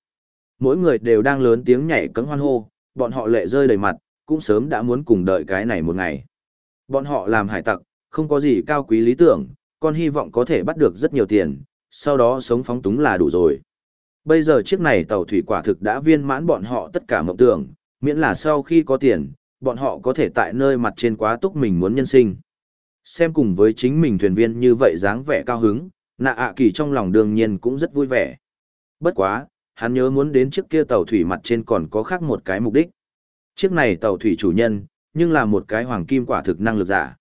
Mỗi người đều đang lớn tiếng nhảy cấm hoan hô, bọn họ lệ rơi đầy mặt, cũng sớm đã muốn cùng đợi cái này một ngày. Bọn họ làm hải tặc, không có gì cao quý lý tưởng, con hy vọng có thể bắt được rất nhiều tiền, sau đó sống phóng túng là đủ rồi. Bây giờ chiếc này tàu thủy quả thực đã viên mãn bọn họ tất cả mộng tưởng, miễn là sau khi có tiền, bọn họ có thể tại nơi mặt trên quá túc mình muốn nhân sinh. Xem cùng với chính mình thuyền viên như vậy dáng vẻ cao hứng, nạ ạ kỳ trong lòng đương nhiên cũng rất vui vẻ. Bất quá, hắn nhớ muốn đến chiếc kia tàu thủy mặt trên còn có khác một cái mục đích. Chiếc này tàu thủy chủ nhân, nhưng là một cái hoàng kim quả thực năng lực giả.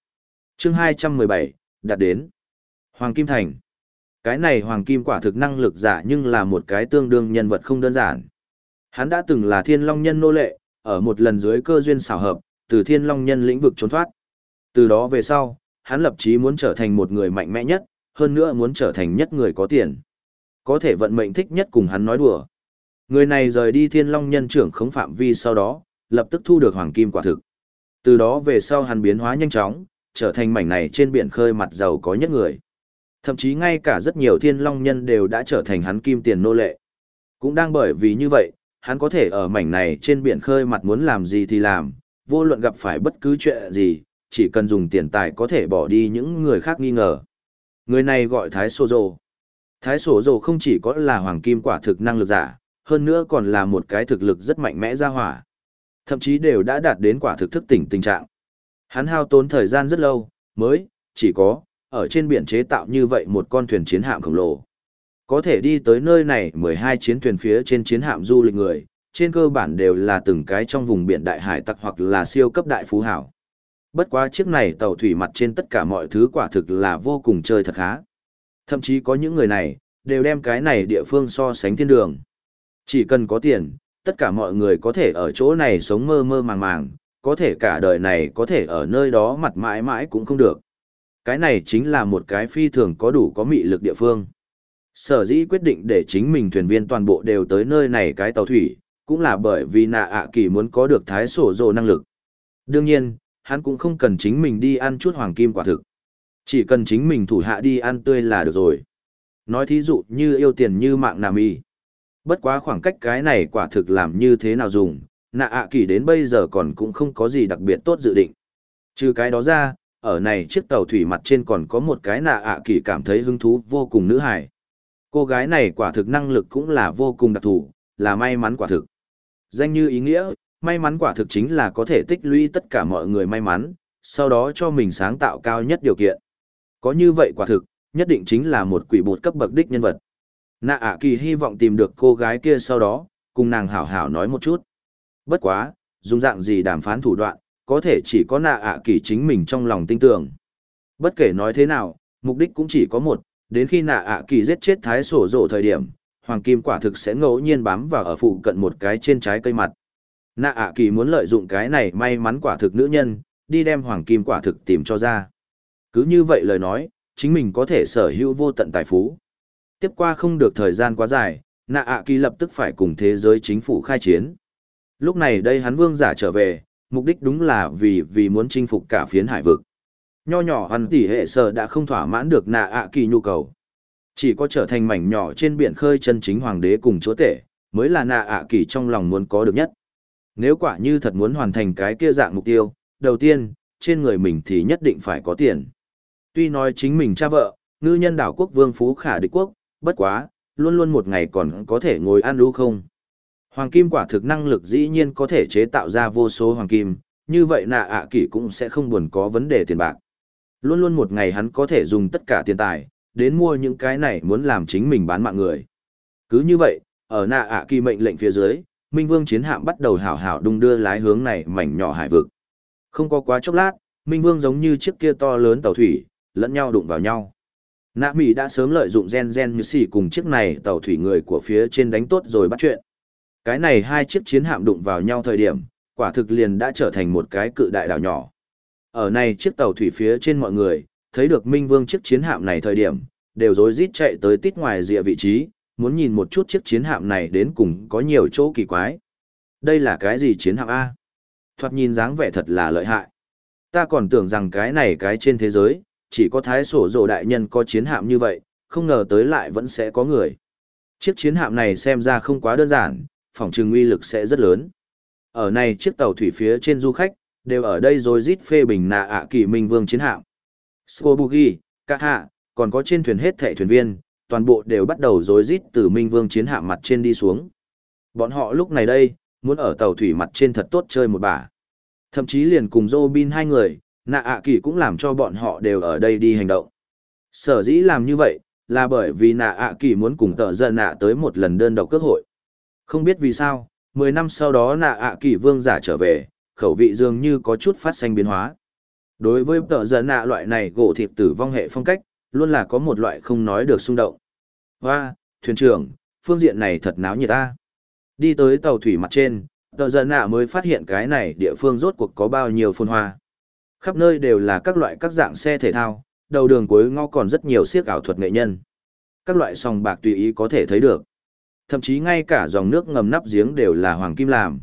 chương 217, đạt đến. Hoàng Kim Thành. Cái này Hoàng Kim quả thực năng lực giả nhưng là một cái tương đương nhân vật không đơn giản. Hắn đã từng là thiên long nhân nô lệ, ở một lần dưới cơ duyên xảo hợp, từ thiên long nhân lĩnh vực trốn thoát. Từ đó về sau, hắn lập chí muốn trở thành một người mạnh mẽ nhất, hơn nữa muốn trở thành nhất người có tiền. Có thể vận mệnh thích nhất cùng hắn nói đùa. Người này rời đi thiên long nhân trưởng khống phạm vi sau đó, lập tức thu được hoàng kim quả thực. Từ đó về sau hắn biến hóa nhanh chóng, trở thành mảnh này trên biển khơi mặt giàu có nhất người. Thậm chí ngay cả rất nhiều thiên long nhân đều đã trở thành hắn kim tiền nô lệ. Cũng đang bởi vì như vậy, hắn có thể ở mảnh này trên biển khơi mặt muốn làm gì thì làm, vô luận gặp phải bất cứ chuyện gì, chỉ cần dùng tiền tài có thể bỏ đi những người khác nghi ngờ. Người này gọi Thái Sô Dô. Thái Sô Dô không chỉ có là hoàng kim quả thực năng lực giả, hơn nữa còn là một cái thực lực rất mạnh mẽ ra hỏa. Thậm chí đều đã đạt đến quả thực thức tỉnh tình trạng. Hắn hao tốn thời gian rất lâu, mới, chỉ có, ở trên biển chế tạo như vậy một con thuyền chiến hạm khổng lồ. Có thể đi tới nơi này 12 chiến thuyền phía trên chiến hạm du lịch người, trên cơ bản đều là từng cái trong vùng biển đại hải tặc hoặc là siêu cấp đại phú hảo. Bất quá chiếc này tàu thủy mặt trên tất cả mọi thứ quả thực là vô cùng chơi thật khá. Thậm chí có những người này, đều đem cái này địa phương so sánh thiên đường. Chỉ cần có tiền, tất cả mọi người có thể ở chỗ này sống mơ mơ màng màng, có thể cả đời này có thể ở nơi đó mặt mãi mãi cũng không được cái này chính là một cái phi thường có đủ có mị lực địa phương. Sở dĩ quyết định để chính mình thuyền viên toàn bộ đều tới nơi này cái tàu thủy, cũng là bởi vì nạ ạ kỳ muốn có được thái sổ rồ năng lực. Đương nhiên, hắn cũng không cần chính mình đi ăn chút hoàng kim quả thực. Chỉ cần chính mình thủ hạ đi ăn tươi là được rồi. Nói thí dụ như yêu tiền như mạng nà y. Bất quá khoảng cách cái này quả thực làm như thế nào dùng, nạ ạ kỳ đến bây giờ còn cũng không có gì đặc biệt tốt dự định. Trừ cái đó ra, ở này chiếc tàu thủy mặt trên còn có một cái nạ ạ kỳ cảm thấy hứng thú vô cùng nữ hài. Cô gái này quả thực năng lực cũng là vô cùng đặc thù, là may mắn quả thực. Danh như ý nghĩa, may mắn quả thực chính là có thể tích lũy tất cả mọi người may mắn, sau đó cho mình sáng tạo cao nhất điều kiện. Có như vậy quả thực, nhất định chính là một quỷ bột cấp bậc đích nhân vật. Nạ ạ kỳ hy vọng tìm được cô gái kia sau đó, cùng nàng hảo hảo nói một chút. Bất quá, dùng dạng gì đàm phán thủ đoạn, có thể chỉ có nạ ạ kỳ chính mình trong lòng tin tưởng. Bất kể nói thế nào, mục đích cũng chỉ có một, đến khi nạ ạ kỳ giết chết thái sổ rộ thời điểm, hoàng kim quả thực sẽ ngẫu nhiên bám vào ở phụ cận một cái trên trái cây mặt. Nạ ạ kỳ muốn lợi dụng cái này may mắn quả thực nữ nhân, đi đem hoàng kim quả thực tìm cho ra. Cứ như vậy lời nói, chính mình có thể sở hữu vô tận tài phú. Tiếp qua không được thời gian quá dài, nạ ạ kỳ lập tức phải cùng thế giới chính phủ khai chiến. Lúc này đây hắn vương giả trở về, mục đích đúng là vì vì muốn chinh phục cả phiến hải vực. Nho nhỏ hắn tỷ hệ sở đã không thỏa mãn được nạ ạ kỳ nhu cầu. Chỉ có trở thành mảnh nhỏ trên biển khơi chân chính hoàng đế cùng chúa tể, mới là nạ ạ kỳ trong lòng muốn có được nhất. Nếu quả như thật muốn hoàn thành cái kia dạng mục tiêu, đầu tiên, trên người mình thì nhất định phải có tiền. Tuy nói chính mình cha vợ, ngư nhân đảo quốc vương phú khả địch quốc, bất quá, luôn luôn một ngày còn có thể ngồi ăn lưu không. Hoàng kim quả thực năng lực dĩ nhiên có thể chế tạo ra vô số hoàng kim, như vậy nạ ạ à kỷ cũng sẽ không buồn có vấn đề tiền bạc. Luôn luôn một ngày hắn có thể dùng tất cả tiền tài, đến mua những cái này muốn làm chính mình bán mạng người. Cứ như vậy, ở nạ ạ à kỳ mệnh lệnh phía dưới, Minh Vương chiến hạm bắt đầu hảo hảo đung đưa lái hướng này mảnh nhỏ hải vực. Không có quá chốc lát, Minh Vương giống như chiếc kia to lớn tàu thủy, lẫn nhau đụng vào nhau. Nạ Mỹ đã sớm lợi dụng gen gen như xỉ cùng chiếc này tàu thủy người của phía trên đánh tốt rồi bắt chuyện. Cái này hai chiếc chiến hạm đụng vào nhau thời điểm, quả thực liền đã trở thành một cái cự đại đảo nhỏ. Ở này chiếc tàu thủy phía trên mọi người, thấy được Minh Vương chiếc chiến hạm này thời điểm, đều rối rít chạy tới tít ngoài rìa vị trí, muốn nhìn một chút chiếc chiến hạm này đến cùng có nhiều chỗ kỳ quái. Đây là cái gì chiến hạm A? Thoạt nhìn dáng vẻ thật là lợi hại. Ta còn tưởng rằng cái này cái trên thế giới, chỉ có thái sổ rộ đại nhân có chiến hạm như vậy, không ngờ tới lại vẫn sẽ có người. Chiếc chiến hạm này xem ra không quá đơn giản, phòng trừng uy lực sẽ rất lớn. Ở này chiếc tàu thủy phía trên du khách, đều ở đây rồi rít phê bình nạ ạ kỳ minh vương chiến hạm. Skobugi, cả hạ, còn có trên thuyền hết thẻ thuyền viên, toàn bộ đều bắt đầu rối rít từ minh vương chiến hạm mặt trên đi xuống. Bọn họ lúc này đây, muốn ở tàu thủy mặt trên thật tốt chơi một bà. Thậm chí liền cùng Robin hai người, nạ ạ kỳ cũng làm cho bọn họ đều ở đây đi hành động. Sở dĩ làm như vậy, là bởi vì nạ ạ kỳ muốn cùng tợ giận nạ tới một lần đơn độc cơ hội. Không biết vì sao, 10 năm sau đó nạ ạ kỳ vương giả trở về, khẩu vị dường như có chút phát sinh biến hóa. Đối với tợ giận nạ loại này gỗ thịt tử vong hệ phong cách, luôn là có một loại không nói được xung động. Hoa, thuyền trưởng, phương diện này thật náo nhiệt ta. Đi tới tàu thủy mặt trên, tợ giận nạ mới phát hiện cái này địa phương rốt cuộc có bao nhiêu phồn hoa. Khắp nơi đều là các loại các dạng xe thể thao, đầu đường cuối ngõ còn rất nhiều siếc ảo thuật nghệ nhân. Các loại sòng bạc tùy ý có thể thấy được. Thậm chí ngay cả dòng nước ngầm nắp giếng đều là hoàng kim làm.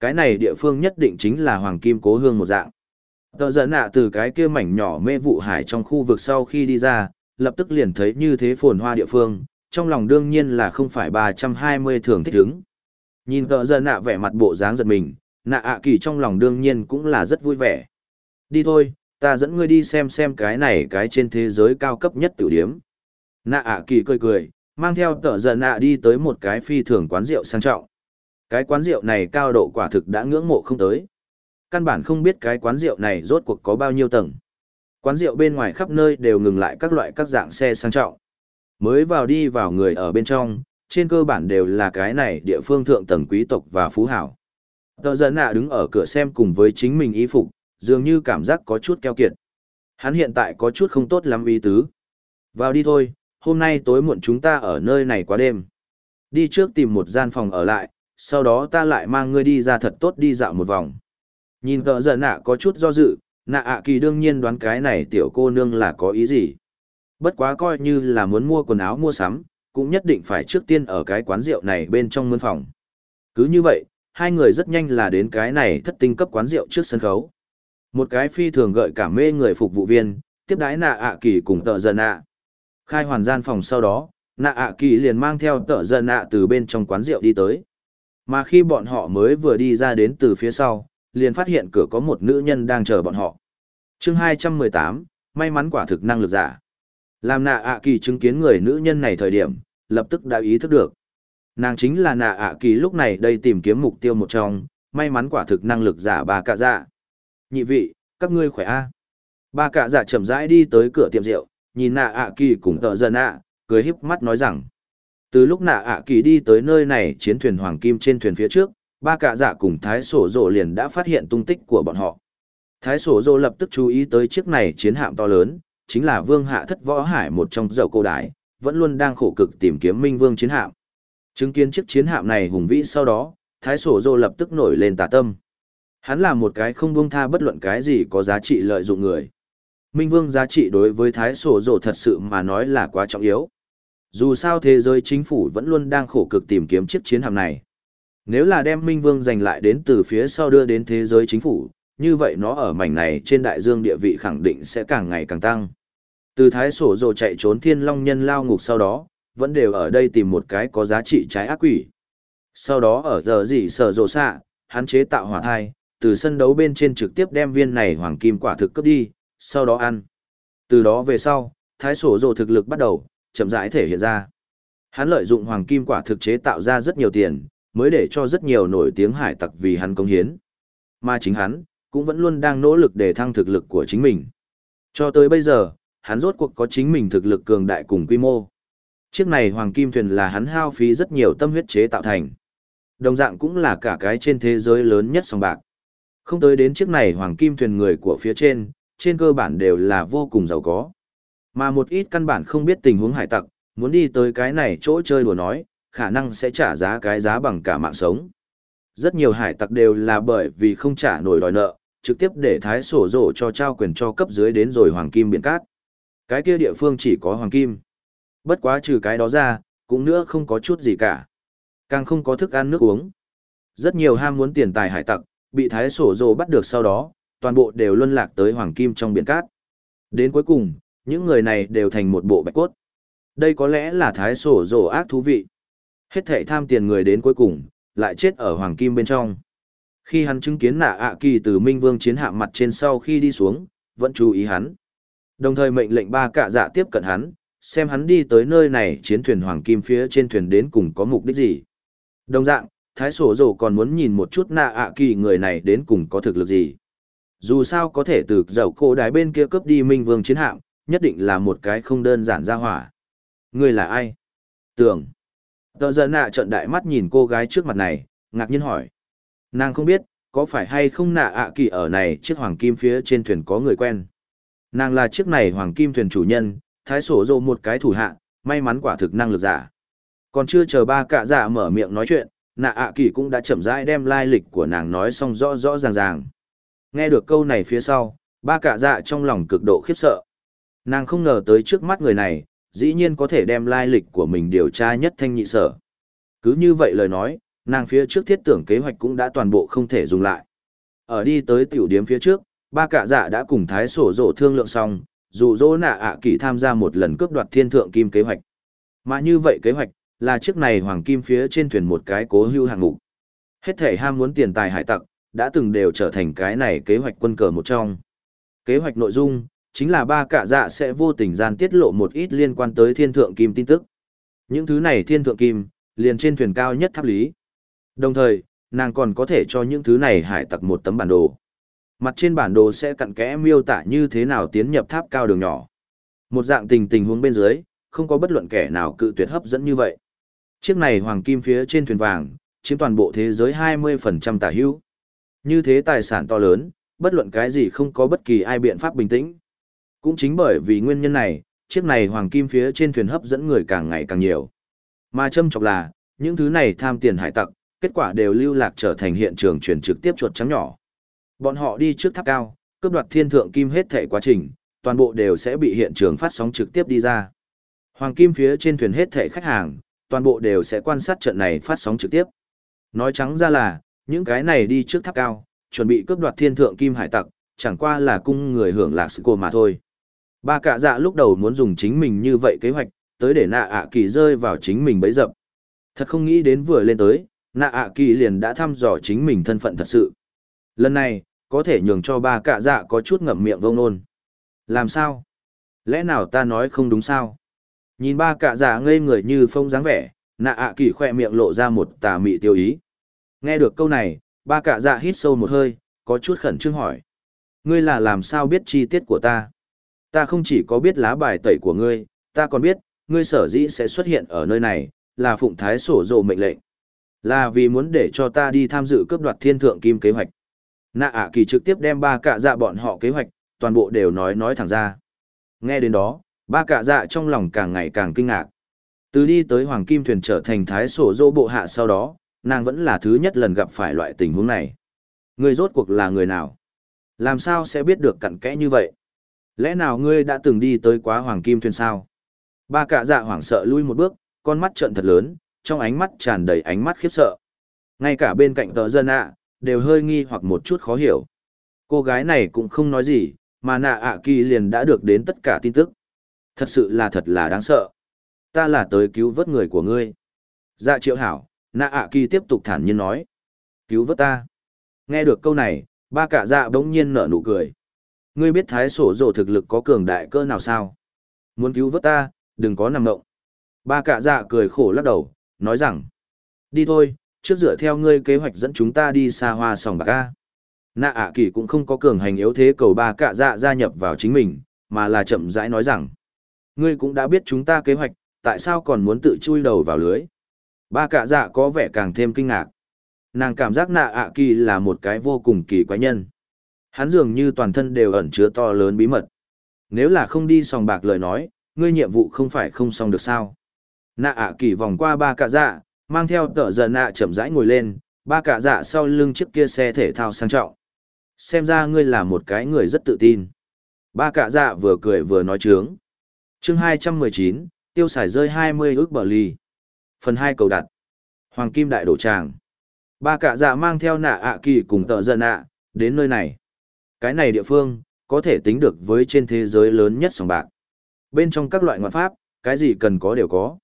Cái này địa phương nhất định chính là hoàng kim cố hương một dạng. Tờ giận nạ từ cái kia mảnh nhỏ mê vụ hải trong khu vực sau khi đi ra, lập tức liền thấy như thế phồn hoa địa phương, trong lòng đương nhiên là không phải 320 thường thích ứng. Nhìn tờ giận nạ vẻ mặt bộ dáng giật mình, nạ ạ kỳ trong lòng đương nhiên cũng là rất vui vẻ. Đi thôi, ta dẫn ngươi đi xem xem cái này cái trên thế giới cao cấp nhất tiểu điếm. Nạ ạ kỳ cười cười, mang theo tờ giận nạ đi tới một cái phi thường quán rượu sang trọng. Cái quán rượu này cao độ quả thực đã ngưỡng mộ không tới. Căn bản không biết cái quán rượu này rốt cuộc có bao nhiêu tầng. Quán rượu bên ngoài khắp nơi đều ngừng lại các loại các dạng xe sang trọng. Mới vào đi vào người ở bên trong, trên cơ bản đều là cái này địa phương thượng tầng quý tộc và phú hảo. Tờ giận nạ đứng ở cửa xem cùng với chính mình y phục, dường như cảm giác có chút keo kiệt. Hắn hiện tại có chút không tốt lắm ý tứ. Vào đi thôi, hôm nay tối muộn chúng ta ở nơi này quá đêm. Đi trước tìm một gian phòng ở lại, sau đó ta lại mang ngươi đi ra thật tốt đi dạo một vòng. Nhìn tờ giờ nạ có chút do dự, nạ ạ kỳ đương nhiên đoán cái này tiểu cô nương là có ý gì. Bất quá coi như là muốn mua quần áo mua sắm, cũng nhất định phải trước tiên ở cái quán rượu này bên trong mươn phòng. Cứ như vậy, hai người rất nhanh là đến cái này thất tinh cấp quán rượu trước sân khấu. Một cái phi thường gợi cảm mê người phục vụ viên, tiếp đái nạ ạ kỳ cùng tợ giận nạ. Khai hoàn gian phòng sau đó, nạ ạ kỳ liền mang theo tợ dần ạ từ bên trong quán rượu đi tới. Mà khi bọn họ mới vừa đi ra đến từ phía sau, liền phát hiện cửa có một nữ nhân đang chờ bọn họ. chương 218, may mắn quả thực năng lực giả. Làm nạ ạ kỳ chứng kiến người nữ nhân này thời điểm, lập tức đã ý thức được. Nàng chính là nạ ạ kỳ lúc này đây tìm kiếm mục tiêu một trong, may mắn quả thực năng lực giả bà cạ dạ. Nhị vị, các ngươi khỏe a Ba cạ dạ chậm rãi đi tới cửa tiệm rượu, nhìn nạ ạ kỳ cùng tợ dần ạ, cười híp mắt nói rằng. Từ lúc nạ ạ kỳ đi tới nơi này chiến thuyền hoàng kim trên thuyền phía trước, ba cạ dạ cùng thái sổ rộ liền đã phát hiện tung tích của bọn họ. Thái sổ rộ lập tức chú ý tới chiếc này chiến hạm to lớn, chính là vương hạ thất võ hải một trong dầu cô đái, vẫn luôn đang khổ cực tìm kiếm minh vương chiến hạm. Chứng kiến chiếc chiến hạm này hùng vĩ sau đó, thái sổ rộ lập tức nổi lên tà tâm. Hắn là một cái không buông tha bất luận cái gì có giá trị lợi dụng người. Minh vương giá trị đối với thái sổ Dồ thật sự mà nói là quá trọng yếu. Dù sao thế giới chính phủ vẫn luôn đang khổ cực tìm kiếm chiếc chiến hạm này. Nếu là đem Minh Vương giành lại đến từ phía sau đưa đến thế giới chính phủ, như vậy nó ở mảnh này trên đại dương địa vị khẳng định sẽ càng ngày càng tăng. Từ thái sổ Dồ chạy trốn thiên long nhân lao ngục sau đó, vẫn đều ở đây tìm một cái có giá trị trái ác quỷ. Sau đó ở giờ gì sở rồ xạ, hắn chế tạo hỏa thai, từ sân đấu bên trên trực tiếp đem viên này hoàng kim quả thực cướp đi, sau đó ăn. Từ đó về sau, thái sổ rồ thực lực bắt đầu, chậm rãi thể hiện ra. Hắn lợi dụng hoàng kim quả thực chế tạo ra rất nhiều tiền, mới để cho rất nhiều nổi tiếng hải tặc vì hắn công hiến. Mà chính hắn, cũng vẫn luôn đang nỗ lực để thăng thực lực của chính mình. Cho tới bây giờ, hắn rốt cuộc có chính mình thực lực cường đại cùng quy mô. Chiếc này hoàng kim thuyền là hắn hao phí rất nhiều tâm huyết chế tạo thành. Đồng dạng cũng là cả cái trên thế giới lớn nhất sòng bạc. Không tới đến chiếc này hoàng kim thuyền người của phía trên, trên cơ bản đều là vô cùng giàu có. Mà một ít căn bản không biết tình huống hải tặc, muốn đi tới cái này chỗ chơi đùa nói, khả năng sẽ trả giá cái giá bằng cả mạng sống. Rất nhiều hải tặc đều là bởi vì không trả nổi đòi nợ, trực tiếp để thái sổ rổ cho trao quyền cho cấp dưới đến rồi hoàng kim biển cát. Cái kia địa phương chỉ có hoàng kim. Bất quá trừ cái đó ra, cũng nữa không có chút gì cả. Càng không có thức ăn nước uống. Rất nhiều ham muốn tiền tài hải tặc, bị thái sổ rồ bắt được sau đó, toàn bộ đều luân lạc tới hoàng kim trong biển cát. Đến cuối cùng, những người này đều thành một bộ bạch cốt. Đây có lẽ là thái sổ rồ ác thú vị. Hết thảy tham tiền người đến cuối cùng, lại chết ở hoàng kim bên trong. Khi hắn chứng kiến nạ ạ kỳ từ Minh Vương chiến hạ mặt trên sau khi đi xuống, vẫn chú ý hắn. Đồng thời mệnh lệnh ba cạ dạ tiếp cận hắn, xem hắn đi tới nơi này chiến thuyền hoàng kim phía trên thuyền đến cùng có mục đích gì. Đồng dạng, Thái Sổ Dầu còn muốn nhìn một chút nạ ạ kỳ người này đến cùng có thực lực gì. Dù sao có thể từ dầu cổ đái bên kia cướp đi Minh Vương chiến hạm, nhất định là một cái không đơn giản ra hỏa. Ngươi là ai? Tưởng. Tờ giờ nạ trận đại mắt nhìn cô gái trước mặt này, ngạc nhiên hỏi. Nàng không biết, có phải hay không nạ ạ kỳ ở này chiếc hoàng kim phía trên thuyền có người quen. Nàng là chiếc này hoàng kim thuyền chủ nhân, thái sổ dô một cái thủ hạ, may mắn quả thực năng lực giả. Còn chưa chờ ba cạ giả mở miệng nói chuyện, nạ ạ kỳ cũng đã chậm rãi đem lai lịch của nàng nói xong rõ rõ ràng ràng. Nghe được câu này phía sau, ba cạ dạ trong lòng cực độ khiếp sợ. Nàng không ngờ tới trước mắt người này, dĩ nhiên có thể đem lai lịch của mình điều tra nhất thanh nhị sở. Cứ như vậy lời nói, nàng phía trước thiết tưởng kế hoạch cũng đã toàn bộ không thể dùng lại. Ở đi tới tiểu điếm phía trước, ba cạ dạ đã cùng thái sổ rổ thương lượng xong, dụ dỗ nạ ạ kỳ tham gia một lần cướp đoạt thiên thượng kim kế hoạch. Mà như vậy kế hoạch, là chiếc này hoàng kim phía trên thuyền một cái cố hưu hạng mục. Hết thể ham muốn tiền tài hải tặc, đã từng đều trở thành cái này kế hoạch quân cờ một trong. Kế hoạch nội dung, chính là ba cạ dạ sẽ vô tình gian tiết lộ một ít liên quan tới thiên thượng kim tin tức. Những thứ này thiên thượng kim, liền trên thuyền cao nhất tháp lý. Đồng thời, nàng còn có thể cho những thứ này hải tặc một tấm bản đồ. Mặt trên bản đồ sẽ cặn kẽ miêu tả như thế nào tiến nhập tháp cao đường nhỏ. Một dạng tình tình huống bên dưới, không có bất luận kẻ nào cự tuyệt hấp dẫn như vậy. Chiếc này hoàng kim phía trên thuyền vàng, chiếm toàn bộ thế giới 20% tả hữu. Như thế tài sản to lớn, bất luận cái gì không có bất kỳ ai biện pháp bình tĩnh. Cũng chính bởi vì nguyên nhân này, chiếc này hoàng kim phía trên thuyền hấp dẫn người càng ngày càng nhiều. Mà châm chọc là, những thứ này tham tiền hải tặc, kết quả đều lưu lạc trở thành hiện trường truyền trực tiếp chuột trắng nhỏ. Bọn họ đi trước tháp cao, cướp đoạt thiên thượng kim hết thể quá trình, toàn bộ đều sẽ bị hiện trường phát sóng trực tiếp đi ra. Hoàng kim phía trên thuyền hết thể khách hàng, toàn bộ đều sẽ quan sát trận này phát sóng trực tiếp. Nói trắng ra là, những cái này đi trước tháp cao, chuẩn bị cướp đoạt thiên thượng kim hải tặc, chẳng qua là cung người hưởng lạc sự cô mà thôi. Ba cạ dạ lúc đầu muốn dùng chính mình như vậy kế hoạch, tới để nạ ạ kỳ rơi vào chính mình bấy dập. Thật không nghĩ đến vừa lên tới, nạ ạ kỳ liền đã thăm dò chính mình thân phận thật sự. Lần này, có thể nhường cho ba cạ dạ có chút ngậm miệng vông nôn. Làm sao? Lẽ nào ta nói không đúng sao? Nhìn ba cạ dạ ngây người như phong dáng vẻ, nạ ạ kỳ khoe miệng lộ ra một tà mị tiêu ý. Nghe được câu này, ba cạ dạ hít sâu một hơi, có chút khẩn trương hỏi. Ngươi là làm sao biết chi tiết của ta? Ta không chỉ có biết lá bài tẩy của ngươi, ta còn biết, ngươi sở dĩ sẽ xuất hiện ở nơi này, là phụng thái sổ dồ mệnh lệnh. Là vì muốn để cho ta đi tham dự cướp đoạt thiên thượng kim kế hoạch. Nạ ạ kỳ trực tiếp đem ba cạ dạ bọn họ kế hoạch, toàn bộ đều nói nói thẳng ra. Nghe đến đó, ba cạ dạ trong lòng càng ngày càng kinh ngạc. Từ đi tới Hoàng Kim Thuyền trở thành thái sổ dô bộ hạ sau đó, nàng vẫn là thứ nhất lần gặp phải loại tình huống này. Người rốt cuộc là người nào? Làm sao sẽ biết được cặn kẽ như vậy? Lẽ nào ngươi đã từng đi tới quá Hoàng Kim Thuyền sao? Ba cạ dạ hoảng sợ lui một bước, con mắt trợn thật lớn, trong ánh mắt tràn đầy ánh mắt khiếp sợ. Ngay cả bên cạnh tờ dân ạ, đều hơi nghi hoặc một chút khó hiểu. Cô gái này cũng không nói gì, mà nạ ạ kỳ liền đã được đến tất cả tin tức. Thật sự là thật là đáng sợ. Ta là tới cứu vớt người của ngươi. Dạ triệu hảo, nạ ạ kỳ tiếp tục thản nhiên nói. Cứu vớt ta. Nghe được câu này, ba cả dạ bỗng nhiên nở nụ cười. Ngươi biết thái sổ rồ thực lực có cường đại cơ nào sao? Muốn cứu vớt ta, đừng có nằm động. Ba cả dạ cười khổ lắc đầu, nói rằng. Đi thôi, trước dựa theo ngươi kế hoạch dẫn chúng ta đi xa hoa sòng bạc ca. Nạ ạ kỳ cũng không có cường hành yếu thế cầu ba cả dạ gia nhập vào chính mình, mà là chậm rãi nói rằng. Ngươi cũng đã biết chúng ta kế hoạch, tại sao còn muốn tự chui đầu vào lưới? Ba cả dạ có vẻ càng thêm kinh ngạc. Nàng cảm giác nạ ạ kỳ là một cái vô cùng kỳ quái nhân. Hắn dường như toàn thân đều ẩn chứa to lớn bí mật. Nếu là không đi sòng bạc lời nói, ngươi nhiệm vụ không phải không xong được sao? Nạ ạ kỳ vòng qua ba cả dạ, mang theo tờ giờ nạ chậm rãi ngồi lên, ba cả dạ sau lưng chiếc kia xe thể thao sang trọng. Xem ra ngươi là một cái người rất tự tin. Ba cả dạ vừa cười vừa nói trướng chương 219, tiêu xài rơi 20 ước bờ ly. Phần 2 cầu đặt. Hoàng Kim Đại Đổ Tràng. Ba cả dạ mang theo nạ ạ kỳ cùng Tợ dân ạ, đến nơi này. Cái này địa phương, có thể tính được với trên thế giới lớn nhất sòng bạc. Bên trong các loại ngoại pháp, cái gì cần có đều có.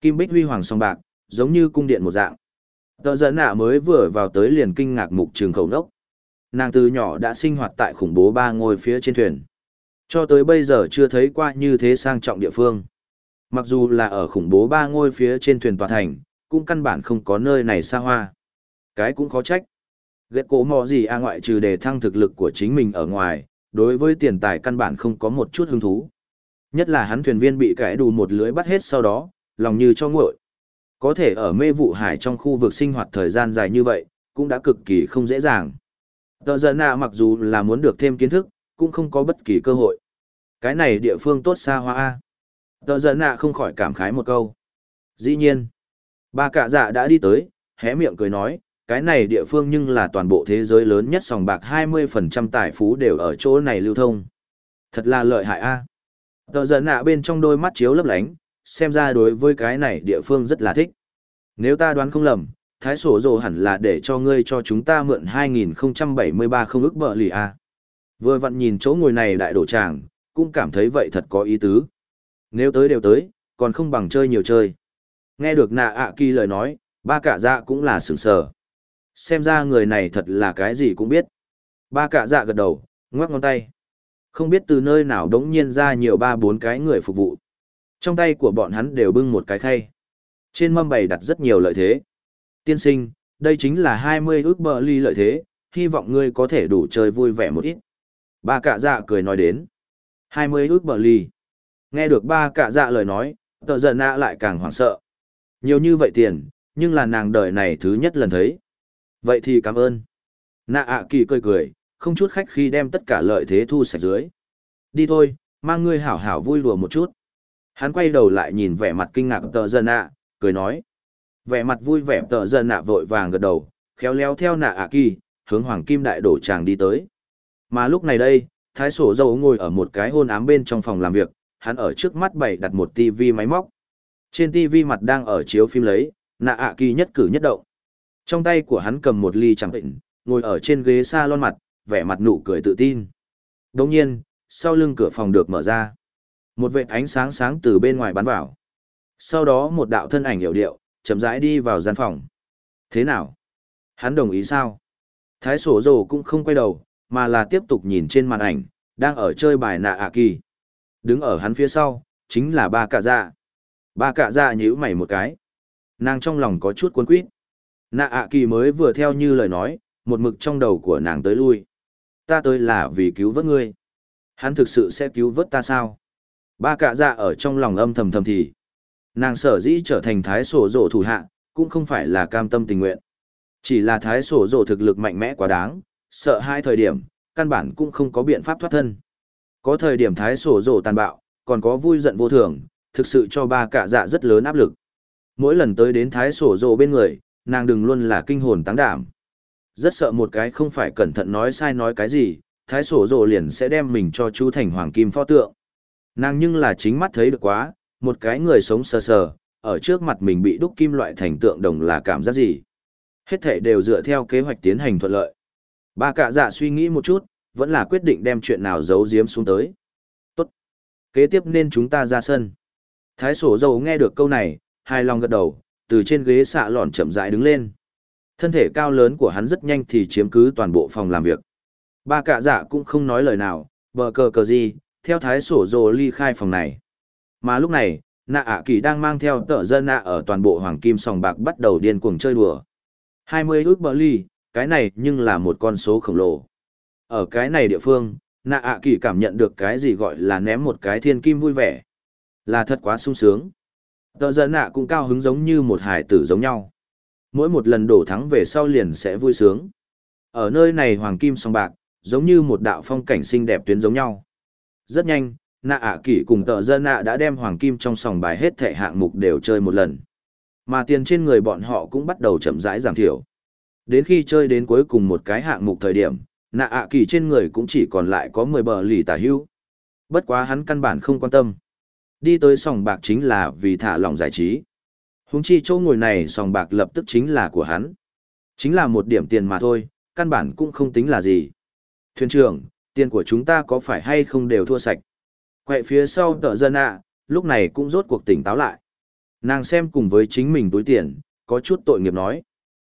Kim Bích Huy Hoàng sòng bạc, giống như cung điện một dạng. Tợ dân ạ mới vừa vào tới liền kinh ngạc mục trường khẩu nốc. Nàng từ nhỏ đã sinh hoạt tại khủng bố ba ngôi phía trên thuyền. Cho tới bây giờ chưa thấy qua như thế sang trọng địa phương. Mặc dù là ở khủng bố ba ngôi phía trên thuyền tòa thành, cũng căn bản không có nơi này xa hoa. Cái cũng khó trách. Ghét cổ mò gì a ngoại trừ để thăng thực lực của chính mình ở ngoài, đối với tiền tài căn bản không có một chút hứng thú. Nhất là hắn thuyền viên bị cãi đủ một lưới bắt hết sau đó, lòng như cho nguội. Có thể ở mê vụ hải trong khu vực sinh hoạt thời gian dài như vậy, cũng đã cực kỳ không dễ dàng. Tờ giờ nạ mặc dù là muốn được thêm kiến thức, cũng không có bất kỳ cơ hội. Cái này địa phương tốt xa hoa A. Tờ giận nạ không khỏi cảm khái một câu. Dĩ nhiên, ba cạ dạ đã đi tới, hé miệng cười nói, cái này địa phương nhưng là toàn bộ thế giới lớn nhất sòng bạc 20% tài phú đều ở chỗ này lưu thông. Thật là lợi hại a. Tờ giận nạ bên trong đôi mắt chiếu lấp lánh, xem ra đối với cái này địa phương rất là thích. Nếu ta đoán không lầm, thái sổ rồ hẳn là để cho ngươi cho chúng ta mượn 2073 không ức bợ lì a. Vừa vặn nhìn chỗ ngồi này đại đổ tràng, cũng cảm thấy vậy thật có ý tứ. Nếu tới đều tới, còn không bằng chơi nhiều chơi. Nghe được nạ ạ kỳ lời nói, ba cả dạ cũng là sửng sờ. Xem ra người này thật là cái gì cũng biết. Ba cả dạ gật đầu, ngoắc ngón tay. Không biết từ nơi nào đống nhiên ra nhiều ba bốn cái người phục vụ. Trong tay của bọn hắn đều bưng một cái khay. Trên mâm bày đặt rất nhiều lợi thế. Tiên sinh, đây chính là 20 ước bờ ly lợi thế, hy vọng ngươi có thể đủ chơi vui vẻ một ít. Ba cả dạ cười nói đến. 20 ước bờ ly. Nghe được ba cả dạ lời nói, tờ giận nạ lại càng hoảng sợ. Nhiều như vậy tiền, nhưng là nàng đời này thứ nhất lần thấy. Vậy thì cảm ơn. Nạ ạ kỳ cười cười, không chút khách khi đem tất cả lợi thế thu sạch dưới. Đi thôi, mang ngươi hảo hảo vui đùa một chút. Hắn quay đầu lại nhìn vẻ mặt kinh ngạc tờ giận nạ, cười nói. Vẻ mặt vui vẻ tờ giận nạ vội vàng gật đầu, khéo léo theo nạ ạ kỳ, hướng hoàng kim đại đổ tràng đi tới. Mà lúc này đây, thái sổ dâu ngồi ở một cái hôn ám bên trong phòng làm việc, hắn ở trước mắt bày đặt một tivi máy móc. Trên tivi mặt đang ở chiếu phim lấy, nạ ạ kỳ nhất cử nhất động. Trong tay của hắn cầm một ly chẳng bệnh, ngồi ở trên ghế salon mặt, vẻ mặt nụ cười tự tin. Đồng nhiên, sau lưng cửa phòng được mở ra. Một vệt ánh sáng sáng từ bên ngoài bắn vào. Sau đó một đạo thân ảnh hiểu điệu, chậm rãi đi vào gian phòng. Thế nào? Hắn đồng ý sao? Thái sổ rồ cũng không quay đầu, mà là tiếp tục nhìn trên màn ảnh, đang ở chơi bài nạ ạ kỳ. Đứng ở hắn phía sau, chính là ba cạ dạ. Ba cạ dạ nhíu mày một cái. Nàng trong lòng có chút cuốn quýt. Nạ ạ kỳ mới vừa theo như lời nói, một mực trong đầu của nàng tới lui. Ta tới là vì cứu vớt ngươi. Hắn thực sự sẽ cứu vớt ta sao? Ba cạ dạ ở trong lòng âm thầm thầm thì. Nàng sở dĩ trở thành thái sổ rổ thủ hạ, cũng không phải là cam tâm tình nguyện. Chỉ là thái sổ rổ thực lực mạnh mẽ quá đáng, sợ hai thời điểm, căn bản cũng không có biện pháp thoát thân. Có thời điểm thái sổ rổ tàn bạo, còn có vui giận vô thường, thực sự cho ba cạ dạ rất lớn áp lực. Mỗi lần tới đến thái sổ rổ bên người, nàng đừng luôn là kinh hồn táng đảm. Rất sợ một cái không phải cẩn thận nói sai nói cái gì, thái sổ rổ liền sẽ đem mình cho chú thành hoàng kim pho tượng. Nàng nhưng là chính mắt thấy được quá, một cái người sống sờ sờ, ở trước mặt mình bị đúc kim loại thành tượng đồng là cảm giác gì. Hết thể đều dựa theo kế hoạch tiến hành thuận lợi. Ba cạ dạ suy nghĩ một chút, vẫn là quyết định đem chuyện nào giấu giếm xuống tới. Tốt. Kế tiếp nên chúng ta ra sân. Thái sổ dầu nghe được câu này, hai lòng gật đầu, từ trên ghế xạ lòn chậm rãi đứng lên. Thân thể cao lớn của hắn rất nhanh thì chiếm cứ toàn bộ phòng làm việc. Ba cạ dạ cũng không nói lời nào, bờ cờ cờ gì, theo thái sổ Dầu ly khai phòng này. Mà lúc này, nạ ạ kỳ đang mang theo tợ dân nạ ở toàn bộ hoàng kim sòng bạc bắt đầu điên cuồng chơi đùa. 20 ước bờ ly, cái này nhưng là một con số khổng lồ. Ở cái này địa phương, nạ ạ kỳ cảm nhận được cái gì gọi là ném một cái thiên kim vui vẻ. Là thật quá sung sướng. Tờ dân nạ cũng cao hứng giống như một hải tử giống nhau. Mỗi một lần đổ thắng về sau liền sẽ vui sướng. Ở nơi này hoàng kim song bạc, giống như một đạo phong cảnh xinh đẹp tuyến giống nhau. Rất nhanh, nạ ạ à kỷ cùng tợ dân nạ đã đem hoàng kim trong sòng bài hết thẻ hạng mục đều chơi một lần. Mà tiền trên người bọn họ cũng bắt đầu chậm rãi giảm thiểu. Đến khi chơi đến cuối cùng một cái hạng mục thời điểm, nạ ạ à kỳ trên người cũng chỉ còn lại có 10 bờ lì tả hưu. Bất quá hắn căn bản không quan tâm. Đi tới sòng bạc chính là vì thả lỏng giải trí. Húng chi chỗ ngồi này sòng bạc lập tức chính là của hắn. Chính là một điểm tiền mà thôi, căn bản cũng không tính là gì. Thuyền trưởng, tiền của chúng ta có phải hay không đều thua sạch? Quậy phía sau tợ dân ạ, lúc này cũng rốt cuộc tỉnh táo lại. Nàng xem cùng với chính mình túi tiền, có chút tội nghiệp nói.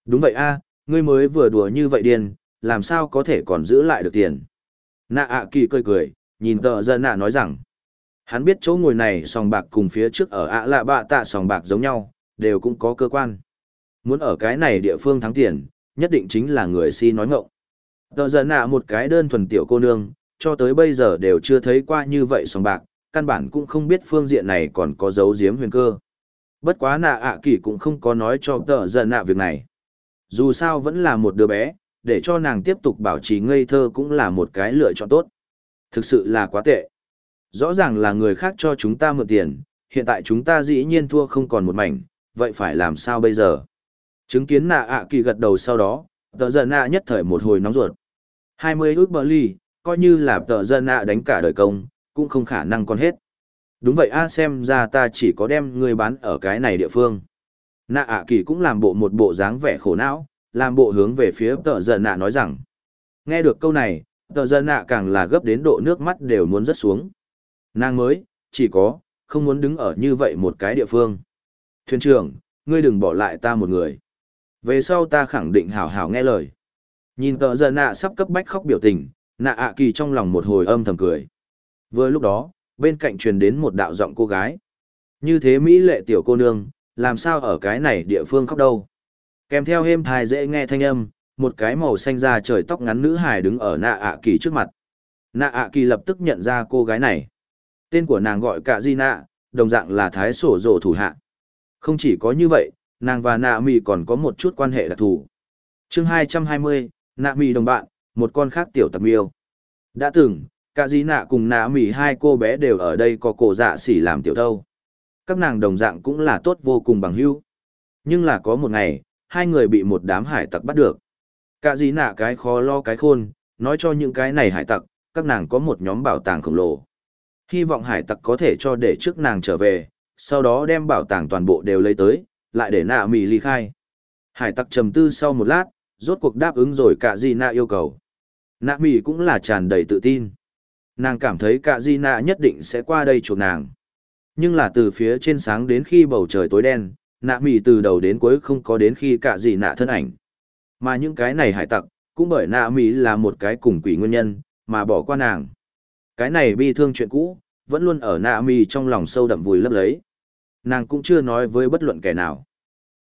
Đúng vậy a, ngươi mới vừa đùa như vậy điên, làm sao có thể còn giữ lại được tiền? Nạ ạ kỳ cười cười, nhìn tợ dân ạ nói rằng. Hắn biết chỗ ngồi này sòng bạc cùng phía trước ở ạ lạ bạ tạ sòng bạc giống nhau, đều cũng có cơ quan. Muốn ở cái này địa phương thắng tiền, nhất định chính là người si nói ngộng. Tờ giờ nạ một cái đơn thuần tiểu cô nương, cho tới bây giờ đều chưa thấy qua như vậy sòng bạc, căn bản cũng không biết phương diện này còn có dấu giếm huyền cơ. Bất quá nạ ạ kỳ cũng không có nói cho tờ giờ nạ việc này. Dù sao vẫn là một đứa bé, để cho nàng tiếp tục bảo trì ngây thơ cũng là một cái lựa chọn tốt. Thực sự là quá tệ. Rõ ràng là người khác cho chúng ta mượn tiền, hiện tại chúng ta dĩ nhiên thua không còn một mảnh, vậy phải làm sao bây giờ? Chứng kiến nạ ạ kỳ gật đầu sau đó, tờ giận nạ nhất thời một hồi nóng ruột. 20 ước bờ ly, coi như là tờ giận nạ đánh cả đời công, cũng không khả năng còn hết. Đúng vậy a xem ra ta chỉ có đem người bán ở cái này địa phương. Nạ ạ kỳ cũng làm bộ một bộ dáng vẻ khổ não, làm bộ hướng về phía tờ giận nạ nói rằng. Nghe được câu này, tờ giận nạ càng là gấp đến độ nước mắt đều muốn rớt xuống. Nàng mới, chỉ có, không muốn đứng ở như vậy một cái địa phương. Thuyền trưởng, ngươi đừng bỏ lại ta một người. Về sau ta khẳng định hảo hảo nghe lời. Nhìn tờ giận nạ sắp cấp bách khóc biểu tình, nạ ạ kỳ trong lòng một hồi âm thầm cười. Vừa lúc đó, bên cạnh truyền đến một đạo giọng cô gái. Như thế Mỹ lệ tiểu cô nương, làm sao ở cái này địa phương khóc đâu. Kèm theo êm thai dễ nghe thanh âm, một cái màu xanh da trời tóc ngắn nữ hài đứng ở nạ ạ kỳ trước mặt. Nạ ạ kỳ lập tức nhận ra cô gái này. Tên của nàng gọi cả Di Nạ, đồng dạng là thái sổ rổ thủ hạ. Không chỉ có như vậy, nàng và nạ mì còn có một chút quan hệ đặc thù. chương 220, nạ mì đồng bạn, một con khác tiểu tặc miêu. Đã từng, cả Di Nạ cùng nạ mì hai cô bé đều ở đây có cổ dạ xỉ làm tiểu thâu. Các nàng đồng dạng cũng là tốt vô cùng bằng hữu. Nhưng là có một ngày, hai người bị một đám hải tặc bắt được. Cả Di Nạ cái khó lo cái khôn, nói cho những cái này hải tặc, các nàng có một nhóm bảo tàng khổng lồ. Hy vọng hải tặc có thể cho để trước nàng trở về, sau đó đem bảo tàng toàn bộ đều lấy tới, lại để nạ mì ly khai. Hải tặc trầm tư sau một lát, rốt cuộc đáp ứng rồi cả Di nạ yêu cầu. Nạ mì cũng là tràn đầy tự tin. Nàng cảm thấy cả Di nạ nhất định sẽ qua đây chuộc nàng. Nhưng là từ phía trên sáng đến khi bầu trời tối đen, nạ mì từ đầu đến cuối không có đến khi cả gì nạ thân ảnh. Mà những cái này hải tặc, cũng bởi nạ mì là một cái cùng quỷ nguyên nhân, mà bỏ qua nàng. Cái này bi thương chuyện cũ, vẫn luôn ở nạ mì trong lòng sâu đậm vùi lấp lấy. Nàng cũng chưa nói với bất luận kẻ nào.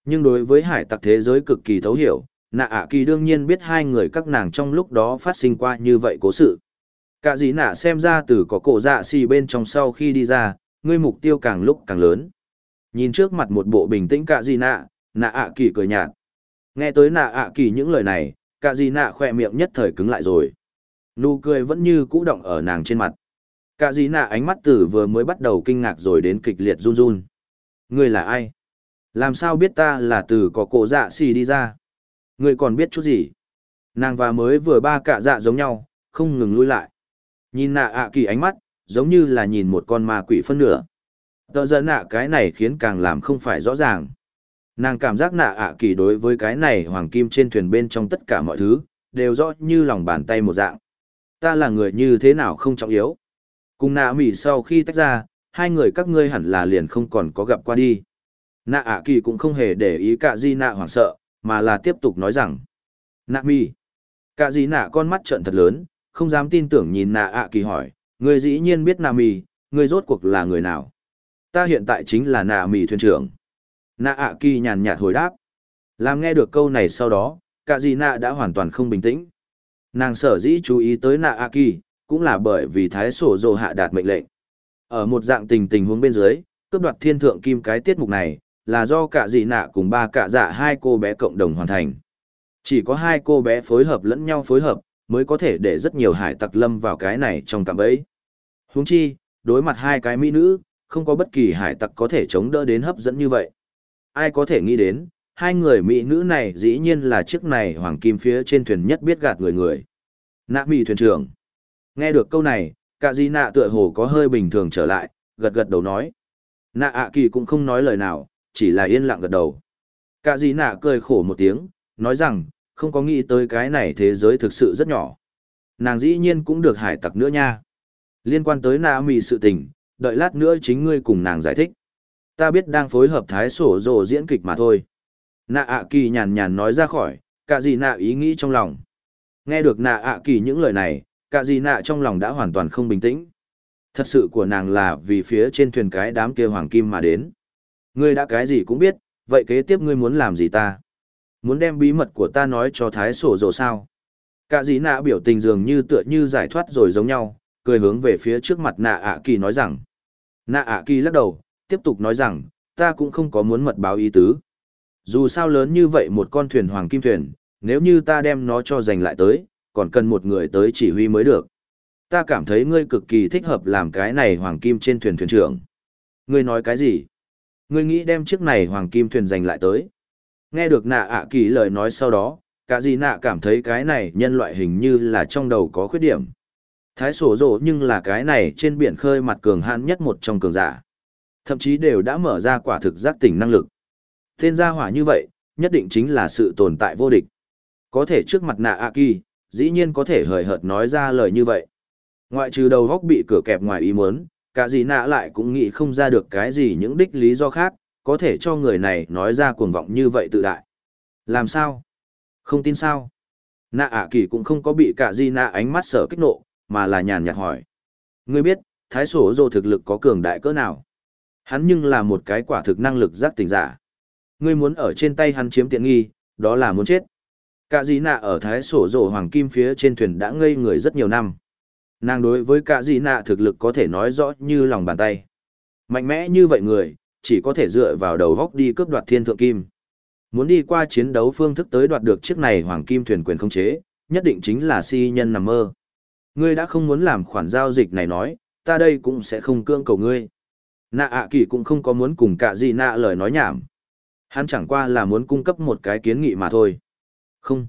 Nhưng đối với hải tặc thế giới cực kỳ thấu hiểu, nạ ạ kỳ đương nhiên biết hai người các nàng trong lúc đó phát sinh qua như vậy cố sự. Cả dĩ nạ xem ra từ có cổ dạ xì bên trong sau khi đi ra, ngươi mục tiêu càng lúc càng lớn. Nhìn trước mặt một bộ bình tĩnh cả gì nạ, nạ ạ kỳ cười nhạt. Nghe tới nạ ạ kỳ những lời này, cả gì nạ khỏe miệng nhất thời cứng lại rồi. Nụ cười vẫn như cũ động ở nàng trên mặt. Cả gì nạ ánh mắt tử vừa mới bắt đầu kinh ngạc rồi đến kịch liệt run run. Ngươi là ai? Làm sao biết ta là từ có cổ dạ xì đi ra? Ngươi còn biết chút gì? Nàng và mới vừa ba cạ dạ giống nhau, không ngừng lui lại. Nhìn nạ ạ kỳ ánh mắt, giống như là nhìn một con ma quỷ phân nửa. Tờ giận nạ cái này khiến càng làm không phải rõ ràng. Nàng cảm giác nạ ạ kỳ đối với cái này hoàng kim trên thuyền bên trong tất cả mọi thứ, đều rõ như lòng bàn tay một dạng. Ta là người như thế nào không trọng yếu. Cùng nạ mỉ sau khi tách ra, hai người các ngươi hẳn là liền không còn có gặp qua đi. Nạ ạ kỳ cũng không hề để ý cả di nạ hoảng sợ, mà là tiếp tục nói rằng. Nạ mỉ, Cả di nạ con mắt trợn thật lớn, không dám tin tưởng nhìn nạ ạ kỳ hỏi, Ngươi dĩ nhiên biết nà mì. Ngươi rốt cuộc là người nào. Ta hiện tại chính là nà mì thuyền trưởng. Nà ạ kỳ nhàn nhạt hồi đáp. Làm nghe được câu này sau đó, cả gì nạ đã hoàn toàn không bình tĩnh. Nàng sở dĩ chú ý tới nạ ạ kỳ, cũng là bởi vì thái sổ dồ hạ đạt mệnh lệnh. Ở một dạng tình tình huống bên dưới, cướp đoạt thiên thượng kim cái tiết mục này, là do cả dị nạ cùng ba cả dạ hai cô bé cộng đồng hoàn thành. Chỉ có hai cô bé phối hợp lẫn nhau phối hợp, mới có thể để rất nhiều hải tặc lâm vào cái này trong cạm bẫy. Huống chi, đối mặt hai cái mỹ nữ, không có bất kỳ hải tặc có thể chống đỡ đến hấp dẫn như vậy. Ai có thể nghĩ đến, hai người mỹ nữ này dĩ nhiên là chiếc này hoàng kim phía trên thuyền nhất biết gạt người người. Nạ mỹ thuyền trưởng. Nghe được câu này, cả di nạ tựa hồ có hơi bình thường trở lại, gật gật đầu nói. Nạ ạ kỳ cũng không nói lời nào, chỉ là yên lặng gật đầu. Cả di nạ cười khổ một tiếng, nói rằng, không có nghĩ tới cái này thế giới thực sự rất nhỏ. Nàng dĩ nhiên cũng được hải tặc nữa nha. Liên quan tới nạ mì sự tình, đợi lát nữa chính ngươi cùng nàng giải thích. Ta biết đang phối hợp thái sổ rồ diễn kịch mà thôi. Nạ ạ kỳ nhàn nhàn nói ra khỏi, cả gì nạ ý nghĩ trong lòng. Nghe được nạ ạ kỳ những lời này, cả gì nạ trong lòng đã hoàn toàn không bình tĩnh. Thật sự của nàng là vì phía trên thuyền cái đám kia hoàng kim mà đến. Ngươi đã cái gì cũng biết, vậy kế tiếp ngươi muốn làm gì ta? Muốn đem bí mật của ta nói cho thái sổ rồ sao? Cả dĩ nạ biểu tình dường như tựa như giải thoát rồi giống nhau, cười hướng về phía trước mặt nạ ạ kỳ nói rằng. Nạ ạ kỳ lắc đầu, tiếp tục nói rằng, ta cũng không có muốn mật báo ý tứ. Dù sao lớn như vậy một con thuyền hoàng kim thuyền, nếu như ta đem nó cho giành lại tới, còn cần một người tới chỉ huy mới được. Ta cảm thấy ngươi cực kỳ thích hợp làm cái này hoàng kim trên thuyền thuyền trưởng. Ngươi nói cái gì? Ngươi nghĩ đem chiếc này hoàng kim thuyền giành lại tới. Nghe được nạ ạ kỳ lời nói sau đó, cả gì nạ cảm thấy cái này nhân loại hình như là trong đầu có khuyết điểm. Thái sổ rộ nhưng là cái này trên biển khơi mặt cường hãn nhất một trong cường giả. Thậm chí đều đã mở ra quả thực giác tỉnh năng lực. Tên gia hỏa như vậy, nhất định chính là sự tồn tại vô địch. Có thể trước mặt nạ ạ kỳ, dĩ nhiên có thể hời hợt nói ra lời như vậy. Ngoại trừ đầu góc bị cửa kẹp ngoài ý muốn, cả gì nạ lại cũng nghĩ không ra được cái gì những đích lý do khác, có thể cho người này nói ra cuồng vọng như vậy tự đại. Làm sao? Không tin sao? Nạ ả kỳ cũng không có bị cả gì nạ ánh mắt sở kích nộ, mà là nhàn nhạt hỏi. Ngươi biết, thái sổ dồ thực lực có cường đại cỡ nào? Hắn nhưng là một cái quả thực năng lực giác tỉnh giả. Ngươi muốn ở trên tay hắn chiếm tiện nghi, đó là muốn chết. Cả gì nạ ở thái sổ dồ hoàng kim phía trên thuyền đã ngây người rất nhiều năm. Nàng đối với cả gì nạ thực lực có thể nói rõ như lòng bàn tay. Mạnh mẽ như vậy người, chỉ có thể dựa vào đầu góc đi cướp đoạt thiên thượng kim. Muốn đi qua chiến đấu phương thức tới đoạt được chiếc này hoàng kim thuyền quyền không chế, nhất định chính là si nhân nằm mơ. Ngươi đã không muốn làm khoản giao dịch này nói, ta đây cũng sẽ không cưỡng cầu ngươi. Nạ ạ kỳ cũng không có muốn cùng cả gì nạ lời nói nhảm. Hắn chẳng qua là muốn cung cấp một cái kiến nghị mà thôi. Không.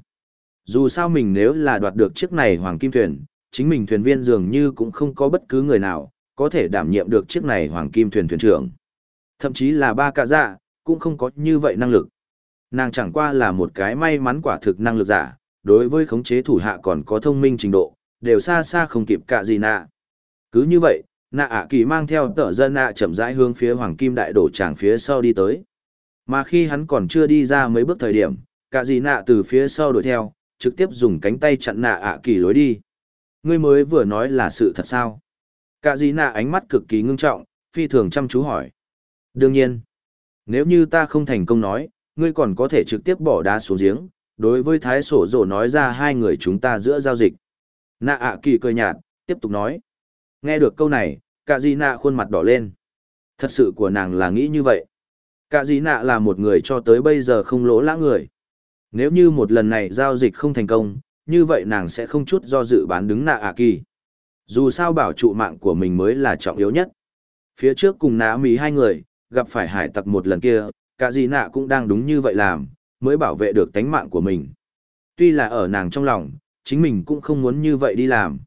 Dù sao mình nếu là đoạt được chiếc này hoàng kim thuyền, chính mình thuyền viên dường như cũng không có bất cứ người nào, có thể đảm nhiệm được chiếc này hoàng kim thuyền thuyền trưởng. Thậm chí là ba cả dạ, cũng không có như vậy năng lực. Nàng chẳng qua là một cái may mắn quả thực năng lực giả, đối với khống chế thủ hạ còn có thông minh trình độ, đều xa xa không kịp cả gì nạ. Cứ như vậy, nạ ạ kỳ mang theo tờ dân nạ chậm rãi hướng phía hoàng kim đại đổ tràng phía sau đi tới. Mà khi hắn còn chưa đi ra mấy bước thời điểm, cả gì nạ từ phía sau đuổi theo, trực tiếp dùng cánh tay chặn nạ ạ kỳ lối đi. Ngươi mới vừa nói là sự thật sao? Cả gì nạ ánh mắt cực kỳ ngưng trọng, phi thường chăm chú hỏi. Đương nhiên, nếu như ta không thành công nói, ngươi còn có thể trực tiếp bỏ đá xuống giếng, đối với thái sổ rổ nói ra hai người chúng ta giữa giao dịch. Nạ ạ kỳ cười nhạt, tiếp tục nói. Nghe được câu này, cả gì nạ khuôn mặt đỏ lên. Thật sự của nàng là nghĩ như vậy. Cả gì nạ là một người cho tới bây giờ không lỗ lã người. Nếu như một lần này giao dịch không thành công, như vậy nàng sẽ không chút do dự bán đứng nạ ạ kỳ. Dù sao bảo trụ mạng của mình mới là trọng yếu nhất. Phía trước cùng nạ mì hai người, gặp phải hải tặc một lần kia, cả gì nạ cũng đang đúng như vậy làm, mới bảo vệ được tánh mạng của mình. Tuy là ở nàng trong lòng, chính mình cũng không muốn như vậy đi làm.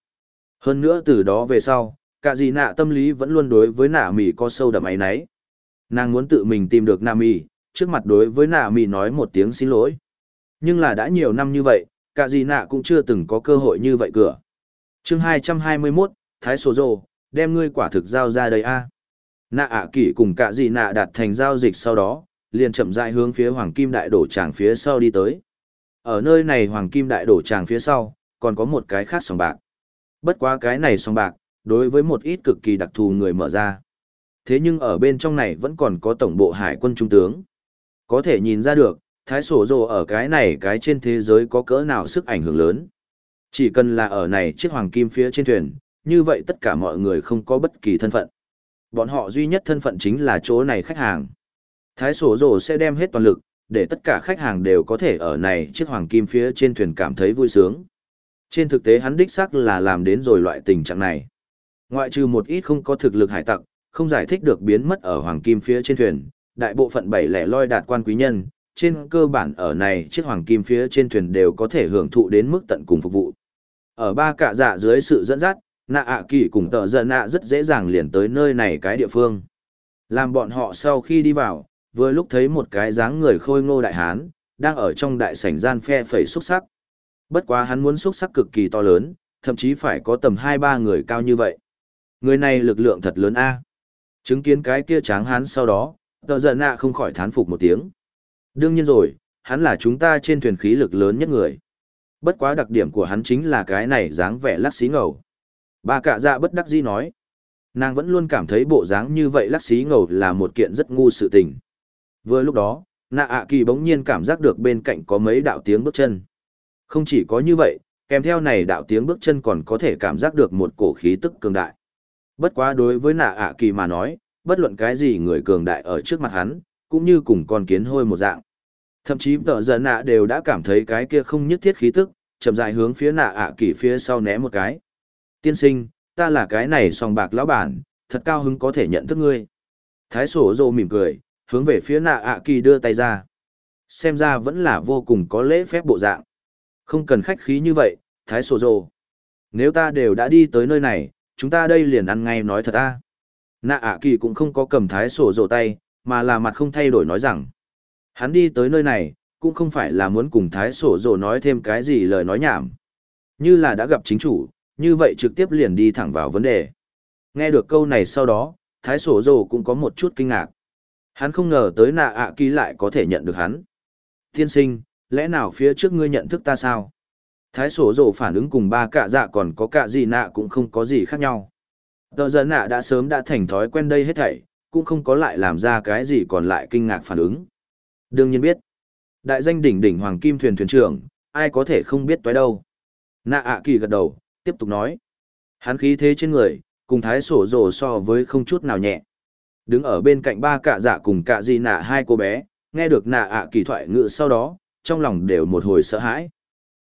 Hơn nữa từ đó về sau, cả gì nạ tâm lý vẫn luôn đối với nạ mì có sâu đậm ấy nấy. Nàng muốn tự mình tìm được nạ mì, trước mặt đối với nạ mì nói một tiếng xin lỗi. Nhưng là đã nhiều năm như vậy, cả gì nạ cũng chưa từng có cơ hội như vậy cửa. chương 221, Thái Sô Dô, đem ngươi quả thực giao ra đây a Nạ ạ à kỷ cùng cả gì nạ đạt thành giao dịch sau đó, liền chậm rãi hướng phía Hoàng Kim Đại Đổ Tràng phía sau đi tới. Ở nơi này Hoàng Kim Đại Đổ Tràng phía sau, còn có một cái khác sòng bạc. Bất quá cái này sòng bạc, đối với một ít cực kỳ đặc thù người mở ra. Thế nhưng ở bên trong này vẫn còn có tổng bộ hải quân trung tướng. Có thể nhìn ra được, thái sổ rồ ở cái này cái trên thế giới có cỡ nào sức ảnh hưởng lớn. Chỉ cần là ở này chiếc hoàng kim phía trên thuyền, như vậy tất cả mọi người không có bất kỳ thân phận. Bọn họ duy nhất thân phận chính là chỗ này khách hàng. Thái sổ rồ sẽ đem hết toàn lực, để tất cả khách hàng đều có thể ở này chiếc hoàng kim phía trên thuyền cảm thấy vui sướng. Trên thực tế hắn đích xác là làm đến rồi loại tình trạng này. Ngoại trừ một ít không có thực lực hải tặc, không giải thích được biến mất ở hoàng kim phía trên thuyền, đại bộ phận bảy lẻ loi đạt quan quý nhân, trên cơ bản ở này chiếc hoàng kim phía trên thuyền đều có thể hưởng thụ đến mức tận cùng phục vụ. Ở ba cạ dạ dưới sự dẫn dắt, nạ ạ kỳ cùng tợ giận nạ rất dễ dàng liền tới nơi này cái địa phương. Làm bọn họ sau khi đi vào, vừa lúc thấy một cái dáng người khôi ngô đại hán, đang ở trong đại sảnh gian phe phẩy xúc sắc. Bất quá hắn muốn xúc sắc cực kỳ to lớn, thậm chí phải có tầm 2-3 người cao như vậy. Người này lực lượng thật lớn a. Chứng kiến cái kia tráng hán sau đó, tợ giận nạ không khỏi thán phục một tiếng. Đương nhiên rồi, hắn là chúng ta trên thuyền khí lực lớn nhất người. Bất quá đặc điểm của hắn chính là cái này dáng vẻ lắc xí ngầu. Bà cạ dạ bất đắc dĩ nói. Nàng vẫn luôn cảm thấy bộ dáng như vậy lắc xí ngầu là một kiện rất ngu sự tình. Vừa lúc đó, nạ ạ kỳ bỗng nhiên cảm giác được bên cạnh có mấy đạo tiếng bước chân. Không chỉ có như vậy, kèm theo này đạo tiếng bước chân còn có thể cảm giác được một cổ khí tức cường đại. Bất quá đối với nạ ạ kỳ mà nói, bất luận cái gì người cường đại ở trước mặt hắn, cũng như cùng con kiến hôi một dạng. Thậm chí tờ giờ nạ đều đã cảm thấy cái kia không nhất thiết khí tức, chậm dài hướng phía nạ ạ kỳ phía sau né một cái. Tiên sinh, ta là cái này sòng bạc lão bản, thật cao hứng có thể nhận thức ngươi. Thái sổ rồ mỉm cười, hướng về phía nạ ạ kỳ đưa tay ra. Xem ra vẫn là vô cùng có lễ phép bộ dạng. Không cần khách khí như vậy, thái sổ rồ. Nếu ta đều đã đi tới nơi này, chúng ta đây liền ăn ngay nói thật ta. Nạ ạ kỳ cũng không có cầm thái sổ rồ tay, mà là mặt không thay đổi nói rằng. Hắn đi tới nơi này, cũng không phải là muốn cùng thái sổ rồ nói thêm cái gì lời nói nhảm. Như là đã gặp chính chủ, như vậy trực tiếp liền đi thẳng vào vấn đề. Nghe được câu này sau đó, thái sổ Dồ cũng có một chút kinh ngạc. Hắn không ngờ tới nạ ạ kỳ lại có thể nhận được hắn. Tiên sinh, lẽ nào phía trước ngươi nhận thức ta sao? Thái sổ Dồ phản ứng cùng ba cạ dạ còn có cạ gì nạ cũng không có gì khác nhau. Tờ giờ nạ đã sớm đã thành thói quen đây hết thảy, cũng không có lại làm ra cái gì còn lại kinh ngạc phản ứng. Đương nhiên biết, đại danh đỉnh đỉnh hoàng kim thuyền thuyền trưởng, ai có thể không biết toái đâu. Nạ ạ kỳ gật đầu, tiếp tục nói. Hắn khí thế trên người, cùng thái sổ rồ so với không chút nào nhẹ. Đứng ở bên cạnh ba cạ dạ cùng cạ gì nạ hai cô bé, nghe được nạ ạ kỳ thoại ngự sau đó, trong lòng đều một hồi sợ hãi.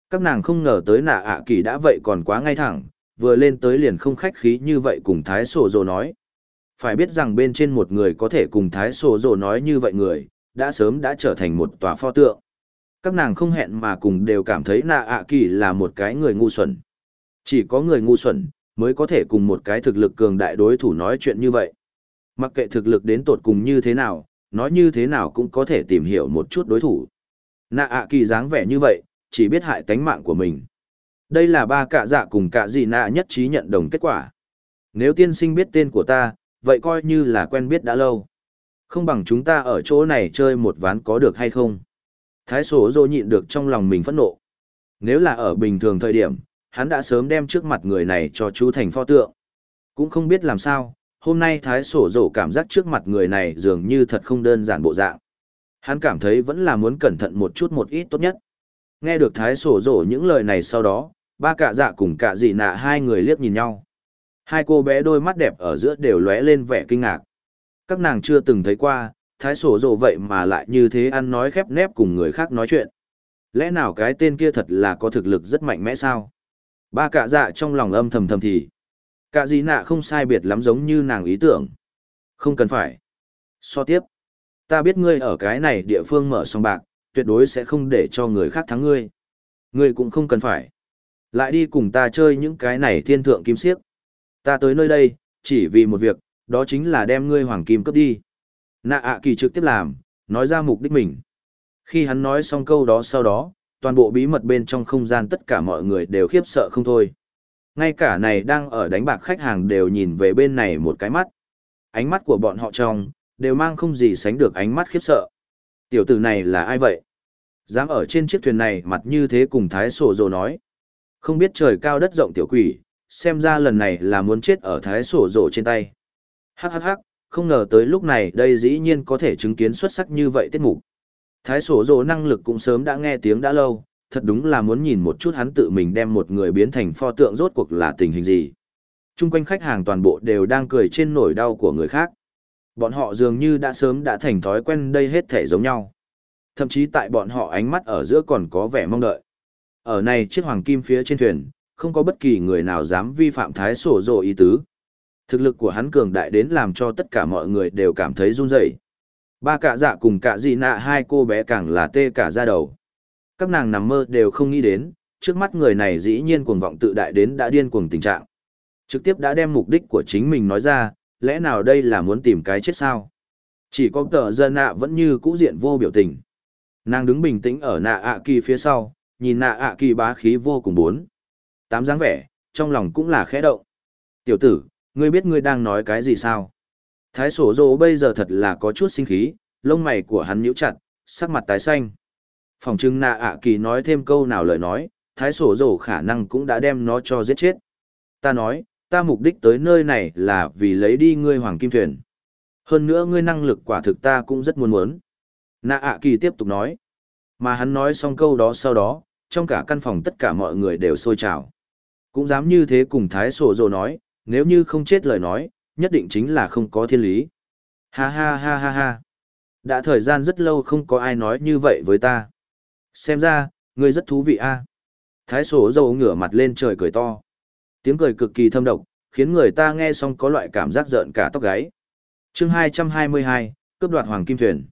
Các nàng không ngờ tới nạ ạ kỳ đã vậy còn quá ngay thẳng, vừa lên tới liền không khách khí như vậy cùng thái sổ rồ nói. Phải biết rằng bên trên một người có thể cùng thái sổ rồ nói như vậy người, đã sớm đã trở thành một tòa pho tượng. Các nàng không hẹn mà cùng đều cảm thấy nạ ạ kỳ là một cái người ngu xuẩn. Chỉ có người ngu xuẩn, mới có thể cùng một cái thực lực cường đại đối thủ nói chuyện như vậy. Mặc kệ thực lực đến tột cùng như thế nào, nói như thế nào cũng có thể tìm hiểu một chút đối thủ. Nạ ạ kỳ dáng vẻ như vậy, chỉ biết hại tánh mạng của mình. Đây là ba cạ dạ cùng cạ gì nạ nhất trí nhận đồng kết quả. Nếu tiên sinh biết tên của ta, vậy coi như là quen biết đã lâu. Không bằng chúng ta ở chỗ này chơi một ván có được hay không? Thái sổ dô nhịn được trong lòng mình phẫn nộ. Nếu là ở bình thường thời điểm, hắn đã sớm đem trước mặt người này cho chú thành pho tượng. Cũng không biết làm sao, hôm nay thái sổ rổ cảm giác trước mặt người này dường như thật không đơn giản bộ dạng. Hắn cảm thấy vẫn là muốn cẩn thận một chút một ít tốt nhất. Nghe được thái sổ rổ những lời này sau đó, ba cạ dạ cùng cạ dị nạ hai người liếc nhìn nhau. Hai cô bé đôi mắt đẹp ở giữa đều lóe lên vẻ kinh ngạc. Các nàng chưa từng thấy qua, thái sổ rổ vậy mà lại như thế ăn nói khép nép cùng người khác nói chuyện. Lẽ nào cái tên kia thật là có thực lực rất mạnh mẽ sao? Ba cạ dạ trong lòng âm thầm thầm thì. Cạ gì nạ không sai biệt lắm giống như nàng ý tưởng. Không cần phải. So tiếp. Ta biết ngươi ở cái này địa phương mở sòng bạc, tuyệt đối sẽ không để cho người khác thắng ngươi. Ngươi cũng không cần phải. Lại đi cùng ta chơi những cái này thiên thượng kim siếc. Ta tới nơi đây, chỉ vì một việc, đó chính là đem ngươi hoàng kim cấp đi. Nạ ạ kỳ trực tiếp làm, nói ra mục đích mình. Khi hắn nói xong câu đó sau đó, toàn bộ bí mật bên trong không gian tất cả mọi người đều khiếp sợ không thôi. Ngay cả này đang ở đánh bạc khách hàng đều nhìn về bên này một cái mắt. Ánh mắt của bọn họ trong, đều mang không gì sánh được ánh mắt khiếp sợ. Tiểu tử này là ai vậy? Dám ở trên chiếc thuyền này mặt như thế cùng Thái Sổ Dồ nói. Không biết trời cao đất rộng tiểu quỷ, xem ra lần này là muốn chết ở Thái Sổ Dồ trên tay. Hắc hắc hắc, không ngờ tới lúc này đây dĩ nhiên có thể chứng kiến xuất sắc như vậy tiết mục. Thái Sổ Dồ năng lực cũng sớm đã nghe tiếng đã lâu, thật đúng là muốn nhìn một chút hắn tự mình đem một người biến thành pho tượng rốt cuộc là tình hình gì. Trung quanh khách hàng toàn bộ đều đang cười trên nỗi đau của người khác. Bọn họ dường như đã sớm đã thành thói quen đây hết thể giống nhau. Thậm chí tại bọn họ ánh mắt ở giữa còn có vẻ mong đợi. Ở này chiếc hoàng kim phía trên thuyền, không có bất kỳ người nào dám vi phạm thái sổ rộ ý tứ. Thực lực của hắn cường đại đến làm cho tất cả mọi người đều cảm thấy run rẩy. Ba cả dạ cùng cả dị nạ hai cô bé càng là tê cả ra đầu. Các nàng nằm mơ đều không nghĩ đến, trước mắt người này dĩ nhiên cuồng vọng tự đại đến đã điên cuồng tình trạng. Trực tiếp đã đem mục đích của chính mình nói ra, lẽ nào đây là muốn tìm cái chết sao? Chỉ có tờ dân nạ vẫn như cũ diện vô biểu tình. Nàng đứng bình tĩnh ở nạ ạ kỳ phía sau, nhìn nạ ạ kỳ bá khí vô cùng bốn. Tám dáng vẻ, trong lòng cũng là khẽ động. Tiểu tử, ngươi biết ngươi đang nói cái gì sao? Thái sổ dồ bây giờ thật là có chút sinh khí, lông mày của hắn nhíu chặt, sắc mặt tái xanh. Phòng trưng nạ ạ kỳ nói thêm câu nào lời nói, thái sổ dồ khả năng cũng đã đem nó cho giết chết. Ta nói, ta mục đích tới nơi này là vì lấy đi ngươi hoàng kim thuyền. Hơn nữa ngươi năng lực quả thực ta cũng rất muốn muốn. Nạ ạ kỳ tiếp tục nói. Mà hắn nói xong câu đó sau đó, trong cả căn phòng tất cả mọi người đều sôi trào. Cũng dám như thế cùng Thái Sổ Dồ nói, nếu như không chết lời nói, nhất định chính là không có thiên lý. Ha ha ha ha ha. Đã thời gian rất lâu không có ai nói như vậy với ta. Xem ra, ngươi rất thú vị a. Thái Sổ Dồ ngửa mặt lên trời cười to. Tiếng cười cực kỳ thâm độc, khiến người ta nghe xong có loại cảm giác rợn cả tóc gáy. Chương 222, cướp đoạt hoàng kim thuyền.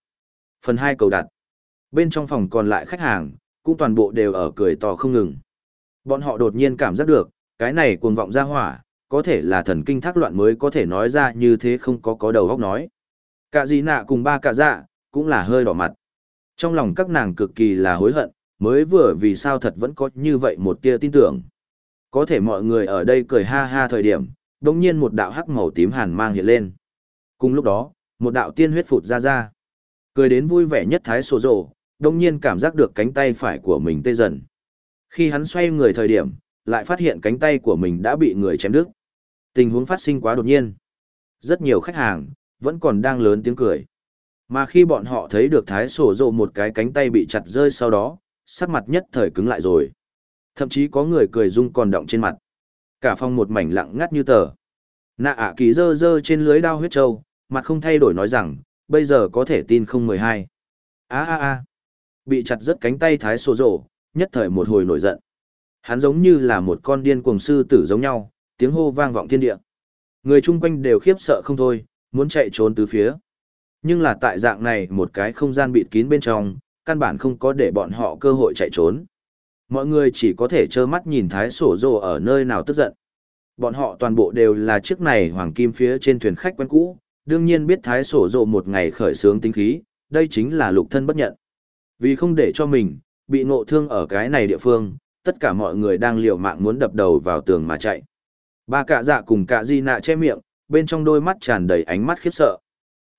Phần 2 cầu đặt. Bên trong phòng còn lại khách hàng, cũng toàn bộ đều ở cười to không ngừng. Bọn họ đột nhiên cảm giác được, cái này cuồng vọng ra hỏa, có thể là thần kinh thác loạn mới có thể nói ra như thế không có có đầu óc nói. Cả gì nạ cùng ba cả dạ, cũng là hơi đỏ mặt. Trong lòng các nàng cực kỳ là hối hận, mới vừa vì sao thật vẫn có như vậy một tia tin tưởng. Có thể mọi người ở đây cười ha ha thời điểm, đồng nhiên một đạo hắc màu tím hàn mang hiện lên. Cùng lúc đó, một đạo tiên huyết phụt ra ra. Cười đến vui vẻ nhất thái sổ rộ, đồng nhiên cảm giác được cánh tay phải của mình tê dần. Khi hắn xoay người thời điểm, lại phát hiện cánh tay của mình đã bị người chém đứt. Tình huống phát sinh quá đột nhiên. Rất nhiều khách hàng, vẫn còn đang lớn tiếng cười. Mà khi bọn họ thấy được thái sổ rộ một cái cánh tay bị chặt rơi sau đó, sắc mặt nhất thời cứng lại rồi. Thậm chí có người cười rung còn động trên mặt. Cả phòng một mảnh lặng ngắt như tờ. Nạ ạ kỳ dơ dơ trên lưới đao huyết trâu, mặt không thay đổi nói rằng, bây giờ có thể tin không mười hai. a a a Bị chặt rất cánh tay thái sổ rổ, nhất thời một hồi nổi giận. Hắn giống như là một con điên cuồng sư tử giống nhau, tiếng hô vang vọng thiên địa. Người chung quanh đều khiếp sợ không thôi, muốn chạy trốn từ phía. Nhưng là tại dạng này một cái không gian bịt kín bên trong, căn bản không có để bọn họ cơ hội chạy trốn. Mọi người chỉ có thể trơ mắt nhìn thái sổ dồ ở nơi nào tức giận. Bọn họ toàn bộ đều là chiếc này hoàng kim phía trên thuyền khách quen cũ, đương nhiên biết thái sổ dồ một ngày khởi sướng tính khí, đây chính là lục thân bất nhận. Vì không để cho mình, bị ngộ thương ở cái này địa phương, tất cả mọi người đang liều mạng muốn đập đầu vào tường mà chạy. Ba cạ dạ cùng cạ di nạ che miệng, bên trong đôi mắt tràn đầy ánh mắt khiếp sợ.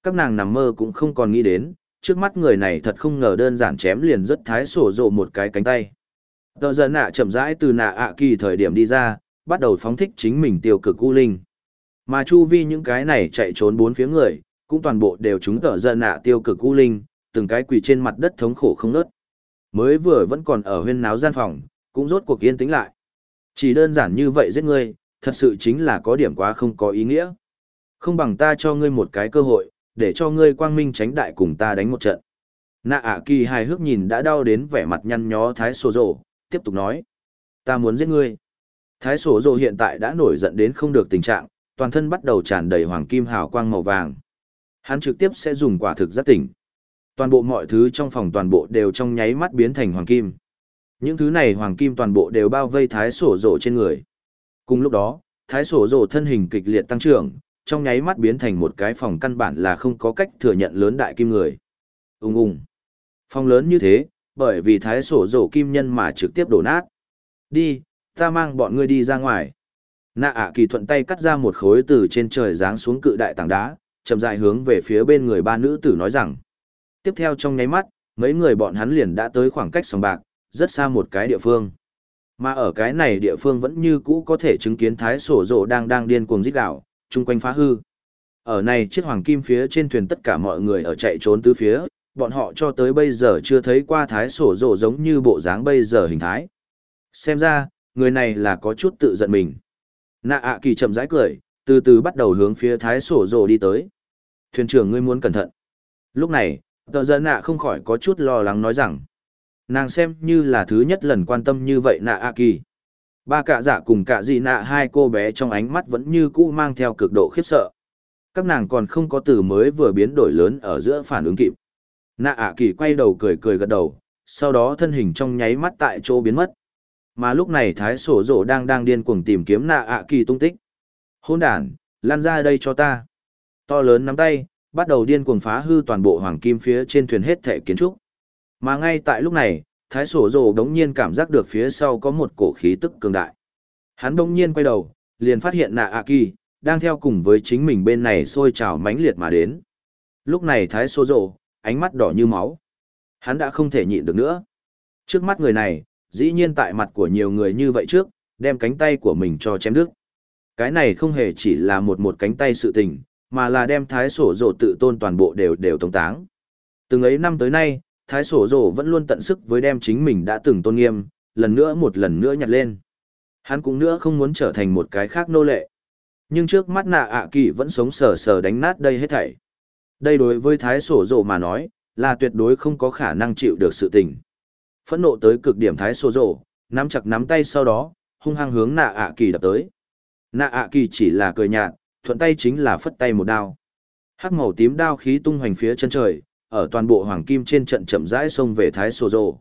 Các nàng nằm mơ cũng không còn nghĩ đến, trước mắt người này thật không ngờ đơn giản chém liền rất thái sổ rộ một cái cánh tay. Tờ giờ nạ chậm rãi từ nạ ạ kỳ thời điểm đi ra, bắt đầu phóng thích chính mình tiêu cực u linh. Mà chu vi những cái này chạy trốn bốn phía người, cũng toàn bộ đều chúng tờ giờ nạ tiêu cực u linh, từng cái quỳ trên mặt đất thống khổ không nớt. Mới vừa vẫn còn ở huyên náo gian phòng, cũng rốt cuộc yên tĩnh lại. Chỉ đơn giản như vậy giết ngươi, thật sự chính là có điểm quá không có ý nghĩa. Không bằng ta cho ngươi một cái cơ hội, để cho ngươi quang minh tránh đại cùng ta đánh một trận. Nạ ạ kỳ hài hước nhìn đã đau đến vẻ mặt nhăn nhó thái sổ rổ, tiếp tục nói. Ta muốn giết ngươi. Thái sổ rồ hiện tại đã nổi giận đến không được tình trạng, toàn thân bắt đầu tràn đầy hoàng kim hào quang màu vàng. Hắn trực tiếp sẽ dùng quả thực giác tỉnh. Toàn bộ mọi thứ trong phòng toàn bộ đều trong nháy mắt biến thành hoàng kim. Những thứ này hoàng kim toàn bộ đều bao vây thái sổ rồ trên người. Cùng lúc đó, thái sổ rồ thân hình kịch liệt tăng trưởng, trong nháy mắt biến thành một cái phòng căn bản là không có cách thừa nhận lớn đại kim người. Ung ung. Phòng lớn như thế, bởi vì thái sổ rổ kim nhân mà trực tiếp đổ nát. Đi, ta mang bọn ngươi đi ra ngoài. Nạ ạ kỳ thuận tay cắt ra một khối từ trên trời giáng xuống cự đại tảng đá, chậm rãi hướng về phía bên người ba nữ tử nói rằng. Tiếp theo trong nháy mắt, mấy người bọn hắn liền đã tới khoảng cách sòng bạc, rất xa một cái địa phương. Mà ở cái này địa phương vẫn như cũ có thể chứng kiến thái sổ rộ đang đang điên cuồng giết đảo, chung quanh phá hư. Ở này chiếc hoàng kim phía trên thuyền tất cả mọi người ở chạy trốn tứ phía, bọn họ cho tới bây giờ chưa thấy qua thái sổ rộ giống như bộ dáng bây giờ hình thái. Xem ra, người này là có chút tự giận mình. Nạ ạ kỳ chậm rãi cười, từ từ bắt đầu hướng phía thái sổ rộ đi tới. Thuyền trưởng ngươi muốn cẩn thận. Lúc này, tờ dân nạ không khỏi có chút lo lắng nói rằng, nàng xem như là thứ nhất lần quan tâm như vậy nạ A kỳ. Ba cạ dạ cùng cạ dị nạ hai cô bé trong ánh mắt vẫn như cũ mang theo cực độ khiếp sợ. Các nàng còn không có từ mới vừa biến đổi lớn ở giữa phản ứng kịp. Nạ ạ kỳ quay đầu cười cười gật đầu, sau đó thân hình trong nháy mắt tại chỗ biến mất. Mà lúc này thái sổ rộ đang đang điên cuồng tìm kiếm nạ ạ kỳ tung tích. Hôn đàn, lan ra đây cho ta. To lớn nắm tay, bắt đầu điên cuồng phá hư toàn bộ hoàng kim phía trên thuyền hết thể kiến trúc. Mà ngay tại lúc này, thái sổ Dồ đống nhiên cảm giác được phía sau có một cổ khí tức cường đại. Hắn đống nhiên quay đầu, liền phát hiện nạ A kỳ, đang theo cùng với chính mình bên này sôi trào mãnh liệt mà đến. Lúc này thái sổ Dồ, ánh mắt đỏ như máu. Hắn đã không thể nhịn được nữa. Trước mắt người này, dĩ nhiên tại mặt của nhiều người như vậy trước, đem cánh tay của mình cho chém đứt. Cái này không hề chỉ là một một cánh tay sự tình, mà là đem thái sổ rồ tự tôn toàn bộ đều đều tống táng. Từng ấy năm tới nay, thái sổ rổ vẫn luôn tận sức với đem chính mình đã từng tôn nghiêm, lần nữa một lần nữa nhặt lên. Hắn cũng nữa không muốn trở thành một cái khác nô lệ. Nhưng trước mắt nạ ạ kỳ vẫn sống sờ sờ đánh nát đây hết thảy. Đây đối với thái sổ rổ mà nói, là tuyệt đối không có khả năng chịu được sự tình. Phẫn nộ tới cực điểm thái sổ rổ, nắm chặt nắm tay sau đó, hung hăng hướng nạ ạ kỳ đập tới. Nạ ạ kỳ chỉ là cười nhạt, thuận tay chính là phất tay một đao. Hắc màu tím đao khí tung hoành phía chân trời, ở toàn bộ hoàng kim trên trận chậm rãi xông về Thái Sô Dô.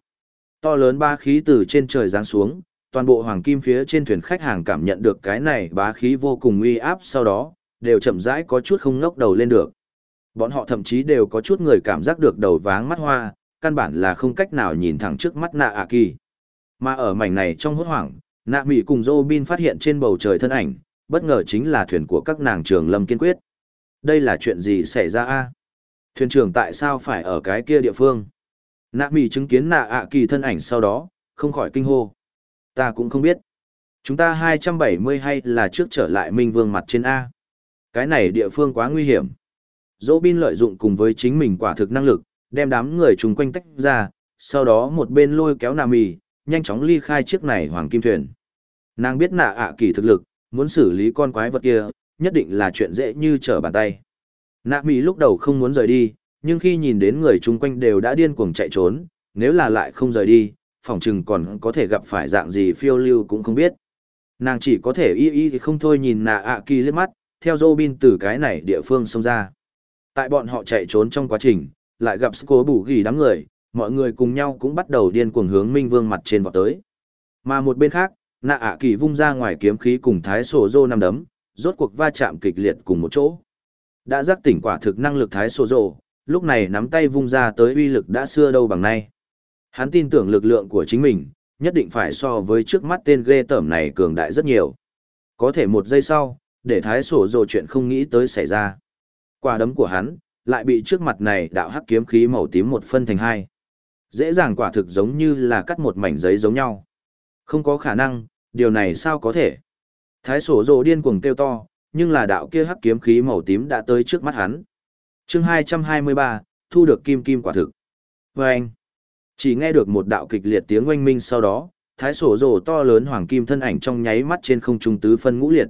To lớn ba khí từ trên trời giáng xuống, toàn bộ hoàng kim phía trên thuyền khách hàng cảm nhận được cái này bá khí vô cùng uy áp sau đó, đều chậm rãi có chút không ngốc đầu lên được. Bọn họ thậm chí đều có chút người cảm giác được đầu váng mắt hoa, căn bản là không cách nào nhìn thẳng trước mắt nạ ạ kỳ. Mà ở mảnh này trong hốt hoảng, nạ mỹ cùng Robin phát hiện trên bầu trời thân ảnh, bất ngờ chính là thuyền của các nàng trường lâm kiên quyết. Đây là chuyện gì xảy ra a? Thuyền trưởng tại sao phải ở cái kia địa phương? Nạ mỹ chứng kiến nạ ạ kỳ thân ảnh sau đó, không khỏi kinh hô. Ta cũng không biết. Chúng ta 270 hay là trước trở lại Minh Vương mặt trên A. Cái này địa phương quá nguy hiểm. Dỗ bin lợi dụng cùng với chính mình quả thực năng lực, đem đám người chung quanh tách ra, sau đó một bên lôi kéo nạ mì, nhanh chóng ly khai chiếc này hoàng kim thuyền. Nàng biết nạ ạ kỳ thực lực, muốn xử lý con quái vật kia, nhất định là chuyện dễ như trở bàn tay. Nạ Mỹ lúc đầu không muốn rời đi, nhưng khi nhìn đến người chung quanh đều đã điên cuồng chạy trốn, nếu là lại không rời đi, phòng chừng còn có thể gặp phải dạng gì phiêu lưu cũng không biết. Nàng chỉ có thể y y thì không thôi nhìn nạ ạ kỳ liếc mắt, theo Robin từ cái này địa phương xông ra. Tại bọn họ chạy trốn trong quá trình, lại gặp Sco bù ghi đám người, mọi người cùng nhau cũng bắt đầu điên cuồng hướng Minh Vương mặt trên vọt tới. Mà một bên khác, nạ ạ kỳ vung ra ngoài kiếm khí cùng thái sổ dô năm đấm rốt cuộc va chạm kịch liệt cùng một chỗ đã giác tỉnh quả thực năng lực thái sổ rộ, lúc này nắm tay vung ra tới uy lực đã xưa đâu bằng nay. Hắn tin tưởng lực lượng của chính mình nhất định phải so với trước mắt tên ghê tởm này cường đại rất nhiều. Có thể một giây sau để thái sổ rộ chuyện không nghĩ tới xảy ra. Quả đấm của hắn lại bị trước mặt này đạo hắc kiếm khí màu tím một phân thành hai. Dễ dàng quả thực giống như là cắt một mảnh giấy giống nhau. Không có khả năng, điều này sao có thể? Thái sổ rộ điên cuồng kêu to, nhưng là đạo kia hắc kiếm khí màu tím đã tới trước mắt hắn. chương 223, thu được kim kim quả thực. Và anh, chỉ nghe được một đạo kịch liệt tiếng oanh minh sau đó, thái sổ rồ to lớn hoàng kim thân ảnh trong nháy mắt trên không trung tứ phân ngũ liệt.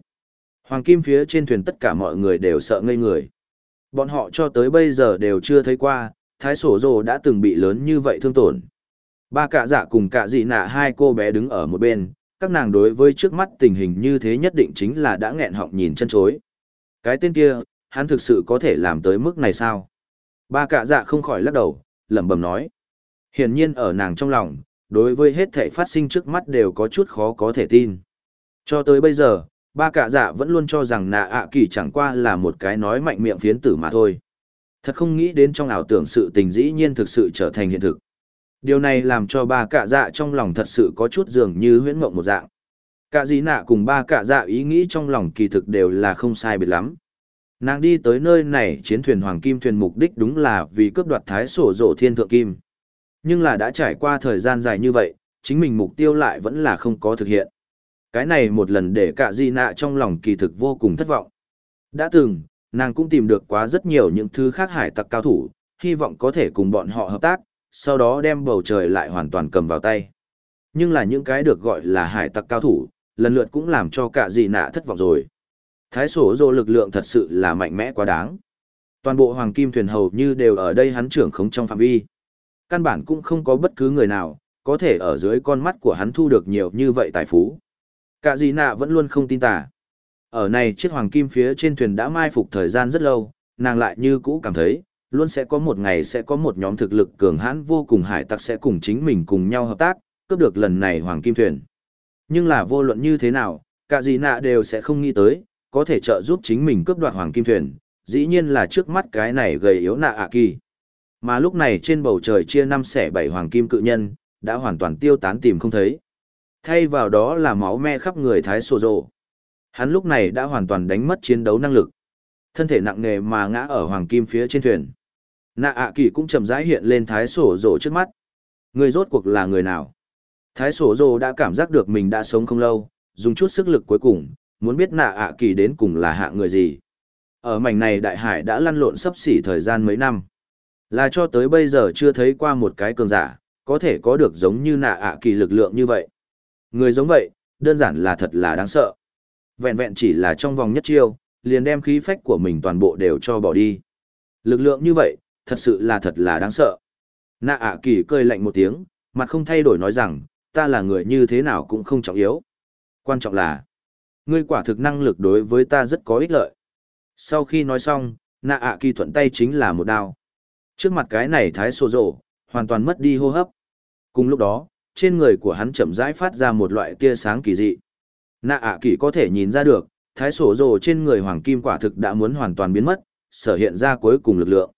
Hoàng kim phía trên thuyền tất cả mọi người đều sợ ngây người. Bọn họ cho tới bây giờ đều chưa thấy qua, thái sổ rồ đã từng bị lớn như vậy thương tổn. Ba cạ dạ cùng cạ dị nạ hai cô bé đứng ở một bên, các nàng đối với trước mắt tình hình như thế nhất định chính là đã nghẹn họng nhìn chân chối. Cái tên kia, hắn thực sự có thể làm tới mức này sao? Ba cạ dạ không khỏi lắc đầu, lẩm bẩm nói. Hiển nhiên ở nàng trong lòng, đối với hết thể phát sinh trước mắt đều có chút khó có thể tin. Cho tới bây giờ, ba cạ dạ vẫn luôn cho rằng nạ ạ kỳ chẳng qua là một cái nói mạnh miệng phiến tử mà thôi. Thật không nghĩ đến trong ảo tưởng sự tình dĩ nhiên thực sự trở thành hiện thực. Điều này làm cho ba cạ dạ trong lòng thật sự có chút dường như huyễn mộng một dạng. Cạ dì nạ cùng ba cạ dạ ý nghĩ trong lòng kỳ thực đều là không sai biệt lắm. Nàng đi tới nơi này chiến thuyền Hoàng Kim thuyền mục đích đúng là vì cướp đoạt thái sổ rổ thiên thượng kim. Nhưng là đã trải qua thời gian dài như vậy, chính mình mục tiêu lại vẫn là không có thực hiện. Cái này một lần để cả di nạ trong lòng kỳ thực vô cùng thất vọng. Đã từng, nàng cũng tìm được quá rất nhiều những thứ khác hải tặc cao thủ, hy vọng có thể cùng bọn họ hợp tác, sau đó đem bầu trời lại hoàn toàn cầm vào tay. Nhưng là những cái được gọi là hải tặc cao thủ, lần lượt cũng làm cho cả dị nạ thất vọng rồi. Thái sổ dô lực lượng thật sự là mạnh mẽ quá đáng. Toàn bộ hoàng kim thuyền hầu như đều ở đây hắn trưởng khống trong phạm vi. Căn bản cũng không có bất cứ người nào, có thể ở dưới con mắt của hắn thu được nhiều như vậy tài phú. Cả dị nạ vẫn luôn không tin tả. Ở này chiếc hoàng kim phía trên thuyền đã mai phục thời gian rất lâu, nàng lại như cũ cảm thấy, luôn sẽ có một ngày sẽ có một nhóm thực lực cường hãn vô cùng hải tặc sẽ cùng chính mình cùng nhau hợp tác, cướp được lần này hoàng kim thuyền. Nhưng là vô luận như thế nào, cả gì nạ đều sẽ không nghĩ tới, có thể trợ giúp chính mình cướp đoạt hoàng kim thuyền, dĩ nhiên là trước mắt cái này gầy yếu nạ ạ kỳ. Mà lúc này trên bầu trời chia năm xẻ bảy hoàng kim cự nhân, đã hoàn toàn tiêu tán tìm không thấy. Thay vào đó là máu me khắp người Thái Sô rộ Hắn lúc này đã hoàn toàn đánh mất chiến đấu năng lực. Thân thể nặng nề mà ngã ở hoàng kim phía trên thuyền. Nạ ạ kỳ cũng chậm rãi hiện lên Thái sổ rồ trước mắt. Người rốt cuộc là người nào? Thái sổ rồ đã cảm giác được mình đã sống không lâu, dùng chút sức lực cuối cùng, muốn biết nạ ạ kỳ đến cùng là hạ người gì. Ở mảnh này đại hải đã lăn lộn sấp xỉ thời gian mấy năm. Là cho tới bây giờ chưa thấy qua một cái cường giả, có thể có được giống như nạ ạ kỳ lực lượng như vậy. Người giống vậy, đơn giản là thật là đáng sợ. Vẹn vẹn chỉ là trong vòng nhất chiêu, liền đem khí phách của mình toàn bộ đều cho bỏ đi. Lực lượng như vậy, thật sự là thật là đáng sợ. Nạ ạ kỳ cười lạnh một tiếng, mặt không thay đổi nói rằng, ta là người như thế nào cũng không trọng yếu. Quan trọng là, ngươi quả thực năng lực đối với ta rất có ích lợi. Sau khi nói xong, nạ ạ kỳ thuận tay chính là một đao. Trước mặt cái này thái sổ rộ, hoàn toàn mất đi hô hấp. Cùng lúc đó, trên người của hắn chậm rãi phát ra một loại tia sáng kỳ dị. Nạ ạ kỳ có thể nhìn ra được, thái sổ rồ trên người hoàng kim quả thực đã muốn hoàn toàn biến mất, sở hiện ra cuối cùng lực lượng.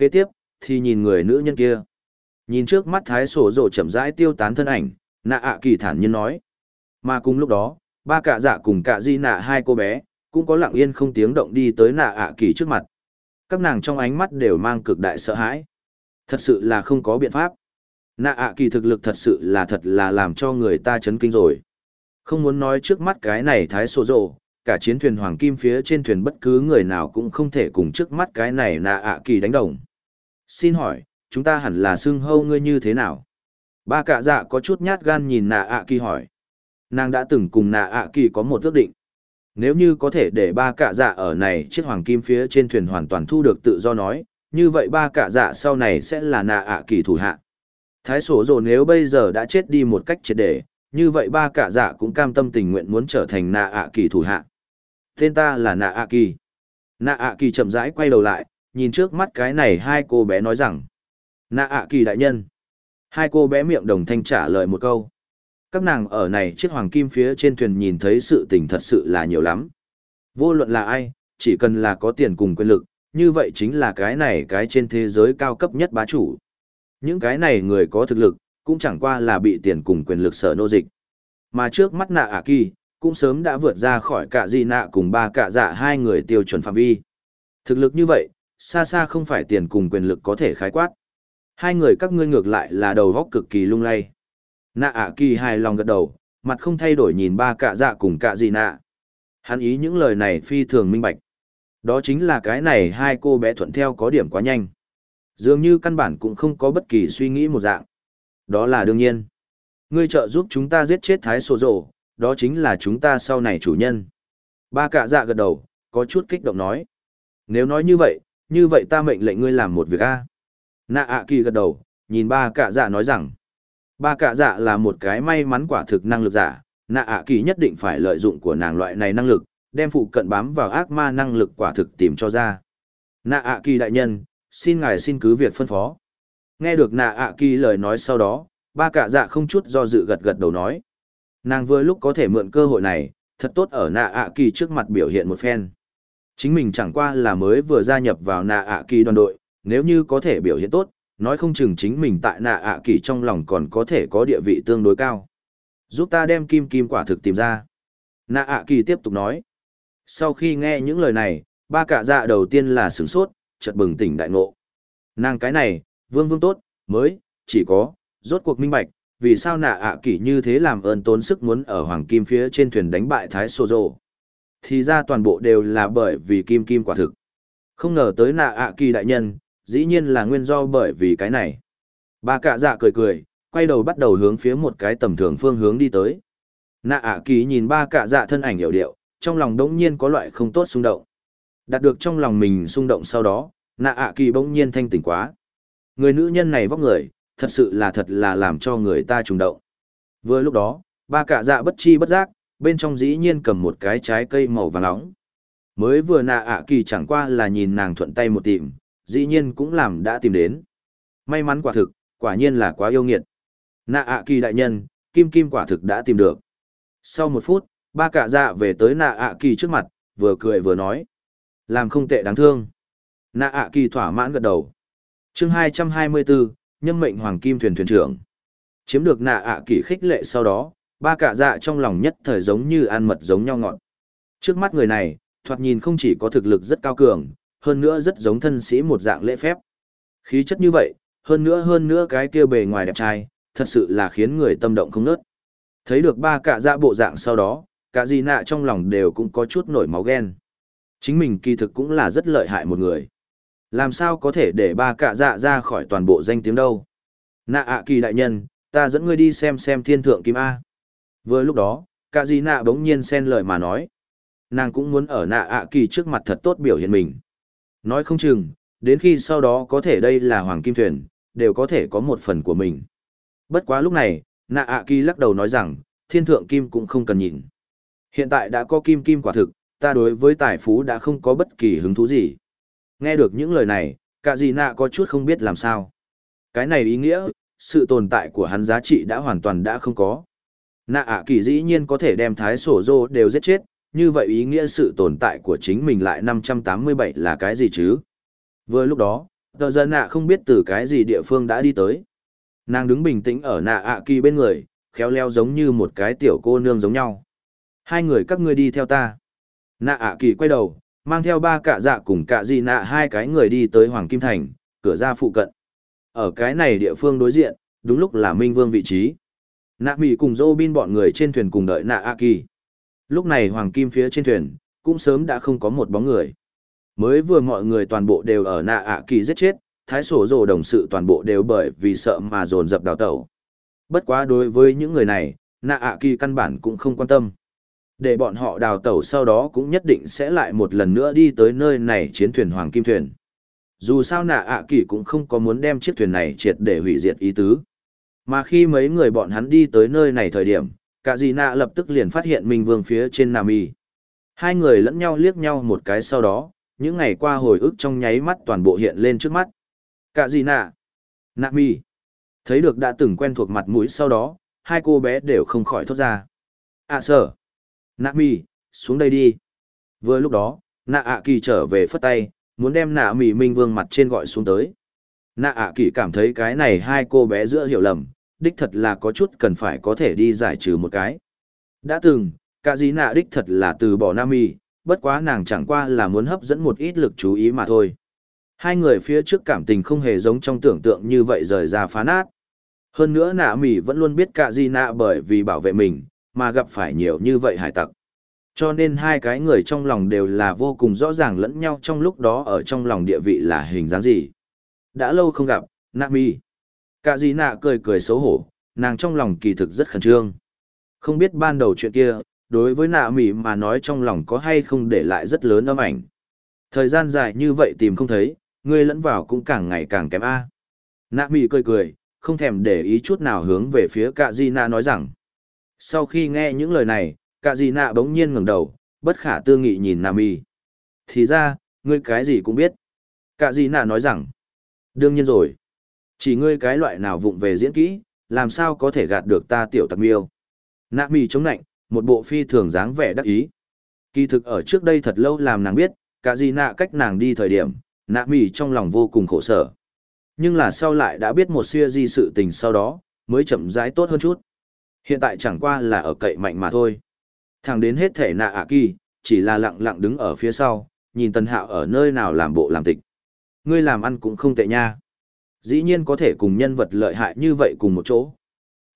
Kế tiếp, thì nhìn người nữ nhân kia. Nhìn trước mắt thái sổ Rộ chậm rãi tiêu tán thân ảnh, nạ ạ kỳ thản nhiên nói. Mà cùng lúc đó, ba cạ dạ cùng cạ di nạ hai cô bé, cũng có lặng yên không tiếng động đi tới nạ ạ kỳ trước mặt. Các nàng trong ánh mắt đều mang cực đại sợ hãi. Thật sự là không có biện pháp. Nạ ạ kỳ thực lực thật sự là thật là làm cho người ta chấn kinh rồi. Không muốn nói trước mắt cái này thái sổ rộ, cả chiến thuyền hoàng kim phía trên thuyền bất cứ người nào cũng không thể cùng trước mắt cái này nạ ạ kỳ đánh đồng. Xin hỏi, chúng ta hẳn là xưng hâu ngươi như thế nào? Ba cạ dạ có chút nhát gan nhìn nạ ạ kỳ hỏi. Nàng đã từng cùng nạ ạ kỳ có một ước định. Nếu như có thể để ba cạ dạ ở này chiếc hoàng kim phía trên thuyền hoàn toàn thu được tự do nói, như vậy ba cạ dạ sau này sẽ là nạ ạ kỳ thủ hạ. Thái sổ rồ nếu bây giờ đã chết đi một cách triệt để, như vậy ba cạ dạ cũng cam tâm tình nguyện muốn trở thành nạ ạ kỳ thủ hạ. Tên ta là nạ ạ kỳ. Nạ ạ kỳ chậm rãi quay đầu lại, nhìn trước mắt cái này hai cô bé nói rằng. Nạ ạ kỳ đại nhân. Hai cô bé miệng đồng thanh trả lời một câu. Các nàng ở này chiếc hoàng kim phía trên thuyền nhìn thấy sự tình thật sự là nhiều lắm. Vô luận là ai, chỉ cần là có tiền cùng quyền lực, như vậy chính là cái này cái trên thế giới cao cấp nhất bá chủ. Những cái này người có thực lực, cũng chẳng qua là bị tiền cùng quyền lực sở nô dịch. Mà trước mắt nạ ả kỳ, cũng sớm đã vượt ra khỏi cả gì nạ cùng ba cả dạ hai người tiêu chuẩn phạm vi. Thực lực như vậy, xa xa không phải tiền cùng quyền lực có thể khái quát. Hai người các ngươi ngược lại là đầu góc cực kỳ lung lay. Nạ ả kỳ hài lòng gật đầu, mặt không thay đổi nhìn ba cạ dạ cùng cạ gì nạ. Hắn ý những lời này phi thường minh bạch. Đó chính là cái này hai cô bé thuận theo có điểm quá nhanh. Dường như căn bản cũng không có bất kỳ suy nghĩ một dạng. Đó là đương nhiên. Ngươi trợ giúp chúng ta giết chết Thái Sổ Rổ, đó chính là chúng ta sau này chủ nhân. Ba cạ dạ gật đầu, có chút kích động nói. Nếu nói như vậy, như vậy ta mệnh lệnh ngươi làm một việc a. Nạ ạ kỳ gật đầu, nhìn ba cạ dạ nói rằng. Ba cạ dạ là một cái may mắn quả thực năng lực giả, nạ ạ kỳ nhất định phải lợi dụng của nàng loại này năng lực, đem phụ cận bám vào ác ma năng lực quả thực tìm cho ra. Nạ ạ kỳ đại nhân, xin ngài xin cứ việc phân phó. Nghe được nạ ạ kỳ lời nói sau đó, ba cạ dạ không chút do dự gật gật đầu nói. Nàng vừa lúc có thể mượn cơ hội này, thật tốt ở nạ ạ kỳ trước mặt biểu hiện một phen. Chính mình chẳng qua là mới vừa gia nhập vào nạ ạ kỳ đoàn đội, nếu như có thể biểu hiện tốt, nói không chừng chính mình tại nạ ạ kỳ trong lòng còn có thể có địa vị tương đối cao. Giúp ta đem kim kim quả thực tìm ra. Nạ ạ kỳ tiếp tục nói. Sau khi nghe những lời này, ba cả dạ đầu tiên là sửng sốt, chợt bừng tỉnh đại ngộ. Nàng cái này, vương vương tốt, mới, chỉ có, rốt cuộc minh bạch, vì sao nạ ạ Kỳ như thế làm ơn tốn sức muốn ở hoàng kim phía trên thuyền đánh bại thái sô rô thì ra toàn bộ đều là bởi vì kim kim quả thực. Không ngờ tới nạ ạ kỳ đại nhân dĩ nhiên là nguyên do bởi vì cái này. Ba cạ dạ cười cười quay đầu bắt đầu hướng phía một cái tầm thường phương hướng đi tới. Nạ ạ kỳ nhìn ba cạ dạ thân ảnh hiểu điệu trong lòng đống nhiên có loại không tốt xung động. Đạt được trong lòng mình xung động sau đó nạ ạ kỳ bỗng nhiên thanh tỉnh quá. Người nữ nhân này vóc người thật sự là thật là làm cho người ta trùng động. Vừa lúc đó, ba cạ dạ bất chi bất giác, bên trong dĩ nhiên cầm một cái trái cây màu vàng nóng. Mới vừa nạ ạ kỳ chẳng qua là nhìn nàng thuận tay một tìm, dĩ nhiên cũng làm đã tìm đến. May mắn quả thực, quả nhiên là quá yêu nghiệt. Nạ ạ kỳ đại nhân, kim kim quả thực đã tìm được. Sau một phút, ba cạ dạ về tới nạ ạ kỳ trước mặt, vừa cười vừa nói. Làm không tệ đáng thương. Nạ ạ kỳ thỏa mãn gật đầu. chương 224, nhâm mệnh hoàng kim thuyền thuyền trưởng. Chiếm được nạ ạ kỳ khích lệ sau đó, ba cạ dạ trong lòng nhất thời giống như ăn mật giống nhau ngọt. Trước mắt người này, thoạt nhìn không chỉ có thực lực rất cao cường, hơn nữa rất giống thân sĩ một dạng lễ phép. Khí chất như vậy, hơn nữa hơn nữa cái kia bề ngoài đẹp trai, thật sự là khiến người tâm động không nớt. Thấy được ba cạ dạ bộ dạng sau đó, cả gì nạ trong lòng đều cũng có chút nổi máu ghen. Chính mình kỳ thực cũng là rất lợi hại một người. Làm sao có thể để ba cạ dạ ra khỏi toàn bộ danh tiếng đâu? Nạ ạ kỳ đại nhân, ta dẫn ngươi đi xem xem thiên thượng kim A. Vừa lúc đó, cả gì nạ bỗng nhiên xen lời mà nói. Nàng cũng muốn ở nạ ạ kỳ trước mặt thật tốt biểu hiện mình. Nói không chừng, đến khi sau đó có thể đây là hoàng kim thuyền, đều có thể có một phần của mình. Bất quá lúc này, nạ ạ kỳ lắc đầu nói rằng, thiên thượng kim cũng không cần nhìn. Hiện tại đã có kim kim quả thực, ta đối với tài phú đã không có bất kỳ hứng thú gì. Nghe được những lời này, cả gì nạ có chút không biết làm sao. Cái này ý nghĩa, sự tồn tại của hắn giá trị đã hoàn toàn đã không có. Nạ ạ kỳ dĩ nhiên có thể đem thái sổ dô đều giết chết, như vậy ý nghĩa sự tồn tại của chính mình lại 587 là cái gì chứ? Vừa lúc đó, tờ dân nạ không biết từ cái gì địa phương đã đi tới. Nàng đứng bình tĩnh ở nạ ạ kỳ bên người, khéo leo giống như một cái tiểu cô nương giống nhau. Hai người các ngươi đi theo ta. Nạ ạ kỳ quay đầu, mang theo ba cạ dạ cùng cạ dị nạ hai cái người đi tới Hoàng Kim Thành, cửa ra phụ cận. Ở cái này địa phương đối diện, đúng lúc là Minh Vương vị trí. Nạ Mỹ cùng Dô Bin bọn người trên thuyền cùng đợi Nạ A Kỳ. Lúc này Hoàng Kim phía trên thuyền, cũng sớm đã không có một bóng người. Mới vừa mọi người toàn bộ đều ở Nạ A Kỳ giết chết, thái sổ rồ đồng sự toàn bộ đều bởi vì sợ mà dồn dập đào tẩu. Bất quá đối với những người này, Nạ A Kỳ căn bản cũng không quan tâm. Để bọn họ đào tẩu sau đó cũng nhất định sẽ lại một lần nữa đi tới nơi này chiến thuyền Hoàng Kim Thuyền. Dù sao nạ ạ kỳ cũng không có muốn đem chiếc thuyền này triệt để hủy diệt ý tứ. Mà khi mấy người bọn hắn đi tới nơi này thời điểm, cả gì nạ lập tức liền phát hiện Minh Vương phía trên Nam Y. Hai người lẫn nhau liếc nhau một cái sau đó, những ngày qua hồi ức trong nháy mắt toàn bộ hiện lên trước mắt. Cả gì nạ? Nam Y. Thấy được đã từng quen thuộc mặt mũi sau đó, hai cô bé đều không khỏi thốt ra. À sở. Nam Y, xuống đây đi. Vừa lúc đó, nạ ạ kỳ trở về phất tay, muốn đem nạ mì minh vương mặt trên gọi xuống tới. Nạ ạ kỳ cảm thấy cái này hai cô bé giữa hiểu lầm, đích thật là có chút cần phải có thể đi giải trừ một cái. Đã từng, cả dí nạ đích thật là từ bỏ nam y bất quá nàng chẳng qua là muốn hấp dẫn một ít lực chú ý mà thôi. Hai người phía trước cảm tình không hề giống trong tưởng tượng như vậy rời ra phá nát. Hơn nữa nạ mỹ vẫn luôn biết cả di nạ bởi vì bảo vệ mình, mà gặp phải nhiều như vậy hải tặc. Cho nên hai cái người trong lòng đều là vô cùng rõ ràng lẫn nhau trong lúc đó ở trong lòng địa vị là hình dáng gì. Đã lâu không gặp, nạ mi. Cả gì nạ cười cười xấu hổ, nàng trong lòng kỳ thực rất khẩn trương. Không biết ban đầu chuyện kia, đối với nạ mỉ mà nói trong lòng có hay không để lại rất lớn âm ảnh. Thời gian dài như vậy tìm không thấy, ngươi lẫn vào cũng càng ngày càng kém A. Nạ mỉ cười cười, không thèm để ý chút nào hướng về phía cạ di nạ nói rằng. Sau khi nghe những lời này, Cả di nạ bỗng nhiên ngẩng đầu, bất khả tư nghị nhìn nạ Y. Thì ra, ngươi cái gì cũng biết. Cả di nạ nói rằng, đương nhiên rồi. Chỉ ngươi cái loại nào vụng về diễn kỹ, làm sao có thể gạt được ta tiểu tặc miêu. Nạ mì chống nạnh, một bộ phi thường dáng vẻ đắc ý. Kỳ thực ở trước đây thật lâu làm nàng biết, cả gì nạ cách nàng đi thời điểm, nạ mì trong lòng vô cùng khổ sở. Nhưng là sau lại đã biết một xưa di sự tình sau đó, mới chậm rãi tốt hơn chút. Hiện tại chẳng qua là ở cậy mạnh mà thôi. Thằng đến hết thể nạ ạ kỳ, chỉ là lặng lặng đứng ở phía sau, nhìn Tần Hạo ở nơi nào làm bộ làm tịch. Ngươi làm ăn cũng không tệ nha. Dĩ nhiên có thể cùng nhân vật lợi hại như vậy cùng một chỗ.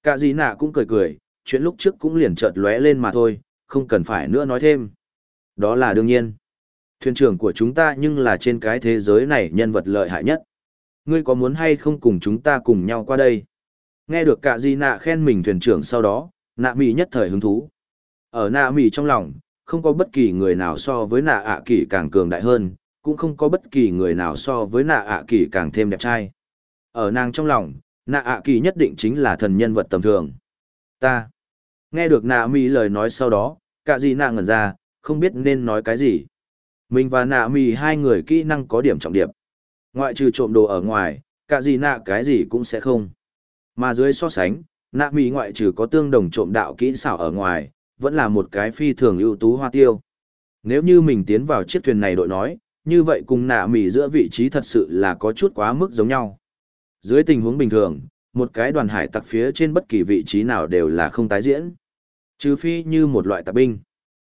Cả gì nạ cũng cười cười, chuyện lúc trước cũng liền chợt lóe lên mà thôi, không cần phải nữa nói thêm. Đó là đương nhiên. Thuyền trưởng của chúng ta nhưng là trên cái thế giới này nhân vật lợi hại nhất. Ngươi có muốn hay không cùng chúng ta cùng nhau qua đây? Nghe được cả gì nạ khen mình thuyền trưởng sau đó, nạ mì nhất thời hứng thú. Ở nạ mì trong lòng, không có bất kỳ người nào so với nạ ạ kỳ càng cường đại hơn, cũng không có bất kỳ người nào so với nạ ạ kỳ càng thêm đẹp trai. Ở nàng trong lòng, nạ ạ kỳ nhất định chính là thần nhân vật tầm thường. Ta. Nghe được nạ mì lời nói sau đó, cả gì nạ ngẩn ra, không biết nên nói cái gì. Mình và nạ mì hai người kỹ năng có điểm trọng điểm. Ngoại trừ trộm đồ ở ngoài, cả gì nạ cái gì cũng sẽ không. Mà dưới so sánh, nạ mì ngoại trừ có tương đồng trộm đạo kỹ xảo ở ngoài, vẫn là một cái phi thường ưu tú hoa tiêu. Nếu như mình tiến vào chiếc thuyền này đội nói, như vậy cùng nạ mỉ giữa vị trí thật sự là có chút quá mức giống nhau. Dưới tình huống bình thường, một cái đoàn hải tặc phía trên bất kỳ vị trí nào đều là không tái diễn. Trừ phi như một loại tạp binh.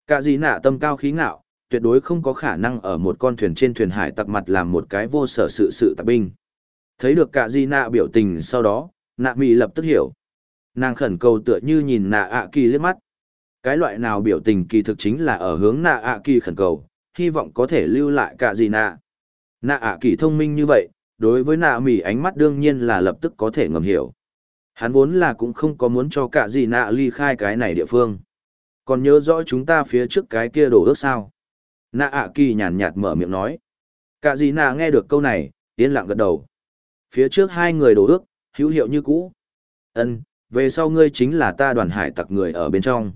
Cả gì nạ tâm cao khí ngạo, tuyệt đối không có khả năng ở một con thuyền trên thuyền hải tặc mặt làm một cái vô sở sự sự tạp binh. Thấy được cả gì nạ biểu tình sau đó, nạ mỉ lập tức hiểu. Nàng khẩn cầu tựa như nhìn nạ ạ kỳ liếc mắt. Cái loại nào biểu tình kỳ thực chính là ở hướng nạ ạ kỳ khẩn cầu, hy vọng có thể lưu lại cả gì nạ. Nạ ạ kỳ thông minh như vậy, đối với nạ mỉ ánh mắt đương nhiên là lập tức có thể ngầm hiểu. Hắn vốn là cũng không có muốn cho cả gì nạ ly khai cái này địa phương. Còn nhớ rõ chúng ta phía trước cái kia đổ ước sao? Nạ ạ kỳ nhàn nhạt mở miệng nói. Cả gì nạ nghe được câu này, yên lặng gật đầu. Phía trước hai người đổ ước, hữu hiệu như cũ. Ân, về sau ngươi chính là ta đoàn hải tặc người ở bên trong.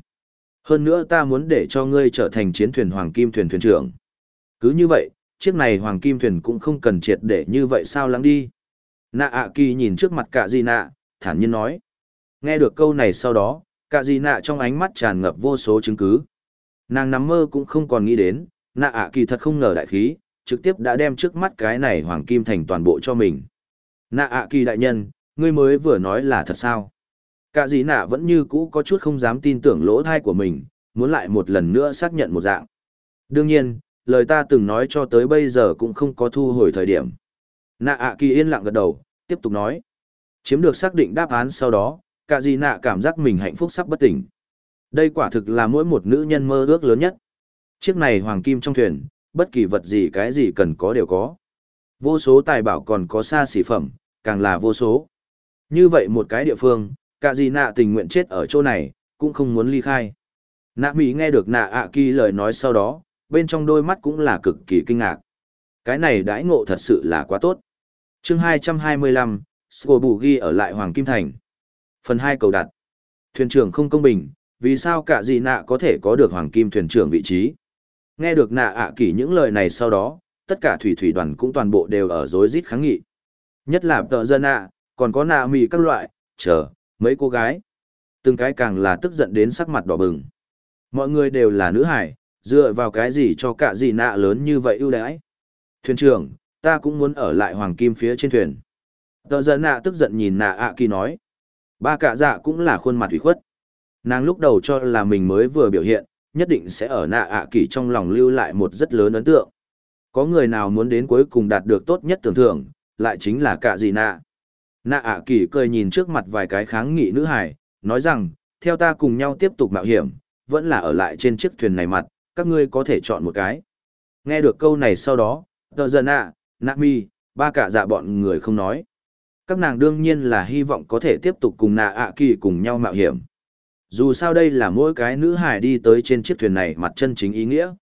Hơn nữa ta muốn để cho ngươi trở thành chiến thuyền hoàng kim thuyền thuyền trưởng. Cứ như vậy, chiếc này hoàng kim thuyền cũng không cần triệt để như vậy sao lắng đi. Nạ ạ kỳ nhìn trước mặt cả gì nạ, thản nhiên nói. Nghe được câu này sau đó, cả gì nạ trong ánh mắt tràn ngập vô số chứng cứ. Nàng nằm mơ cũng không còn nghĩ đến, nạ ạ kỳ thật không ngờ đại khí, trực tiếp đã đem trước mắt cái này hoàng kim thành toàn bộ cho mình. Nạ ạ kỳ đại nhân, ngươi mới vừa nói là thật sao? Cả gì nạ vẫn như cũ có chút không dám tin tưởng lỗ thai của mình, muốn lại một lần nữa xác nhận một dạng. Đương nhiên, lời ta từng nói cho tới bây giờ cũng không có thu hồi thời điểm. Nạ ạ kỳ yên lặng gật đầu, tiếp tục nói. Chiếm được xác định đáp án sau đó, cả gì nạ cảm giác mình hạnh phúc sắp bất tỉnh. Đây quả thực là mỗi một nữ nhân mơ ước lớn nhất. Chiếc này hoàng kim trong thuyền, bất kỳ vật gì cái gì cần có đều có. Vô số tài bảo còn có xa xỉ phẩm, càng là vô số. Như vậy một cái địa phương, cả gì nạ tình nguyện chết ở chỗ này, cũng không muốn ly khai. Nạ Mỹ nghe được nạ ạ kỳ lời nói sau đó, bên trong đôi mắt cũng là cực kỳ kinh ngạc. Cái này đãi ngộ thật sự là quá tốt. chương 225, Sco Bù ghi ở lại Hoàng Kim Thành. Phần 2 cầu đặt. Thuyền trưởng không công bình, vì sao cả gì nạ có thể có được Hoàng Kim thuyền trưởng vị trí. Nghe được nạ ạ kỳ những lời này sau đó, tất cả thủy thủy đoàn cũng toàn bộ đều ở rối rít kháng nghị. Nhất là tợ dân ạ, còn có nạ mì các loại, chờ, mấy cô gái. Từng cái càng là tức giận đến sắc mặt đỏ bừng. Mọi người đều là nữ hải, dựa vào cái gì cho cả gì nạ lớn như vậy ưu đãi. Thuyền trưởng, ta cũng muốn ở lại hoàng kim phía trên thuyền. Tờ giờ nạ tức giận nhìn nạ ạ kỳ nói. Ba cả dạ cũng là khuôn mặt ủy khuất. Nàng lúc đầu cho là mình mới vừa biểu hiện, nhất định sẽ ở nạ ạ kỳ trong lòng lưu lại một rất lớn ấn tượng. Có người nào muốn đến cuối cùng đạt được tốt nhất tưởng thưởng, lại chính là cả gì nạ. Nạ ạ kỳ cười nhìn trước mặt vài cái kháng nghị nữ hải, nói rằng, theo ta cùng nhau tiếp tục mạo hiểm, vẫn là ở lại trên chiếc thuyền này mặt, các ngươi có thể chọn một cái. Nghe được câu này sau đó, tờ dân ạ, nạ mi, ba cả dạ bọn người không nói. Các nàng đương nhiên là hy vọng có thể tiếp tục cùng nạ ạ kỳ cùng nhau mạo hiểm. Dù sao đây là mỗi cái nữ hải đi tới trên chiếc thuyền này mặt chân chính ý nghĩa.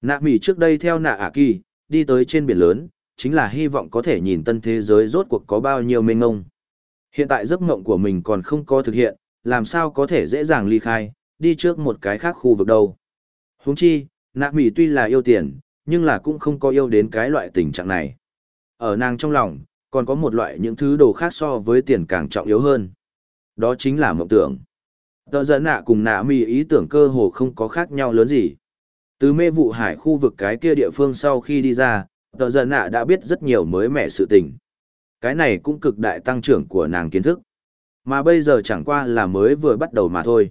Nạ mỉ trước đây theo nạ ạ kỳ, đi tới trên biển lớn, chính là hy vọng có thể nhìn tân thế giới rốt cuộc có bao nhiêu mênh ngông. Hiện tại giấc mộng của mình còn không có thực hiện, làm sao có thể dễ dàng ly khai, đi trước một cái khác khu vực đâu. Huống chi, nạ mỉ tuy là yêu tiền, nhưng là cũng không có yêu đến cái loại tình trạng này. Ở nàng trong lòng, còn có một loại những thứ đồ khác so với tiền càng trọng yếu hơn. Đó chính là mộng tưởng. Tờ giận nạ cùng nạ mỉ ý tưởng cơ hồ không có khác nhau lớn gì. Từ mê vụ hải khu vực cái kia địa phương sau khi đi ra, tờ giờ nạ đã biết rất nhiều mới mẻ sự tình. Cái này cũng cực đại tăng trưởng của nàng kiến thức. Mà bây giờ chẳng qua là mới vừa bắt đầu mà thôi.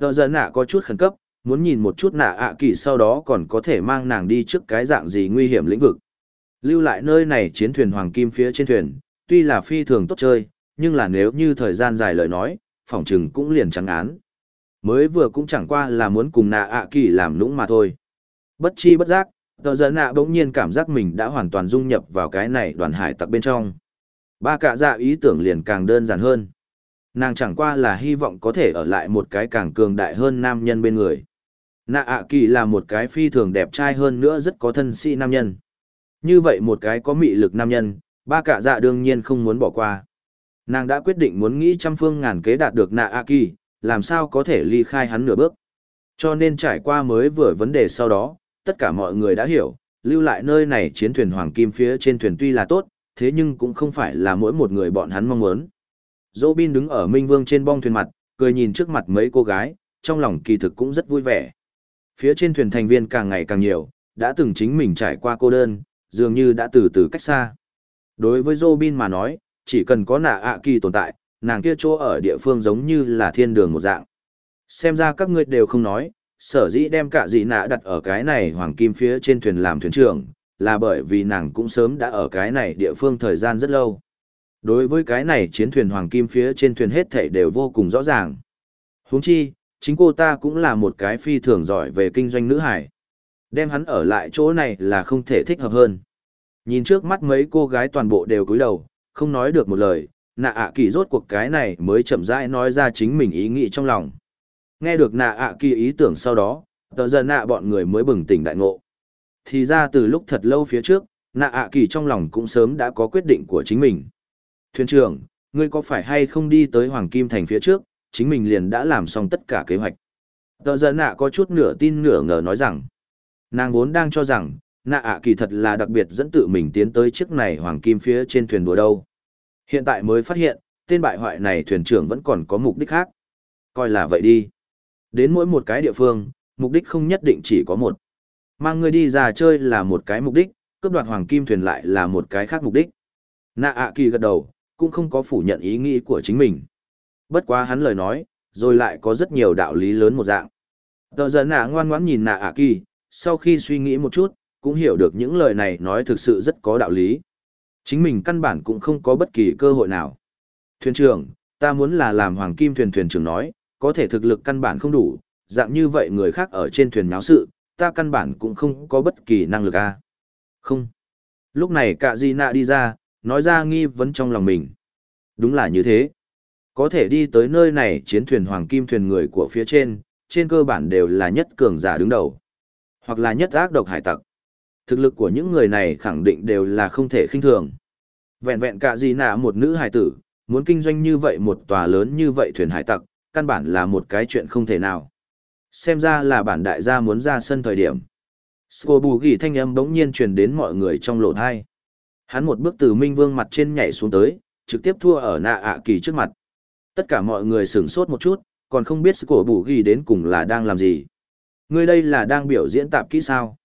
Tờ giờ nạ có chút khẩn cấp, muốn nhìn một chút nạ ạ kỳ sau đó còn có thể mang nàng đi trước cái dạng gì nguy hiểm lĩnh vực. Lưu lại nơi này chiến thuyền hoàng kim phía trên thuyền, tuy là phi thường tốt chơi, nhưng là nếu như thời gian dài lời nói, phỏng chừng cũng liền trắng án. Mới vừa cũng chẳng qua là muốn cùng nạ ạ kỳ làm lũng mà thôi. Bất chi bất giác, tờ giận nạ bỗng nhiên cảm giác mình đã hoàn toàn dung nhập vào cái này đoàn hải tặc bên trong. Ba cạ dạ ý tưởng liền càng đơn giản hơn. Nàng chẳng qua là hy vọng có thể ở lại một cái càng cường đại hơn nam nhân bên người. Nạ ạ kỳ là một cái phi thường đẹp trai hơn nữa rất có thân sĩ nam nhân. Như vậy một cái có mị lực nam nhân, ba cạ dạ đương nhiên không muốn bỏ qua. Nàng đã quyết định muốn nghĩ trăm phương ngàn kế đạt được nạ ạ kỳ, làm sao có thể ly khai hắn nửa bước. Cho nên trải qua mới vừa vấn đề sau đó, tất cả mọi người đã hiểu, lưu lại nơi này chiến thuyền hoàng kim phía trên thuyền tuy là tốt, thế nhưng cũng không phải là mỗi một người bọn hắn mong muốn. Dỗ bin đứng ở Minh Vương trên bong thuyền mặt, cười nhìn trước mặt mấy cô gái, trong lòng kỳ thực cũng rất vui vẻ. Phía trên thuyền thành viên càng ngày càng nhiều, đã từng chính mình trải qua cô đơn, dường như đã từ từ cách xa. Đối với Dỗ bin mà nói, chỉ cần có nạ ạ kỳ tồn tại, nàng kia chỗ ở địa phương giống như là thiên đường một dạng. Xem ra các ngươi đều không nói, sở dĩ đem cả dị nạ đặt ở cái này hoàng kim phía trên thuyền làm thuyền trưởng, là bởi vì nàng cũng sớm đã ở cái này địa phương thời gian rất lâu. Đối với cái này chiến thuyền hoàng kim phía trên thuyền hết thảy đều vô cùng rõ ràng. huống chi, chính cô ta cũng là một cái phi thường giỏi về kinh doanh nữ hải. Đem hắn ở lại chỗ này là không thể thích hợp hơn. Nhìn trước mắt mấy cô gái toàn bộ đều cúi đầu, không nói được một lời, nạ ạ kỳ rốt cuộc cái này mới chậm rãi nói ra chính mình ý nghĩ trong lòng. Nghe được nạ ạ kỳ ý tưởng sau đó, tờ giờ nạ bọn người mới bừng tỉnh đại ngộ. Thì ra từ lúc thật lâu phía trước, nạ ạ kỳ trong lòng cũng sớm đã có quyết định của chính mình. Thuyền trưởng, ngươi có phải hay không đi tới Hoàng Kim Thành phía trước, chính mình liền đã làm xong tất cả kế hoạch. Tờ giờ nạ có chút nửa tin nửa ngờ nói rằng, nàng vốn đang cho rằng, nạ ạ kỳ thật là đặc biệt dẫn tự mình tiến tới chiếc này Hoàng Kim phía trên thuyền đùa đâu. Hiện tại mới phát hiện, tên bại hoại này thuyền trưởng vẫn còn có mục đích khác. Coi là vậy đi. Đến mỗi một cái địa phương, mục đích không nhất định chỉ có một. Mang người đi ra chơi là một cái mục đích, cướp đoạt hoàng kim thuyền lại là một cái khác mục đích. Nạ ạ kỳ gật đầu, cũng không có phủ nhận ý nghĩ của chính mình. Bất quá hắn lời nói, rồi lại có rất nhiều đạo lý lớn một dạng. Tờ giờ nạ ngoan ngoãn nhìn nạ ạ kỳ, sau khi suy nghĩ một chút, cũng hiểu được những lời này nói thực sự rất có đạo lý. Chính mình căn bản cũng không có bất kỳ cơ hội nào. Thuyền trưởng, ta muốn là làm hoàng kim thuyền thuyền trưởng nói, có thể thực lực căn bản không đủ, dạng như vậy người khác ở trên thuyền náo sự, ta căn bản cũng không có bất kỳ năng lực a. À? Không. Lúc này cả Di Nạ đi ra, nói ra nghi vấn trong lòng mình. Đúng là như thế. Có thể đi tới nơi này chiến thuyền hoàng kim thuyền người của phía trên, trên cơ bản đều là nhất cường giả đứng đầu. Hoặc là nhất ác độc hải tặc. Thực lực của những người này khẳng định đều là không thể khinh thường. Vẹn vẹn cả Di Nạ một nữ hải tử, muốn kinh doanh như vậy một tòa lớn như vậy thuyền hải tặc, căn bản là một cái chuyện không thể nào. Xem ra là bản đại gia muốn ra sân thời điểm. Sô bù ghi thanh âm bỗng nhiên truyền đến mọi người trong lộ thai. Hắn một bước từ Minh Vương mặt trên nhảy xuống tới, trực tiếp thua ở nạ ạ kỳ trước mặt. Tất cả mọi người sửng sốt một chút, còn không biết Sô bù ghi đến cùng là đang làm gì. Người đây là đang biểu diễn tạp kỹ sao.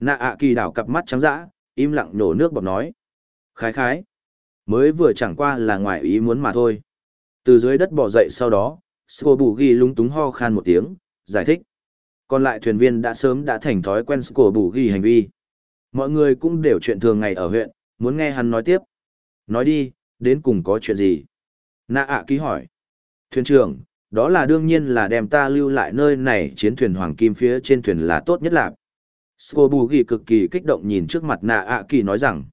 Nạ ạ kỳ đảo cặp mắt trắng dã, im lặng nổ nước bọt nói. Khái khái. Mới vừa chẳng qua là ngoài ý muốn mà thôi. Từ dưới đất bò dậy sau đó, Scobugi ghi lúng túng ho khan một tiếng, giải thích. Còn lại thuyền viên đã sớm đã thành thói quen Scobugi ghi hành vi. Mọi người cũng đều chuyện thường ngày ở huyện, muốn nghe hắn nói tiếp. Nói đi, đến cùng có chuyện gì? Nạ ạ ký hỏi. Thuyền trưởng, đó là đương nhiên là đem ta lưu lại nơi này chiến thuyền hoàng kim phía trên thuyền là tốt nhất lạc. Scobugi ghi cực kỳ kích động nhìn trước mặt nạ ạ kỳ nói rằng.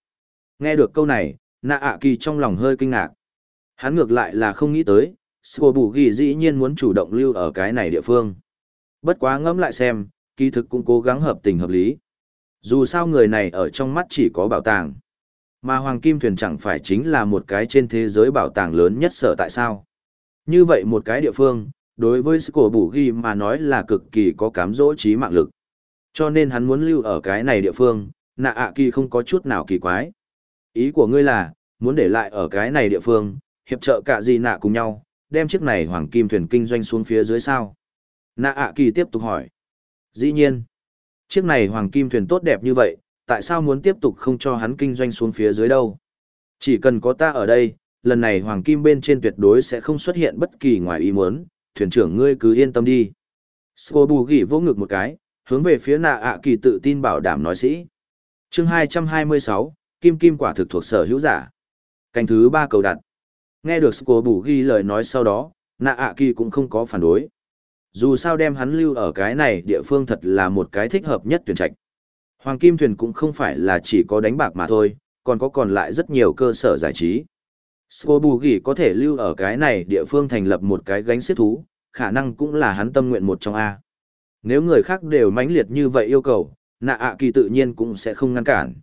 Nghe được câu này, nạ ạ kỳ trong lòng hơi kinh ngạc. Hắn ngược lại là không nghĩ tới, Sô bù ghi dĩ nhiên muốn chủ động lưu ở cái này địa phương. Bất quá ngẫm lại xem, kỳ thực cũng cố gắng hợp tình hợp lý. Dù sao người này ở trong mắt chỉ có bảo tàng. Mà Hoàng Kim Thuyền chẳng phải chính là một cái trên thế giới bảo tàng lớn nhất sở tại sao. Như vậy một cái địa phương, đối với Sô bù ghi mà nói là cực kỳ có cám dỗ trí mạng lực. Cho nên hắn muốn lưu ở cái này địa phương, nạ ạ kỳ không có chút nào kỳ quái. Ý của ngươi là, muốn để lại ở cái này địa phương, hiệp trợ cả gì nạ cùng nhau, đem chiếc này hoàng kim thuyền kinh doanh xuống phía dưới sao? Nạ ạ kỳ tiếp tục hỏi. Dĩ nhiên, chiếc này hoàng kim thuyền tốt đẹp như vậy, tại sao muốn tiếp tục không cho hắn kinh doanh xuống phía dưới đâu? Chỉ cần có ta ở đây, lần này hoàng kim bên trên tuyệt đối sẽ không xuất hiện bất kỳ ngoài ý muốn, thuyền trưởng ngươi cứ yên tâm đi. Sco bù ghi vỗ ngực một cái, hướng về phía nạ ạ kỳ tự tin bảo đảm nói sĩ. chương 226, Kim Kim quả thực thuộc sở hữu giả. Canh thứ ba cầu đặt. Nghe được Sco bù ghi lời nói sau đó, nạ ạ kỳ cũng không có phản đối. Dù sao đem hắn lưu ở cái này địa phương thật là một cái thích hợp nhất tuyển trạch. Hoàng Kim Thuyền cũng không phải là chỉ có đánh bạc mà thôi, còn có còn lại rất nhiều cơ sở giải trí. Scobugi có thể lưu ở cái này địa phương thành lập một cái gánh xếp thú, khả năng cũng là hắn tâm nguyện một trong A. Nếu người khác đều mãnh liệt như vậy yêu cầu, nạ ạ kỳ tự nhiên cũng sẽ không ngăn cản.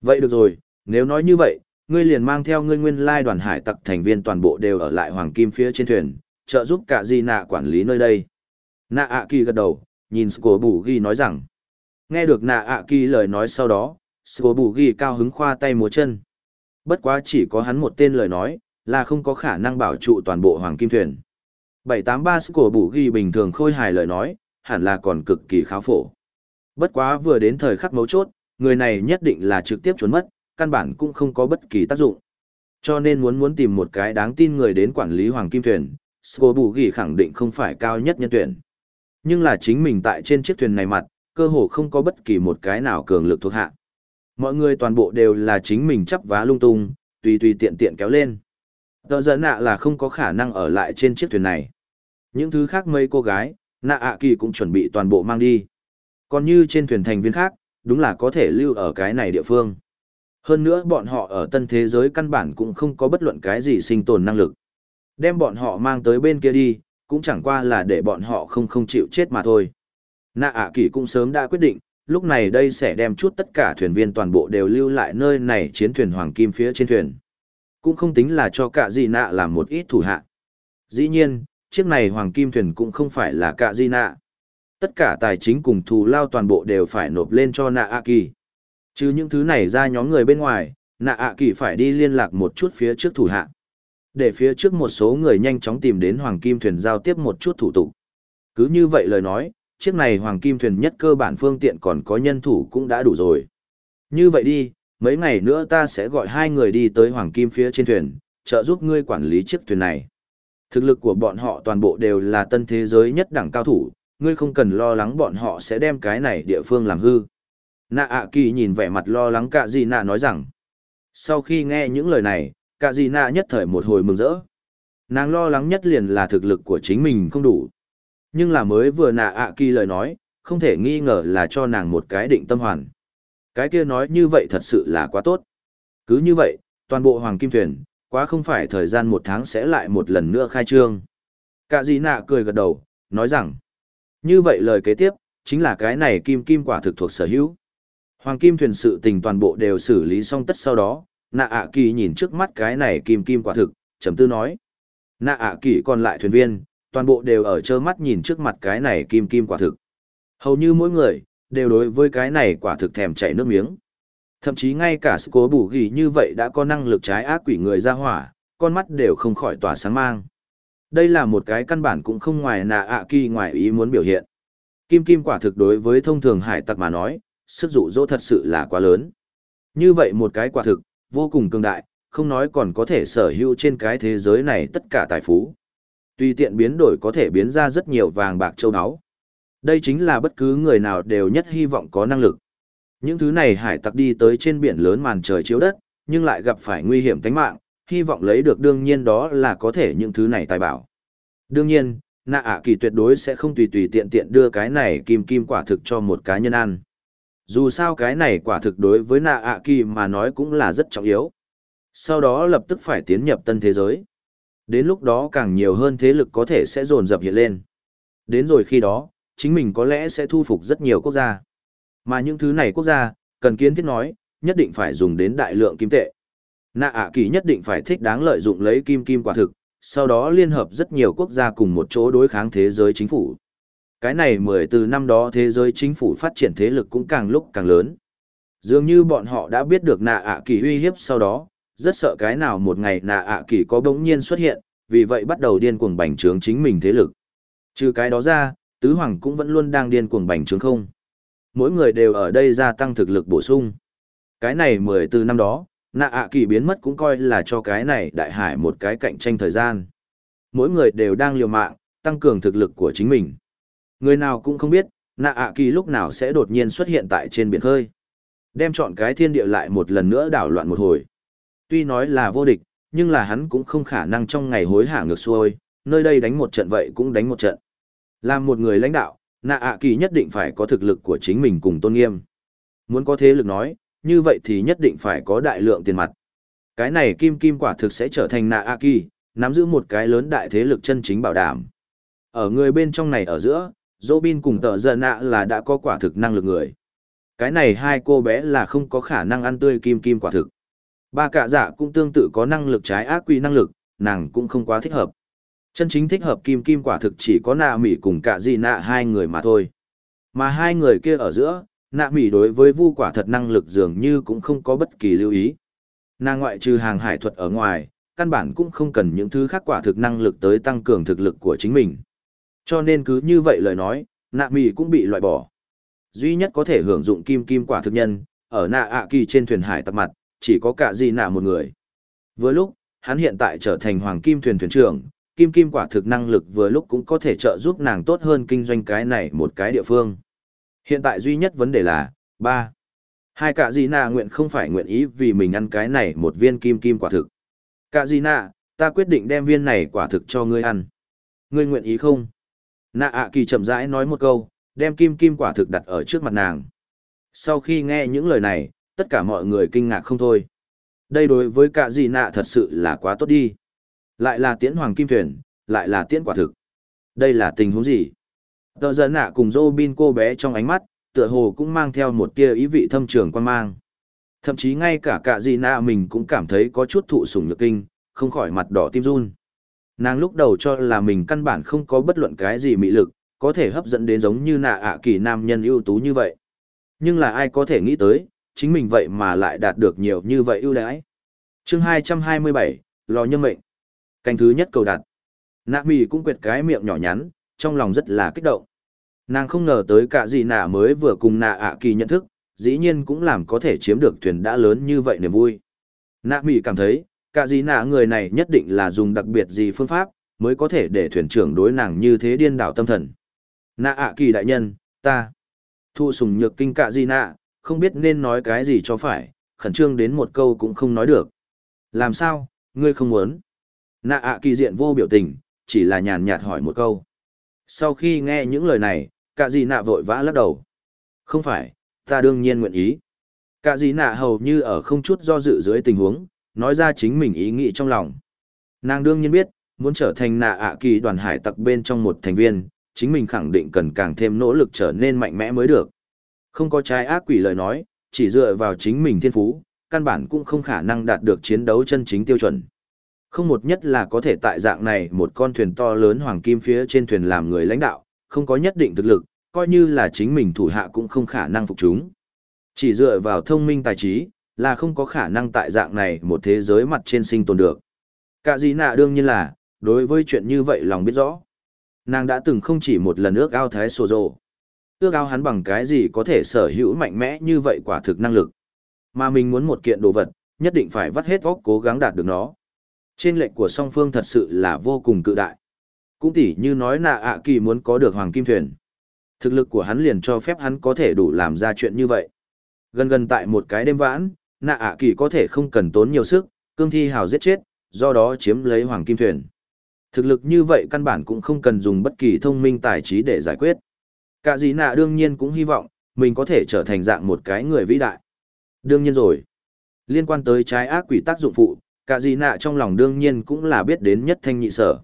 Vậy được rồi, nếu nói như vậy, ngươi liền mang theo ngươi nguyên lai đoàn hải tặc thành viên toàn bộ đều ở lại hoàng kim phía trên thuyền, trợ giúp cả di nạ quản lý nơi đây. Nạ ạ kỳ gật đầu, nhìn Scobugi nói rằng, nghe được nạ ạ kỳ lời nói sau đó, Scobugi cao hứng khoa tay múa chân. Bất quá chỉ có hắn một tên lời nói, là không có khả năng bảo trụ toàn bộ hoàng kim thuyền. 783 của bù ghi bình thường khôi hài lời nói, hẳn là còn cực kỳ kháo phổ. Bất quá vừa đến thời khắc mấu chốt, người này nhất định là trực tiếp trốn mất, căn bản cũng không có bất kỳ tác dụng. Cho nên muốn muốn tìm một cái đáng tin người đến quản lý hoàng kim thuyền, Sco bù ghi khẳng định không phải cao nhất nhân tuyển. Nhưng là chính mình tại trên chiếc thuyền này mặt, cơ hồ không có bất kỳ một cái nào cường lực thuộc hạ. Mọi người toàn bộ đều là chính mình chấp vá lung tung, tùy tùy tiện tiện kéo lên. Tờ giận nạ là không có khả năng ở lại trên chiếc thuyền này. Những thứ khác mấy cô gái, nạ ạ kỳ cũng chuẩn bị toàn bộ mang đi. Còn như trên thuyền thành viên khác, đúng là có thể lưu ở cái này địa phương. Hơn nữa bọn họ ở tân thế giới căn bản cũng không có bất luận cái gì sinh tồn năng lực. Đem bọn họ mang tới bên kia đi, cũng chẳng qua là để bọn họ không không chịu chết mà thôi. Nạ ạ kỳ cũng sớm đã quyết định, lúc này đây sẽ đem chút tất cả thuyền viên toàn bộ đều lưu lại nơi này chiến thuyền hoàng kim phía trên thuyền. Cũng không tính là cho cả gì nạ làm một ít thủ hạ. Dĩ nhiên, chiếc này hoàng kim thuyền cũng không phải là cả gì nạ. Tất cả tài chính cùng thù lao toàn bộ đều phải nộp lên cho nạ ạ kỳ. Chứ những thứ này ra nhóm người bên ngoài, nạ ạ kỳ phải đi liên lạc một chút phía trước thủ hạ. Để phía trước một số người nhanh chóng tìm đến hoàng kim thuyền giao tiếp một chút thủ tục. Cứ như vậy lời nói, chiếc này hoàng kim thuyền nhất cơ bản phương tiện còn có nhân thủ cũng đã đủ rồi. Như vậy đi, mấy ngày nữa ta sẽ gọi hai người đi tới hoàng kim phía trên thuyền, trợ giúp ngươi quản lý chiếc thuyền này. Thực lực của bọn họ toàn bộ đều là tân thế giới nhất đẳng cao thủ, ngươi không cần lo lắng bọn họ sẽ đem cái này địa phương làm hư. Nạ ạ kỳ nhìn vẻ mặt lo lắng cả dị nạ nói rằng. Sau khi nghe những lời này, cả dị nạ nhất thời một hồi mừng rỡ. Nàng lo lắng nhất liền là thực lực của chính mình không đủ. Nhưng là mới vừa nạ ạ kỳ lời nói, không thể nghi ngờ là cho nàng một cái định tâm hoàn. Cái kia nói như vậy thật sự là quá tốt. Cứ như vậy, toàn bộ hoàng kim thuyền, quá không phải thời gian một tháng sẽ lại một lần nữa khai trương. Cả dị nạ cười gật đầu, nói rằng, như vậy lời kế tiếp, chính là cái này kim kim quả thực thuộc sở hữu. Hoàng kim thuyền sự tình toàn bộ đều xử lý xong tất sau đó, nạ ạ kỳ nhìn trước mắt cái này kim kim quả thực, chấm tư nói. Nạ ạ kỳ còn lại thuyền viên, toàn bộ đều ở trơ mắt nhìn trước mặt cái này kim kim quả thực. Hầu như mỗi người, đều đối với cái này quả thực thèm chảy nước miếng. Thậm chí ngay cả sự cố bù ghi như vậy đã có năng lực trái ác quỷ người ra hỏa, con mắt đều không khỏi tỏa sáng mang. Đây là một cái căn bản cũng không ngoài nạ ạ kỳ ngoài ý muốn biểu hiện. Kim kim quả thực đối với thông thường hải tặc mà nói, sức dụ dỗ thật sự là quá lớn. Như vậy một cái quả thực, vô cùng cường đại, không nói còn có thể sở hữu trên cái thế giới này tất cả tài phú. Tùy tiện biến đổi có thể biến ra rất nhiều vàng bạc châu áo. Đây chính là bất cứ người nào đều nhất hy vọng có năng lực. Những thứ này hải tặc đi tới trên biển lớn màn trời chiếu đất, nhưng lại gặp phải nguy hiểm tính mạng, hy vọng lấy được đương nhiên đó là có thể những thứ này tài bảo. Đương nhiên, nạ ạ kỳ tuyệt đối sẽ không tùy tùy tiện tiện đưa cái này kim kim quả thực cho một cá nhân ăn. Dù sao cái này quả thực đối với nạ ạ kỳ mà nói cũng là rất trọng yếu. Sau đó lập tức phải tiến nhập tân thế giới. Đến lúc đó càng nhiều hơn thế lực có thể sẽ dồn dập hiện lên. Đến rồi khi đó, chính mình có lẽ sẽ thu phục rất nhiều quốc gia. Mà những thứ này quốc gia, cần kiến thiết nói, nhất định phải dùng đến đại lượng kim tệ. Nạ ạ kỳ nhất định phải thích đáng lợi dụng lấy kim kim quả thực, sau đó liên hợp rất nhiều quốc gia cùng một chỗ đối kháng thế giới chính phủ. Cái này mười từ năm đó thế giới chính phủ phát triển thế lực cũng càng lúc càng lớn. Dường như bọn họ đã biết được nạ ạ kỳ uy hiếp sau đó, rất sợ cái nào một ngày nạ ạ kỳ có bỗng nhiên xuất hiện, vì vậy bắt đầu điên cuồng bành trướng chính mình thế lực. Trừ cái đó ra, tứ hoàng cũng vẫn luôn đang điên cuồng bành trướng không. Mỗi người đều ở đây gia tăng thực lực bổ sung. Cái này mười từ năm đó, nạ ạ kỳ biến mất cũng coi là cho cái này đại hải một cái cạnh tranh thời gian. Mỗi người đều đang liều mạng, tăng cường thực lực của chính mình. Người nào cũng không biết, nạ ạ kỳ lúc nào sẽ đột nhiên xuất hiện tại trên biển khơi. Đem chọn cái thiên địa lại một lần nữa đảo loạn một hồi. Tuy nói là vô địch, nhưng là hắn cũng không khả năng trong ngày hối hả ngược xuôi, nơi đây đánh một trận vậy cũng đánh một trận. Làm một người lãnh đạo, nạ ạ kỳ nhất định phải có thực lực của chính mình cùng tôn nghiêm. Muốn có thế lực nói, như vậy thì nhất định phải có đại lượng tiền mặt. Cái này kim kim quả thực sẽ trở thành nạ ạ kỳ, nắm giữ một cái lớn đại thế lực chân chính bảo đảm. Ở người bên trong này ở giữa, Robin cùng tờ giận nạ là đã có quả thực năng lực người. Cái này hai cô bé là không có khả năng ăn tươi kim kim quả thực. Ba cạ dạ cũng tương tự có năng lực trái ác quy năng lực, nàng cũng không quá thích hợp. Chân chính thích hợp kim kim quả thực chỉ có nạ mỉ cùng cả gì nạ hai người mà thôi. Mà hai người kia ở giữa, nạ mỉ đối với vu quả thật năng lực dường như cũng không có bất kỳ lưu ý. Nàng ngoại trừ hàng hải thuật ở ngoài, căn bản cũng không cần những thứ khác quả thực năng lực tới tăng cường thực lực của chính mình. Cho nên cứ như vậy lời nói, nạ mì cũng bị loại bỏ. Duy nhất có thể hưởng dụng kim kim quả thực nhân, ở nạ ạ kỳ trên thuyền hải tặc mặt, chỉ có cả gì nạ một người. Với lúc, hắn hiện tại trở thành hoàng kim thuyền thuyền trưởng, kim kim quả thực năng lực vừa lúc cũng có thể trợ giúp nàng tốt hơn kinh doanh cái này một cái địa phương. Hiện tại duy nhất vấn đề là, ba Hai cả gì nạ nguyện không phải nguyện ý vì mình ăn cái này một viên kim kim quả thực. Cả gì nạ, ta quyết định đem viên này quả thực cho ngươi ăn. Ngươi nguyện ý không? Nạ ạ kỳ chậm rãi nói một câu, đem kim kim quả thực đặt ở trước mặt nàng. Sau khi nghe những lời này, tất cả mọi người kinh ngạc không thôi. Đây đối với cả Dị nạ thật sự là quá tốt đi. Lại là tiễn hoàng kim thuyền, lại là tiễn quả thực. Đây là tình huống gì? Tờ giận nạ cùng Robin cô bé trong ánh mắt, tựa hồ cũng mang theo một tia ý vị thâm trường quan mang. Thậm chí ngay cả cả Dị nạ mình cũng cảm thấy có chút thụ sủng nhược kinh, không khỏi mặt đỏ tim run. Nàng lúc đầu cho là mình căn bản không có bất luận cái gì mị lực, có thể hấp dẫn đến giống như nạ ạ kỳ nam nhân ưu tú như vậy. Nhưng là ai có thể nghĩ tới, chính mình vậy mà lại đạt được nhiều như vậy ưu đãi. Chương 227, lò nhân mệnh. Canh thứ nhất cầu đặt. Nạ mì cũng quyệt cái miệng nhỏ nhắn, trong lòng rất là kích động. Nàng không ngờ tới cả gì nạ mới vừa cùng nạ ạ kỳ nhận thức, dĩ nhiên cũng làm có thể chiếm được thuyền đã lớn như vậy niềm vui. Nạ mì cảm thấy, cả gì nạ người này nhất định là dùng đặc biệt gì phương pháp, mới có thể để thuyền trưởng đối nàng như thế điên đảo tâm thần. Nạ ạ kỳ đại nhân, ta. Thu sùng nhược kinh cả gì nạ, không biết nên nói cái gì cho phải, khẩn trương đến một câu cũng không nói được. Làm sao, ngươi không muốn? Nạ ạ kỳ diện vô biểu tình, chỉ là nhàn nhạt hỏi một câu. Sau khi nghe những lời này, cả gì nạ vội vã lắc đầu. Không phải, ta đương nhiên nguyện ý. Cả gì nạ hầu như ở không chút do dự dưới tình huống, nói ra chính mình ý nghĩ trong lòng. Nàng đương nhiên biết, muốn trở thành nạ ạ kỳ đoàn hải tặc bên trong một thành viên, chính mình khẳng định cần càng thêm nỗ lực trở nên mạnh mẽ mới được. Không có trái ác quỷ lời nói, chỉ dựa vào chính mình thiên phú, căn bản cũng không khả năng đạt được chiến đấu chân chính tiêu chuẩn. Không một nhất là có thể tại dạng này một con thuyền to lớn hoàng kim phía trên thuyền làm người lãnh đạo, không có nhất định thực lực, coi như là chính mình thủ hạ cũng không khả năng phục chúng. Chỉ dựa vào thông minh tài trí, là không có khả năng tại dạng này một thế giới mặt trên sinh tồn được. Cả gì nạ đương nhiên là, đối với chuyện như vậy lòng biết rõ. Nàng đã từng không chỉ một lần ước ao thái sổ rồ. Ước ao hắn bằng cái gì có thể sở hữu mạnh mẽ như vậy quả thực năng lực. Mà mình muốn một kiện đồ vật, nhất định phải vắt hết óc cố gắng đạt được nó. Trên lệnh của song phương thật sự là vô cùng cự đại. Cũng tỉ như nói nạ ạ kỳ muốn có được hoàng kim thuyền. Thực lực của hắn liền cho phép hắn có thể đủ làm ra chuyện như vậy. Gần gần tại một cái đêm vãn, nạ ạ kỳ có thể không cần tốn nhiều sức, cương thi hào giết chết, do đó chiếm lấy hoàng kim thuyền. Thực lực như vậy căn bản cũng không cần dùng bất kỳ thông minh tài trí để giải quyết. Cả gì nạ đương nhiên cũng hy vọng, mình có thể trở thành dạng một cái người vĩ đại. Đương nhiên rồi. Liên quan tới trái ác quỷ tác dụng phụ, cả gì nạ trong lòng đương nhiên cũng là biết đến nhất thanh nhị sở.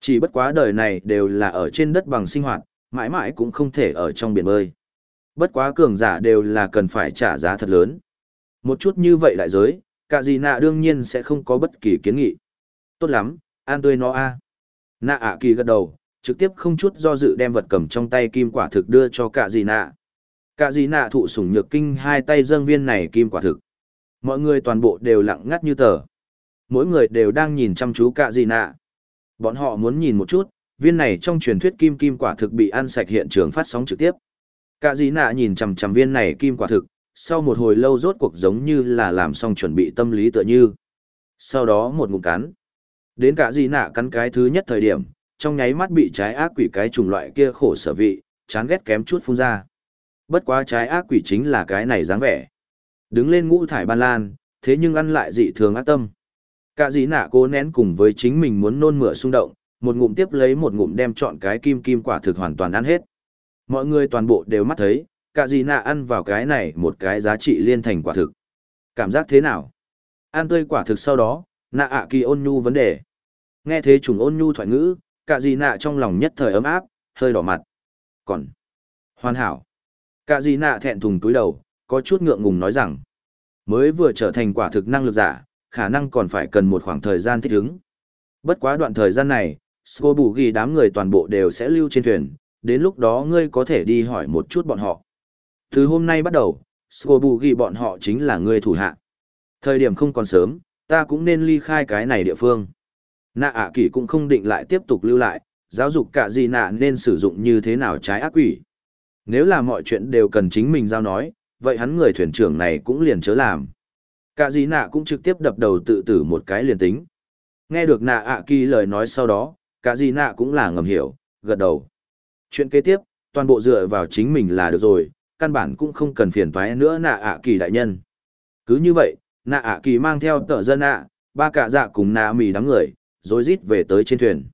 Chỉ bất quá đời này đều là ở trên đất bằng sinh hoạt, mãi mãi cũng không thể ở trong biển bơi. Bất quá cường giả đều là cần phải trả giá thật lớn. Một chút như vậy đại giới, cả gì nạ đương nhiên sẽ không có bất kỳ kiến nghị. Tốt lắm, an tươi nó a. Nạ ạ kỳ gật đầu, trực tiếp không chút do dự đem vật cầm trong tay kim quả thực đưa cho cả gì nạ. Cả gì nạ thụ sủng nhược kinh hai tay dâng viên này kim quả thực. Mọi người toàn bộ đều lặng ngắt như tờ. Mỗi người đều đang nhìn chăm chú cả gì nạ. Bọn họ muốn nhìn một chút, viên này trong truyền thuyết kim kim quả thực bị ăn sạch hiện trường phát sóng trực tiếp. Cả gì nạ nhìn chằm chằm viên này kim quả thực, sau một hồi lâu rốt cuộc giống như là làm xong chuẩn bị tâm lý tựa như. Sau đó một ngụm cắn. Đến cả gì nạ cắn cái thứ nhất thời điểm, trong nháy mắt bị trái ác quỷ cái chủng loại kia khổ sở vị, chán ghét kém chút phun ra. Bất quá trái ác quỷ chính là cái này dáng vẻ. Đứng lên ngũ thải ban lan, thế nhưng ăn lại dị thường ác tâm. Cả dĩ nạ cố nén cùng với chính mình muốn nôn mửa xung động, một ngụm tiếp lấy một ngụm đem chọn cái kim kim quả thực hoàn toàn ăn hết. Mọi người toàn bộ đều mắt thấy, cả gì nạ ăn vào cái này một cái giá trị liên thành quả thực. Cảm giác thế nào? Ăn tươi quả thực sau đó, nạ ạ kỳ ôn nhu vấn đề. Nghe thế trùng ôn nhu thoại ngữ, cả gì nạ trong lòng nhất thời ấm áp, hơi đỏ mặt. Còn, hoàn hảo. Cả gì nạ thẹn thùng túi đầu, có chút ngượng ngùng nói rằng, mới vừa trở thành quả thực năng lực giả, khả năng còn phải cần một khoảng thời gian thích ứng. Bất quá đoạn thời gian này, Scobu ghi đám người toàn bộ đều sẽ lưu trên thuyền, đến lúc đó ngươi có thể đi hỏi một chút bọn họ. Từ hôm nay bắt đầu, Scobu ghi bọn họ chính là người thủ hạ. Thời điểm không còn sớm, ta cũng nên ly khai cái này địa phương. Nạ ạ à kỳ cũng không định lại tiếp tục lưu lại, giáo dục cả gì nạ nên sử dụng như thế nào trái ác quỷ. Nếu là mọi chuyện đều cần chính mình giao nói, vậy hắn người thuyền trưởng này cũng liền chớ làm. Cả gì nạ cũng trực tiếp đập đầu tự tử một cái liền tính. Nghe được nạ ạ kỳ lời nói sau đó, cả gì nạ cũng là ngầm hiểu, gật đầu. Chuyện kế tiếp, toàn bộ dựa vào chính mình là được rồi, căn bản cũng không cần phiền toái nữa nạ ạ kỳ đại nhân. Cứ như vậy, nạ ạ kỳ mang theo tờ dân ạ, ba cả dạ cùng nạ mì đám người, rồi rít về tới trên thuyền.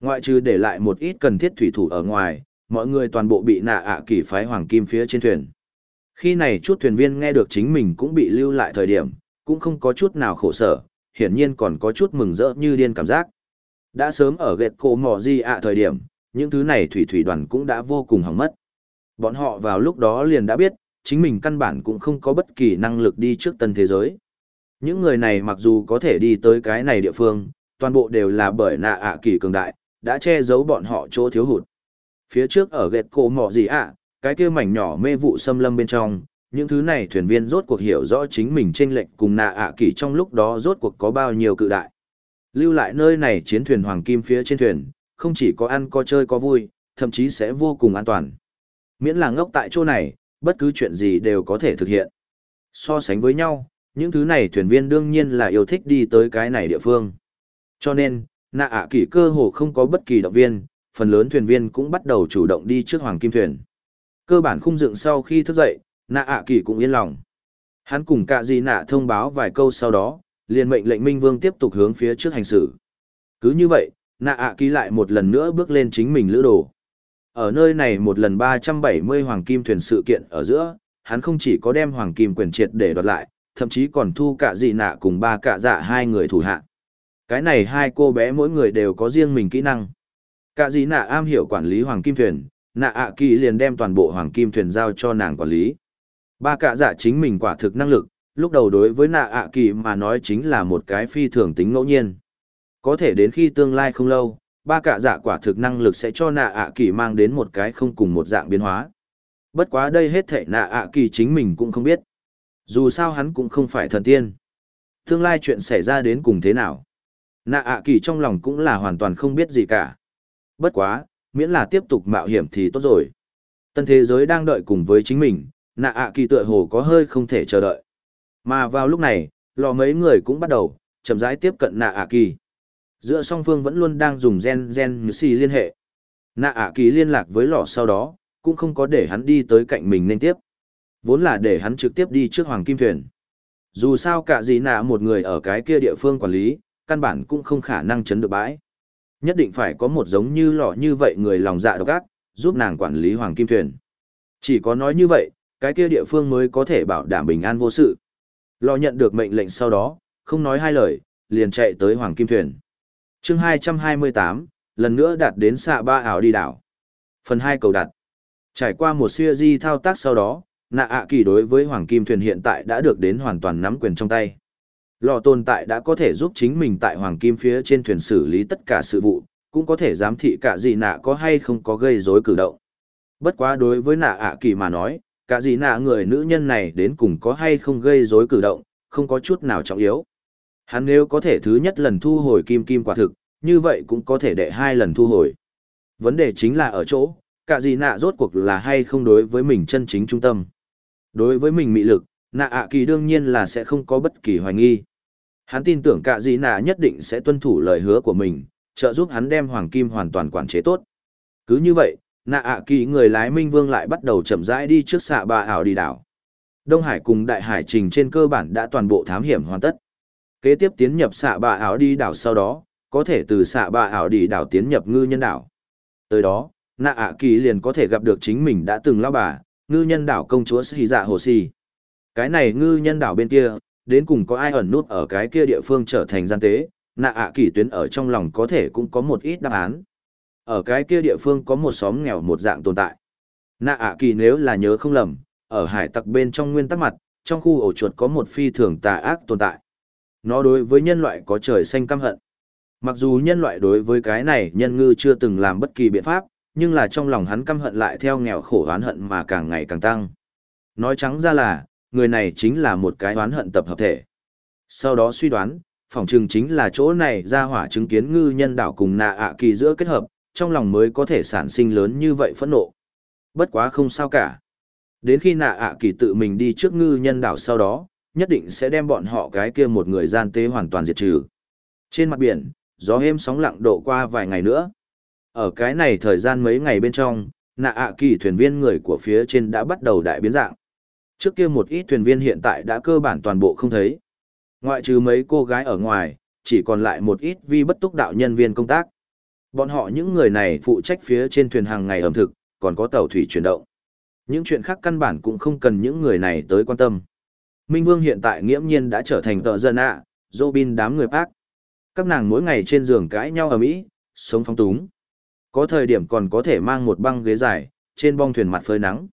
Ngoại trừ để lại một ít cần thiết thủy thủ ở ngoài, mọi người toàn bộ bị nạ ạ kỳ phái hoàng kim phía trên thuyền. Khi này chút thuyền viên nghe được chính mình cũng bị lưu lại thời điểm, cũng không có chút nào khổ sở, hiển nhiên còn có chút mừng rỡ như điên cảm giác. Đã sớm ở ghẹt cổ mỏ di ạ thời điểm, những thứ này thủy thủy đoàn cũng đã vô cùng hỏng mất. Bọn họ vào lúc đó liền đã biết, chính mình căn bản cũng không có bất kỳ năng lực đi trước tân thế giới. Những người này mặc dù có thể đi tới cái này địa phương, toàn bộ đều là bởi nạ ạ kỳ cường đại, đã che giấu bọn họ chỗ thiếu hụt. Phía trước ở ghẹt cổ mỏ gì ạ, cái kia mảnh nhỏ mê vụ xâm lâm bên trong, những thứ này thuyền viên rốt cuộc hiểu rõ chính mình chênh lệch cùng nạ ạ kỳ trong lúc đó rốt cuộc có bao nhiêu cự đại. Lưu lại nơi này chiến thuyền hoàng kim phía trên thuyền, không chỉ có ăn có chơi có vui, thậm chí sẽ vô cùng an toàn. Miễn là ngốc tại chỗ này, bất cứ chuyện gì đều có thể thực hiện. So sánh với nhau, những thứ này thuyền viên đương nhiên là yêu thích đi tới cái này địa phương. Cho nên, nạ ạ kỷ cơ hồ không có bất kỳ động viên, phần lớn thuyền viên cũng bắt đầu chủ động đi trước hoàng kim thuyền. Cơ bản khung dựng sau khi thức dậy, nạ ạ kỷ cũng yên lòng. Hắn cùng cả gì nạ thông báo vài câu sau đó, liền mệnh lệnh Minh Vương tiếp tục hướng phía trước hành xử. Cứ như vậy, nạ ạ kỷ lại một lần nữa bước lên chính mình lữ đồ. Ở nơi này một lần 370 hoàng kim thuyền sự kiện ở giữa, hắn không chỉ có đem hoàng kim quyền triệt để đoạt lại, thậm chí còn thu cả dị nạ cùng ba cả dạ hai người thủ hạ. Cái này hai cô bé mỗi người đều có riêng mình kỹ năng. Cả dị nạ am hiểu quản lý hoàng kim thuyền, nạ ạ kỳ liền đem toàn bộ hoàng kim thuyền giao cho nàng quản lý. Ba cả dạ chính mình quả thực năng lực, lúc đầu đối với nạ ạ kỳ mà nói chính là một cái phi thường tính ngẫu nhiên. Có thể đến khi tương lai không lâu, ba cả dạ quả thực năng lực sẽ cho nạ ạ kỳ mang đến một cái không cùng một dạng biến hóa. Bất quá đây hết thể nạ ạ kỳ chính mình cũng không biết. Dù sao hắn cũng không phải thần tiên. Tương lai chuyện xảy ra đến cùng thế nào. Nạ ạ kỳ trong lòng cũng là hoàn toàn không biết gì cả. Bất quá, miễn là tiếp tục mạo hiểm thì tốt rồi. Tân thế giới đang đợi cùng với chính mình, nạ ạ kỳ tựa hồ có hơi không thể chờ đợi. Mà vào lúc này, lò mấy người cũng bắt đầu, chậm rãi tiếp cận nạ ạ kỳ. Giữa song phương vẫn luôn đang dùng gen gen như xì liên hệ. Nạ ạ kỳ liên lạc với lò sau đó, cũng không có để hắn đi tới cạnh mình nên tiếp. Vốn là để hắn trực tiếp đi trước Hoàng Kim Thuyền. Dù sao cả gì nạ một người ở cái kia địa phương quản lý, căn bản cũng không khả năng chấn được bãi. Nhất định phải có một giống như lọ như vậy người lòng dạ độc ác, giúp nàng quản lý Hoàng Kim Thuyền. Chỉ có nói như vậy, cái kia địa phương mới có thể bảo đảm bình an vô sự. Lò nhận được mệnh lệnh sau đó, không nói hai lời, liền chạy tới Hoàng Kim Thuyền chương 228, lần nữa đạt đến xạ ba ảo đi đảo. Phần 2 cầu đặt. Trải qua một siêu di thao tác sau đó, nạ ạ kỳ đối với Hoàng Kim Thuyền hiện tại đã được đến hoàn toàn nắm quyền trong tay. Lò tồn tại đã có thể giúp chính mình tại Hoàng Kim phía trên thuyền xử lý tất cả sự vụ, cũng có thể giám thị cả gì nạ có hay không có gây rối cử động. Bất quá đối với nạ ạ kỳ mà nói, cả gì nạ người nữ nhân này đến cùng có hay không gây rối cử động, không có chút nào trọng yếu. Hắn nếu có thể thứ nhất lần thu hồi kim kim quả thực, như vậy cũng có thể đệ hai lần thu hồi. Vấn đề chính là ở chỗ, cả gì nạ rốt cuộc là hay không đối với mình chân chính trung tâm. Đối với mình mị lực, nạ ạ kỳ đương nhiên là sẽ không có bất kỳ hoài nghi. Hắn tin tưởng cả gì nạ nhất định sẽ tuân thủ lời hứa của mình, trợ giúp hắn đem hoàng kim hoàn toàn quản chế tốt. Cứ như vậy, nạ ạ kỳ người lái minh vương lại bắt đầu chậm rãi đi trước xạ bà ảo đi đảo. Đông Hải cùng Đại Hải trình trên cơ bản đã toàn bộ thám hiểm hoàn tất. Kế tiếp tiến nhập xạ bạ ảo đi đảo sau đó, có thể từ xạ bạ ảo đi đảo tiến nhập ngư nhân đảo. Tới đó, nạ ạ kỳ liền có thể gặp được chính mình đã từng lao bà, ngư nhân đảo công chúa Sĩ Dạ Hồ Sì. Cái này ngư nhân đảo bên kia, đến cùng có ai ẩn nút ở cái kia địa phương trở thành gian tế, nạ ạ kỳ tuyến ở trong lòng có thể cũng có một ít đáp án. Ở cái kia địa phương có một xóm nghèo một dạng tồn tại. Nạ ạ kỳ nếu là nhớ không lầm, ở hải tặc bên trong nguyên tắc mặt, trong khu ổ chuột có một phi thường tà ác tồn tại. Nó đối với nhân loại có trời xanh căm hận. Mặc dù nhân loại đối với cái này nhân ngư chưa từng làm bất kỳ biện pháp, nhưng là trong lòng hắn căm hận lại theo nghèo khổ oán hận mà càng ngày càng tăng. Nói trắng ra là, người này chính là một cái oán hận tập hợp thể. Sau đó suy đoán, phòng trường chính là chỗ này ra hỏa chứng kiến ngư nhân đảo cùng nạ ạ kỳ giữa kết hợp, trong lòng mới có thể sản sinh lớn như vậy phẫn nộ. Bất quá không sao cả. Đến khi nạ ạ kỳ tự mình đi trước ngư nhân đảo sau đó, nhất định sẽ đem bọn họ cái kia một người gian tế hoàn toàn diệt trừ. Trên mặt biển, gió êm sóng lặng độ qua vài ngày nữa. Ở cái này thời gian mấy ngày bên trong, nạ ạ kỳ thuyền viên người của phía trên đã bắt đầu đại biến dạng. Trước kia một ít thuyền viên hiện tại đã cơ bản toàn bộ không thấy. Ngoại trừ mấy cô gái ở ngoài, chỉ còn lại một ít vi bất túc đạo nhân viên công tác. Bọn họ những người này phụ trách phía trên thuyền hàng ngày ẩm thực, còn có tàu thủy chuyển động. Những chuyện khác căn bản cũng không cần những người này tới quan tâm. Minh Vương hiện tại nghiễm nhiên đã trở thành tợ dân ạ, à, Robin đám người bác. Các nàng mỗi ngày trên giường cãi nhau ở mỹ, sống phóng túng. Có thời điểm còn có thể mang một băng ghế dài, trên bong thuyền mặt phơi nắng.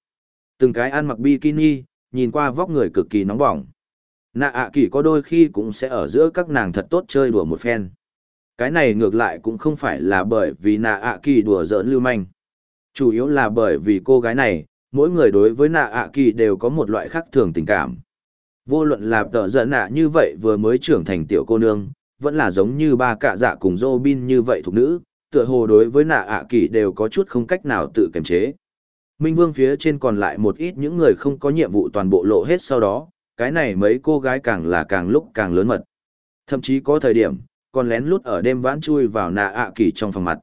Từng cái ăn mặc bikini, nhìn qua vóc người cực kỳ nóng bỏng. Nạ ạ kỳ có đôi khi cũng sẽ ở giữa các nàng thật tốt chơi đùa một phen. Cái này ngược lại cũng không phải là bởi vì nạ ạ kỳ đùa giỡn lưu manh. Chủ yếu là bởi vì cô gái này, mỗi người đối với nạ ạ kỳ đều có một loại khác thường tình cảm. Vô luận là tờ giận nạ như vậy vừa mới trưởng thành tiểu cô nương, vẫn là giống như ba cạ dạ cùng Robin như vậy thuộc nữ, tựa hồ đối với nạ ạ kỳ đều có chút không cách nào tự kiềm chế. Minh Vương phía trên còn lại một ít những người không có nhiệm vụ toàn bộ lộ hết sau đó, cái này mấy cô gái càng là càng lúc càng lớn mật. Thậm chí có thời điểm, còn lén lút ở đêm vãn chui vào nạ ạ kỳ trong phòng mặt.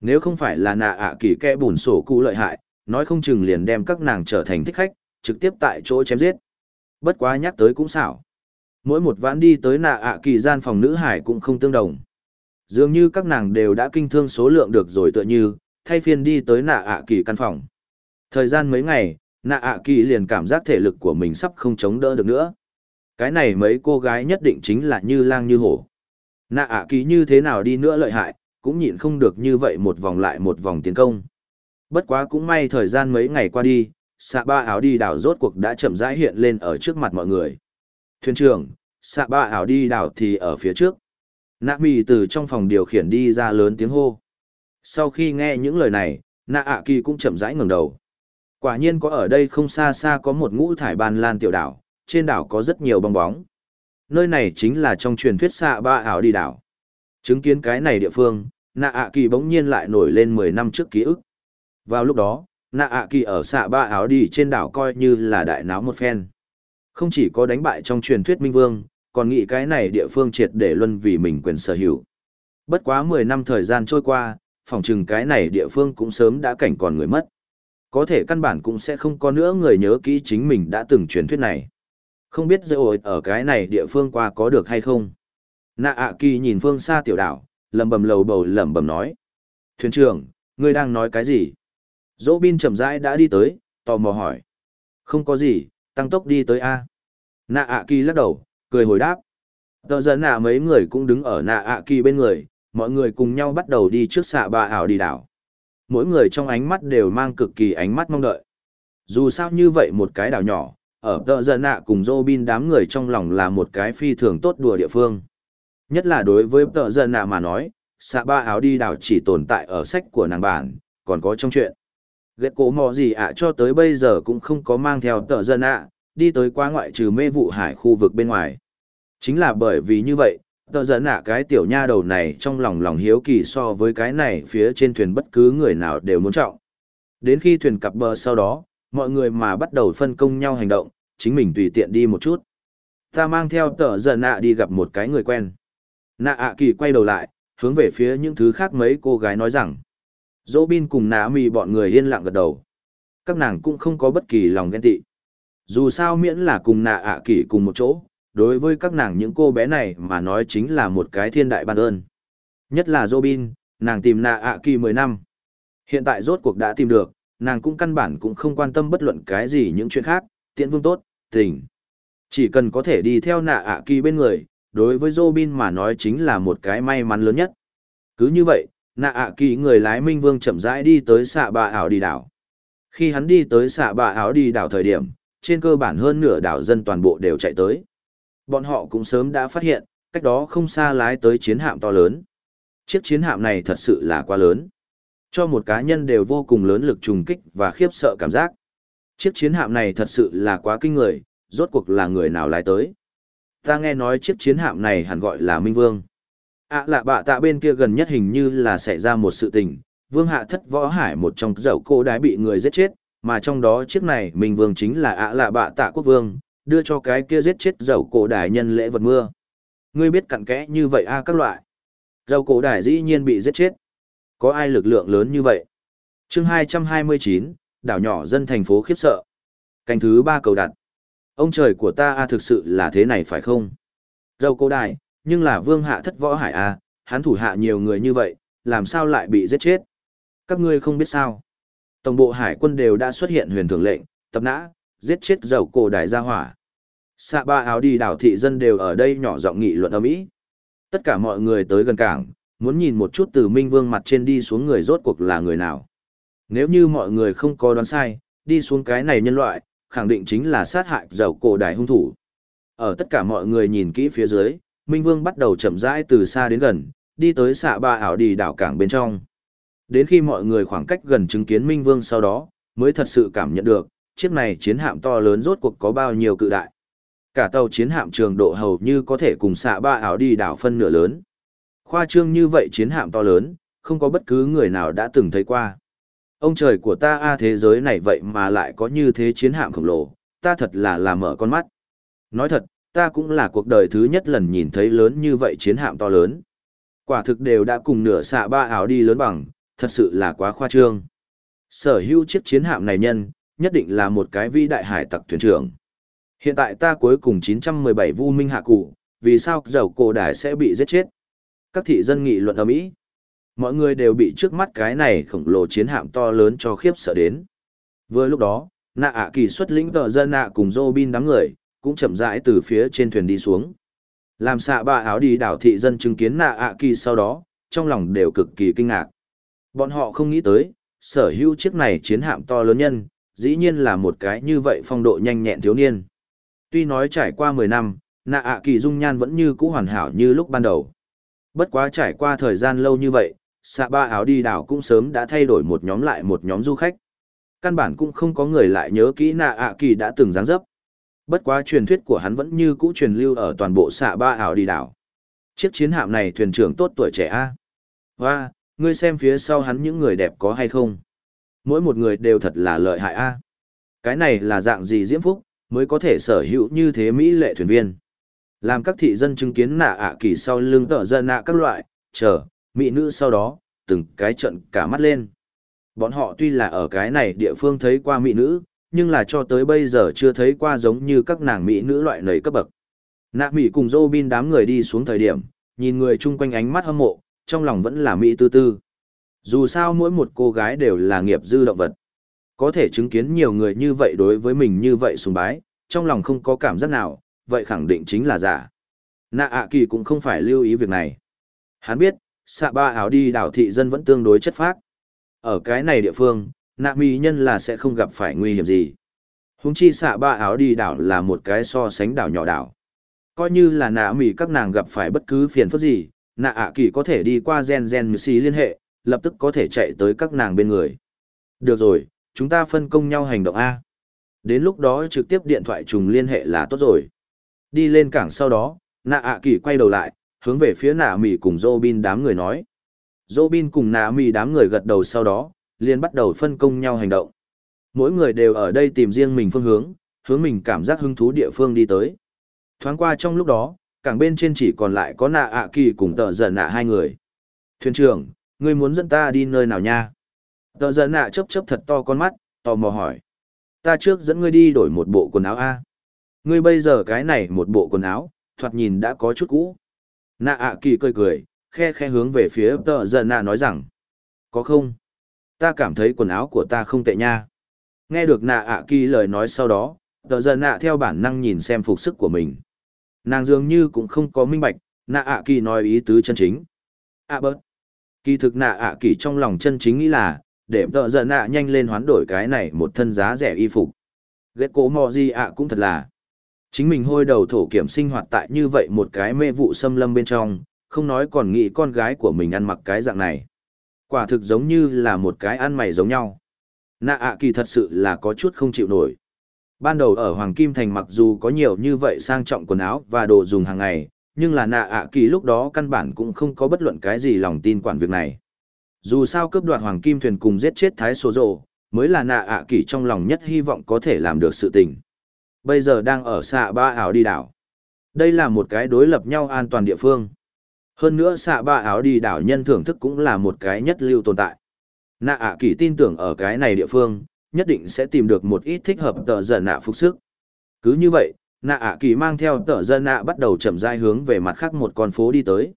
Nếu không phải là nạ ạ kỳ kẽ bùn sổ cụ lợi hại, nói không chừng liền đem các nàng trở thành thích khách, trực tiếp tại chỗ chém giết. Bất quá nhắc tới cũng xảo. Mỗi một vãn đi tới nạ ạ kỳ gian phòng nữ hải cũng không tương đồng. Dường như các nàng đều đã kinh thương số lượng được rồi tựa như, thay phiên đi tới nạ ạ kỳ căn phòng. Thời gian mấy ngày, nạ ạ kỳ liền cảm giác thể lực của mình sắp không chống đỡ được nữa. Cái này mấy cô gái nhất định chính là như lang như hổ. Nạ ạ kỳ như thế nào đi nữa lợi hại, cũng nhịn không được như vậy một vòng lại một vòng tiến công. Bất quá cũng may thời gian mấy ngày qua đi, xạ ba áo đi đảo rốt cuộc đã chậm rãi hiện lên ở trước mặt mọi người. Thuyền trưởng, xạ ba áo đi đảo thì ở phía trước. Nạ mì từ trong phòng điều khiển đi ra lớn tiếng hô. Sau khi nghe những lời này, nạ ạ kỳ cũng chậm rãi ngẩng đầu. Quả nhiên có ở đây không xa xa có một ngũ thải ban lan tiểu đảo, trên đảo có rất nhiều bong bóng. Nơi này chính là trong truyền thuyết xạ ba ảo đi đảo. Chứng kiến cái này địa phương, nạ ạ kỳ bỗng nhiên lại nổi lên mười năm trước ký ức. Vào lúc đó, nạ ạ kỳ ở xạ ba áo đi trên đảo coi như là đại náo một phen. Không chỉ có đánh bại trong truyền thuyết minh vương, còn nghĩ cái này địa phương triệt để luân vì mình quyền sở hữu. Bất quá mười năm thời gian trôi qua, phòng chừng cái này địa phương cũng sớm đã cảnh còn người mất. Có thể căn bản cũng sẽ không có nữa người nhớ kỹ chính mình đã từng truyền thuyết này. Không biết dây ổi ở cái này địa phương qua có được hay không. Nạ ạ kỳ nhìn phương xa tiểu đảo, lầm bầm lầu bầu lẩm bầm nói. Thuyền trưởng, ngươi đang nói cái gì? Dỗ bin chậm rãi đã đi tới, tò mò hỏi. Không có gì, tăng tốc đi tới A. Nạ ạ kỳ lắc đầu, cười hồi đáp. Tờ giờ nạ mấy người cũng đứng ở nạ ạ kỳ bên người, mọi người cùng nhau bắt đầu đi trước xạ bà ảo đi đảo. Mỗi người trong ánh mắt đều mang cực kỳ ánh mắt mong đợi. Dù sao như vậy một cái đảo nhỏ, ở tờ giờ nạ cùng Robin đám người trong lòng là một cái phi thường tốt đùa địa phương. Nhất là đối với tờ giờ nạ mà nói, xạ ba áo đi đảo chỉ tồn tại ở sách của nàng bản, còn có trong chuyện. Ghét cổ mò gì ạ cho tới bây giờ cũng không có mang theo tờ dân ạ, đi tới quá ngoại trừ mê vụ hải khu vực bên ngoài. Chính là bởi vì như vậy, tờ dân ạ cái tiểu nha đầu này trong lòng lòng hiếu kỳ so với cái này phía trên thuyền bất cứ người nào đều muốn trọng. Đến khi thuyền cập bờ sau đó, mọi người mà bắt đầu phân công nhau hành động, chính mình tùy tiện đi một chút. Ta mang theo tờ dân ạ đi gặp một cái người quen. Nạ ạ kỳ quay đầu lại, hướng về phía những thứ khác mấy cô gái nói rằng. Dỗ bin cùng nạ mì bọn người yên lặng gật đầu. Các nàng cũng không có bất kỳ lòng ghen tị. Dù sao miễn là cùng nạ ạ kỷ cùng một chỗ, đối với các nàng những cô bé này mà nói chính là một cái thiên đại ban ơn. Nhất là Robin, nàng tìm nạ ạ kỳ 10 năm. Hiện tại rốt cuộc đã tìm được, nàng cũng căn bản cũng không quan tâm bất luận cái gì những chuyện khác, tiện vương tốt, tình. Chỉ cần có thể đi theo nạ ạ kỳ bên người, đối với Robin mà nói chính là một cái may mắn lớn nhất. Cứ như vậy, nạ ạ kỳ người lái minh vương chậm rãi đi tới xạ bạ ảo đi đảo. Khi hắn đi tới xạ bạ ảo đi đảo thời điểm, trên cơ bản hơn nửa đảo dân toàn bộ đều chạy tới. Bọn họ cũng sớm đã phát hiện, cách đó không xa lái tới chiến hạm to lớn. Chiếc chiến hạm này thật sự là quá lớn. Cho một cá nhân đều vô cùng lớn lực trùng kích và khiếp sợ cảm giác. Chiếc chiến hạm này thật sự là quá kinh người, rốt cuộc là người nào lái tới. Ta nghe nói chiếc chiến hạm này hẳn gọi là Minh Vương. À lạ bạ tạ bên kia gần nhất hình như là xảy ra một sự tình, Vương Hạ Thất Võ Hải một trong dậu cô đái bị người giết chết, mà trong đó chiếc này mình Vương chính là ạ lạ bạ tạ quốc vương, đưa cho cái kia giết chết dậu cổ đài nhân lễ vật mưa. Ngươi biết cặn kẽ như vậy a các loại. Dậu cổ đài dĩ nhiên bị giết chết. Có ai lực lượng lớn như vậy? chương 229, đảo nhỏ dân thành phố khiếp sợ. Canh thứ ba cầu đặt. Ông trời của ta a thực sự là thế này phải không? Dậu cổ đài, nhưng là vương hạ thất võ hải a, hắn thủ hạ nhiều người như vậy, làm sao lại bị giết chết? Các ngươi không biết sao? Tổng bộ hải quân đều đã xuất hiện huyền thường lệnh, tập nã, giết chết dầu cổ đại gia hỏa. Xạ ba áo đi đảo thị dân đều ở đây nhỏ giọng nghị luận ở mỹ. Tất cả mọi người tới gần cảng, muốn nhìn một chút từ Minh Vương mặt trên đi xuống người rốt cuộc là người nào. Nếu như mọi người không có đoán sai, đi xuống cái này nhân loại, khẳng định chính là sát hại dầu cổ đại hung thủ. Ở tất cả mọi người nhìn kỹ phía dưới, Minh Vương bắt đầu chậm rãi từ xa đến gần, đi tới xạ ba ảo đi đảo cảng bên trong. Đến khi mọi người khoảng cách gần chứng kiến Minh Vương sau đó, mới thật sự cảm nhận được, chiếc này chiến hạm to lớn rốt cuộc có bao nhiêu cự đại. Cả tàu chiến hạm trường độ hầu như có thể cùng xạ ba ảo đi đảo phân nửa lớn. Khoa trương như vậy chiến hạm to lớn, không có bất cứ người nào đã từng thấy qua. Ông trời của ta a thế giới này vậy mà lại có như thế chiến hạm khổng lồ, ta thật là làm mở con mắt. Nói thật, ta cũng là cuộc đời thứ nhất lần nhìn thấy lớn như vậy chiến hạm to lớn. Quả thực đều đã cùng nửa xạ ba ảo đi lớn bằng, thật sự là quá khoa trương. Sở hữu chiếc chiến hạm này nhân, nhất định là một cái vĩ đại hải tặc thuyền trưởng. Hiện tại ta cuối cùng 917 vu minh hạ cụ, vì sao dầu cổ đài sẽ bị giết chết? Các thị dân nghị luận ở Mỹ. Mọi người đều bị trước mắt cái này khổng lồ chiến hạm to lớn cho khiếp sợ đến. Vừa lúc đó, nạ ạ kỳ xuất lĩnh tờ dân nạ cùng Robin đám người, cũng chậm rãi từ phía trên thuyền đi xuống. Làm xạ ba áo đi đảo thị dân chứng kiến nạ ạ kỳ sau đó, trong lòng đều cực kỳ kinh ngạc. Bọn họ không nghĩ tới, sở hữu chiếc này chiến hạm to lớn nhân, dĩ nhiên là một cái như vậy phong độ nhanh nhẹn thiếu niên. Tuy nói trải qua 10 năm, nạ ạ kỳ dung nhan vẫn như cũ hoàn hảo như lúc ban đầu. Bất quá trải qua thời gian lâu như vậy, xạ ba áo đi đảo cũng sớm đã thay đổi một nhóm lại một nhóm du khách. Căn bản cũng không có người lại nhớ kỹ nạ ạ kỳ đã từng dáng dấp. Bất quá truyền thuyết của hắn vẫn như cũ truyền lưu ở toàn bộ xạ ba ảo đi đảo. Chiếc chiến hạm này thuyền trưởng tốt tuổi trẻ A. Và, ngươi xem phía sau hắn những người đẹp có hay không. Mỗi một người đều thật là lợi hại A. Cái này là dạng gì diễm phúc, mới có thể sở hữu như thế Mỹ lệ thuyền viên. Làm các thị dân chứng kiến nạ ạ kỳ sau lưng tở dân nạ các loại, chờ, mỹ nữ sau đó, từng cái trận cả mắt lên. Bọn họ tuy là ở cái này địa phương thấy qua mỹ nữ, nhưng là cho tới bây giờ chưa thấy qua giống như các nàng mỹ nữ loại nầy cấp bậc. Nạ mỹ cùng Robin đám người đi xuống thời điểm, nhìn người chung quanh ánh mắt hâm mộ, trong lòng vẫn là mỹ tư tư. Dù sao mỗi một cô gái đều là nghiệp dư động vật. Có thể chứng kiến nhiều người như vậy đối với mình như vậy sùng bái, trong lòng không có cảm giác nào, vậy khẳng định chính là giả. Nạ ạ kỳ cũng không phải lưu ý việc này. Hắn biết, xạ ba áo đi đảo thị dân vẫn tương đối chất phác. Ở cái này địa phương, nạ mỹ nhân là sẽ không gặp phải nguy hiểm gì. Húng chi xạ ba áo đi đảo là một cái so sánh đảo nhỏ đảo. Coi như là nạ mỹ các nàng gặp phải bất cứ phiền phức gì, nạ ạ kỳ có thể đi qua gen gen như xì liên hệ, lập tức có thể chạy tới các nàng bên người. Được rồi, chúng ta phân công nhau hành động A. Đến lúc đó trực tiếp điện thoại trùng liên hệ là tốt rồi. Đi lên cảng sau đó, nạ ạ kỳ quay đầu lại, hướng về phía nạ mỹ cùng Robin đám người nói. Robin cùng nạ mỹ đám người gật đầu sau đó, liền bắt đầu phân công nhau hành động. Mỗi người đều ở đây tìm riêng mình phương hướng, hướng mình cảm giác hứng thú địa phương đi tới. Thoáng qua trong lúc đó, cảng bên trên chỉ còn lại có nạ ạ kỳ cùng tờ giận nạ hai người. Thuyền trưởng, ngươi muốn dẫn ta đi nơi nào nha? Tờ giận nạ chấp chấp thật to con mắt, tò mò hỏi. Ta trước dẫn ngươi đi đổi một bộ quần áo A. Ngươi bây giờ cái này một bộ quần áo, thoạt nhìn đã có chút cũ. Nạ ạ kỳ cười cười, khe khe hướng về phía tờ giận nạ nói rằng. Có không? Ta cảm thấy quần áo của ta không tệ nha. Nghe được nạ ạ kỳ lời nói sau đó, tờ giận nạ theo bản năng nhìn xem phục sức của mình. Nàng dường như cũng không có minh bạch, nạ ạ kỳ nói ý tứ chân chính. À bớt. Kỳ thực nạ ạ kỳ trong lòng chân chính nghĩ là, để tờ giận nạ nhanh lên hoán đổi cái này một thân giá rẻ y phục. Ghét cố mò gì ạ cũng thật là. Chính mình hôi đầu thổ kiểm sinh hoạt tại như vậy một cái mê vụ xâm lâm bên trong, không nói còn nghĩ con gái của mình ăn mặc cái dạng này. Quả thực giống như là một cái ăn mày giống nhau. Nạ ạ kỳ thật sự là có chút không chịu nổi. Ban đầu ở Hoàng Kim Thành mặc dù có nhiều như vậy sang trọng quần áo và đồ dùng hàng ngày, nhưng là nạ ạ kỳ lúc đó căn bản cũng không có bất luận cái gì lòng tin quản việc này. Dù sao cướp đoạt Hoàng Kim Thuyền cùng giết chết Thái Số Rộ, mới là nạ ạ kỳ trong lòng nhất hy vọng có thể làm được sự tình. Bây giờ đang ở xạ ba ảo đi đảo. Đây là một cái đối lập nhau an toàn địa phương. Hơn nữa xạ ba áo đi đảo nhân thưởng thức cũng là một cái nhất lưu tồn tại. Nạ ạ kỳ tin tưởng ở cái này địa phương, nhất định sẽ tìm được một ít thích hợp tờ giận nạ phục sức. Cứ như vậy, nạ ạ kỳ mang theo tờ dân nạ bắt đầu chậm rãi hướng về mặt khác một con phố đi tới.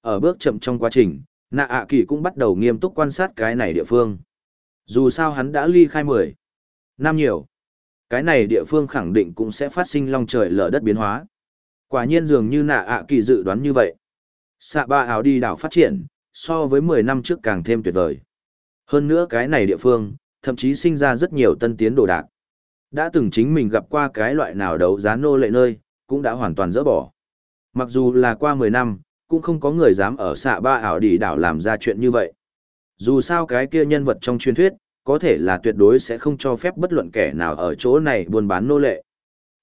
Ở bước chậm trong quá trình, nạ ạ kỳ cũng bắt đầu nghiêm túc quan sát cái này địa phương. Dù sao hắn đã ly khai mười năm nhiều. Cái này địa phương khẳng định cũng sẽ phát sinh long trời lở đất biến hóa. Quả nhiên dường như nạ ạ kỳ dự đoán như vậy. Xạ ba áo đi đảo phát triển, so với mười năm trước càng thêm tuyệt vời. Hơn nữa cái này địa phương, thậm chí sinh ra rất nhiều tân tiến đồ đạc. Đã từng chính mình gặp qua cái loại nào đấu giá nô lệ nơi, cũng đã hoàn toàn dỡ bỏ. Mặc dù là qua 10 năm, cũng không có người dám ở xạ ba ảo đi đảo làm ra chuyện như vậy. Dù sao cái kia nhân vật trong truyền thuyết, có thể là tuyệt đối sẽ không cho phép bất luận kẻ nào ở chỗ này buôn bán nô lệ.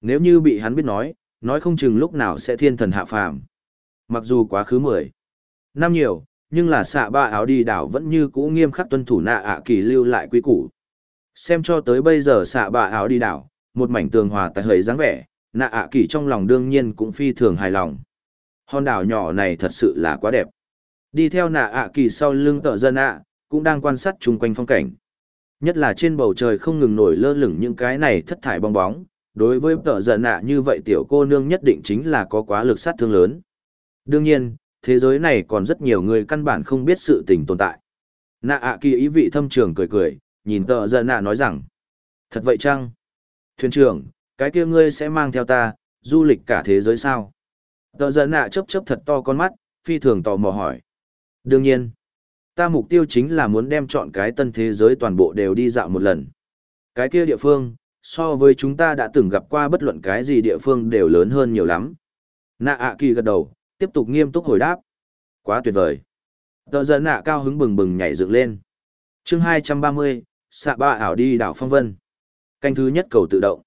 Nếu như bị hắn biết nói, nói không chừng lúc nào sẽ thiên thần hạ phàm. Mặc dù quá khứ 10 năm nhiều, nhưng là xạ ba áo đi đảo vẫn như cũ nghiêm khắc tuân thủ nạ ạ kỳ lưu lại quy củ. Xem cho tới bây giờ xạ ba áo đi đảo, một mảnh tường hòa tại hơi dáng vẻ, nạ ạ kỳ trong lòng đương nhiên cũng phi thường hài lòng. Hòn đảo nhỏ này thật sự là quá đẹp. Đi theo nạ ạ kỳ sau lưng tợ dân ạ, cũng đang quan sát chung quanh phong cảnh. Nhất là trên bầu trời không ngừng nổi lơ lửng những cái này thất thải bong bóng, đối với tợ dân ạ như vậy tiểu cô nương nhất định chính là có quá lực sát thương lớn. Đương nhiên, thế giới này còn rất nhiều người căn bản không biết sự tình tồn tại. Nạ ạ kỳ ý vị thâm trường cười cười, nhìn tợ giờ nạ nói rằng thật vậy chăng? Thuyền trưởng cái kia ngươi sẽ mang theo ta du lịch cả thế giới sao? Tợ giờ nạ chấp chấp thật to con mắt phi thường tò mò hỏi. Đương nhiên ta mục tiêu chính là muốn đem chọn cái tân thế giới toàn bộ đều đi dạo một lần. Cái kia địa phương so với chúng ta đã từng gặp qua bất luận cái gì địa phương đều lớn hơn nhiều lắm. Nạ ạ kỳ gật đầu tiếp tục nghiêm túc hồi đáp. Quá tuyệt vời. Tờ giận nạ cao hứng bừng bừng nhảy dựng lên. Chương hai trăm ba mươi xạ ba ảo đi đảo phong vân. Canh thứ nhất cầu tự động.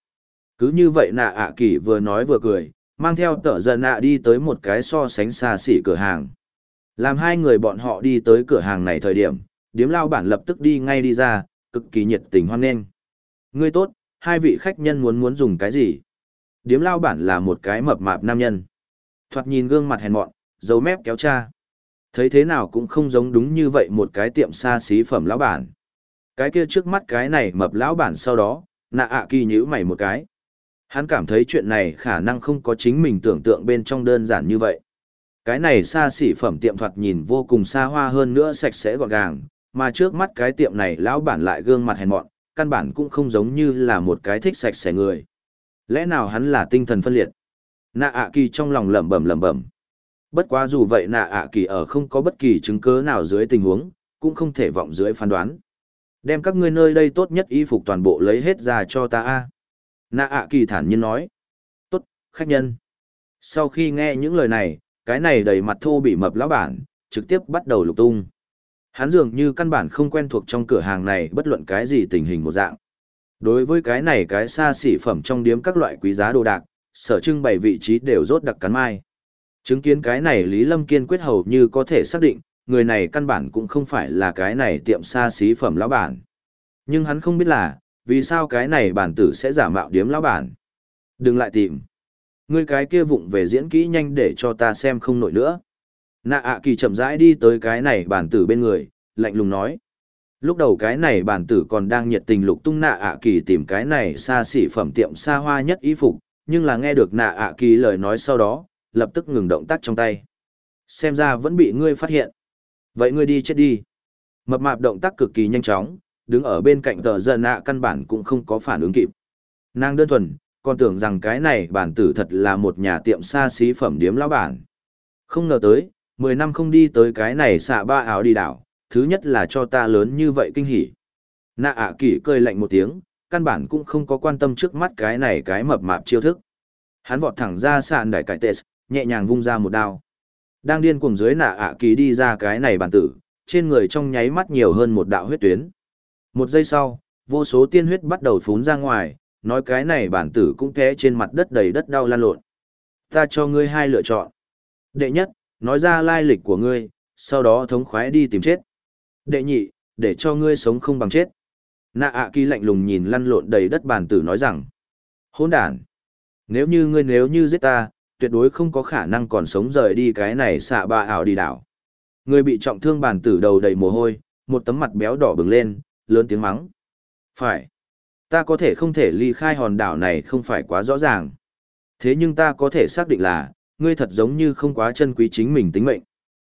Cứ như vậy nạ ạ à kỳ vừa nói vừa cười, mang theo tờ giận nạ đi tới một cái so sánh xa xỉ cửa hàng. Làm hai người bọn họ đi tới cửa hàng này thời điểm, điếm lao bản lập tức đi ngay đi ra, cực kỳ nhiệt tình hoan nghênh. Ngươi tốt, hai vị khách nhân muốn muốn dùng cái gì? Điếm lao bản là một cái mập mạp nam nhân thoạt nhìn gương mặt hèn mọn dấu mép kéo cha thấy thế nào cũng không giống đúng như vậy một cái tiệm xa xí phẩm lão bản cái kia trước mắt cái này mập lão bản sau đó, nạ ạ kỳ nhữ mày một cái. Hắn cảm thấy chuyện này khả năng không có chính mình tưởng tượng bên trong đơn giản như vậy. Cái này xa xỉ phẩm tiệm thoạt nhìn vô cùng xa hoa hơn nữa sạch sẽ gọn gàng, mà trước mắt cái tiệm này lão bản lại gương mặt hèn mọn, căn bản cũng không giống như là một cái thích sạch sẽ người. Lẽ nào hắn là tinh thần phân liệt? Nạ ạ kỳ trong lòng lẩm bẩm lẩm bẩm. Bất quá dù vậy nạ ạ kỳ ở không có bất kỳ chứng cứ nào dưới tình huống, cũng không thể vọng dưới phán đoán. Đem các ngươi nơi đây tốt nhất y phục toàn bộ lấy hết ra cho ta a. Nạ ạ kỳ thản nhiên nói. Tốt, khách nhân. Sau khi nghe những lời này, cái này đầy mặt thô bị mập lão bản, trực tiếp bắt đầu lục tung. Hắn dường như căn bản không quen thuộc trong cửa hàng này bất luận cái gì tình hình một dạng. Đối với cái này cái xa xỉ phẩm trong điếm các loại quý giá đồ đạc, sở trưng bày vị trí đều rốt đặc cắn mai. Chứng kiến cái này Lý Lâm kiên quyết hầu như có thể xác định, người này căn bản cũng không phải là cái này tiệm xa xí phẩm lão bản. Nhưng hắn không biết là, vì sao cái này bản tử sẽ giả mạo điếm lão bản. Đừng lại tìm. Ngươi cái kia vụng về diễn kỹ nhanh để cho ta xem không nổi nữa. Nạ ạ kỳ chậm rãi đi tới cái này bản tử bên người, lạnh lùng nói. Lúc đầu cái này bản tử còn đang nhiệt tình lục tung nạ ạ kỳ tìm cái này xa xỉ phẩm tiệm xa hoa nhất y phục, nhưng là nghe được nạ ạ kỳ lời nói sau đó, lập tức ngừng động tác trong tay. Xem ra vẫn bị ngươi phát hiện. Vậy ngươi đi chết đi. Mập mạp động tác cực kỳ nhanh chóng, đứng ở bên cạnh tờ dân nạ căn bản cũng không có phản ứng kịp. Nàng đơn thuần, còn tưởng rằng cái này bản tử thật là một nhà tiệm xa xí phẩm điếm lão bản. Không ngờ tới, 10 năm không đi tới cái này xạ ba áo đi đảo, thứ nhất là cho ta lớn như vậy kinh hỉ. Nạ ạ à kỷ cười lạnh một tiếng, căn bản cũng không có quan tâm trước mắt cái này cái mập mạp chiêu thức. Hắn vọt thẳng ra sàn đài cải tệ, nhẹ nhàng vung ra một đao. Đang điên cuồng dưới nạ ạ à kỳ đi ra cái này bản tử, trên người trong nháy mắt nhiều hơn một đạo huyết tuyến. Một giây sau, vô số tiên huyết bắt đầu phún ra ngoài, nói cái này bản tử cũng té trên mặt đất đầy đất đau lan lộn. Ta cho ngươi hai lựa chọn. Đệ nhất, nói ra lai lịch của ngươi, sau đó thống khoái đi tìm chết. Đệ nhị, để cho ngươi sống không bằng chết. Nạ ạ kỳ lạnh lùng nhìn lăn lộn đầy đất bản tử nói rằng. Hôn đàn. Nếu như ngươi nếu như giết ta, tuyệt đối không có khả năng còn sống rời đi cái này xạ ba ảo đi đảo. Người bị trọng thương bản tử đầu đầy mồ hôi, một tấm mặt béo đỏ bừng lên, lớn tiếng mắng. Phải. Ta có thể không thể ly khai hòn đảo này không phải quá rõ ràng. Thế nhưng ta có thể xác định là, ngươi thật giống như không quá chân quý chính mình tính mệnh.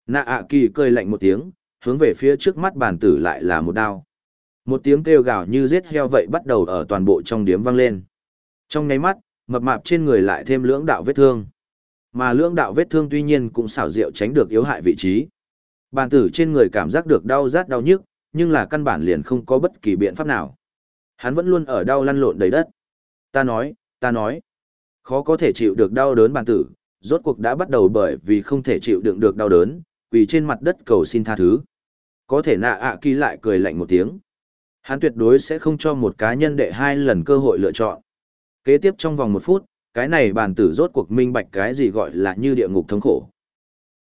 Nạ ạ kỳ cười lạnh một tiếng, hướng về phía trước mắt bản tử lại là một đao. Một tiếng kêu gào như giết heo vậy bắt đầu ở toàn bộ trong điếm vang lên. Trong nháy mắt, mập mạp trên người lại thêm lưỡng đạo vết thương. Mà lưỡng đạo vết thương tuy nhiên cũng xảo diệu tránh được yếu hại vị trí. Bàn tử trên người cảm giác được đau rát đau nhức, nhưng là căn bản liền không có bất kỳ biện pháp nào. Hắn vẫn luôn ở đau lăn lộn đầy đất. Ta nói, ta nói. Khó có thể chịu được đau đớn bàn tử, rốt cuộc đã bắt đầu bởi vì không thể chịu đựng được đau đớn, vì trên mặt đất cầu xin tha thứ. Có thể nạ ạ kỳ lại cười lạnh một tiếng. Hắn tuyệt đối sẽ không cho một cá nhân đệ hai lần cơ hội lựa chọn. Kế tiếp trong vòng một phút, cái này bàn tử rốt cuộc minh bạch cái gì gọi là như địa ngục thống khổ.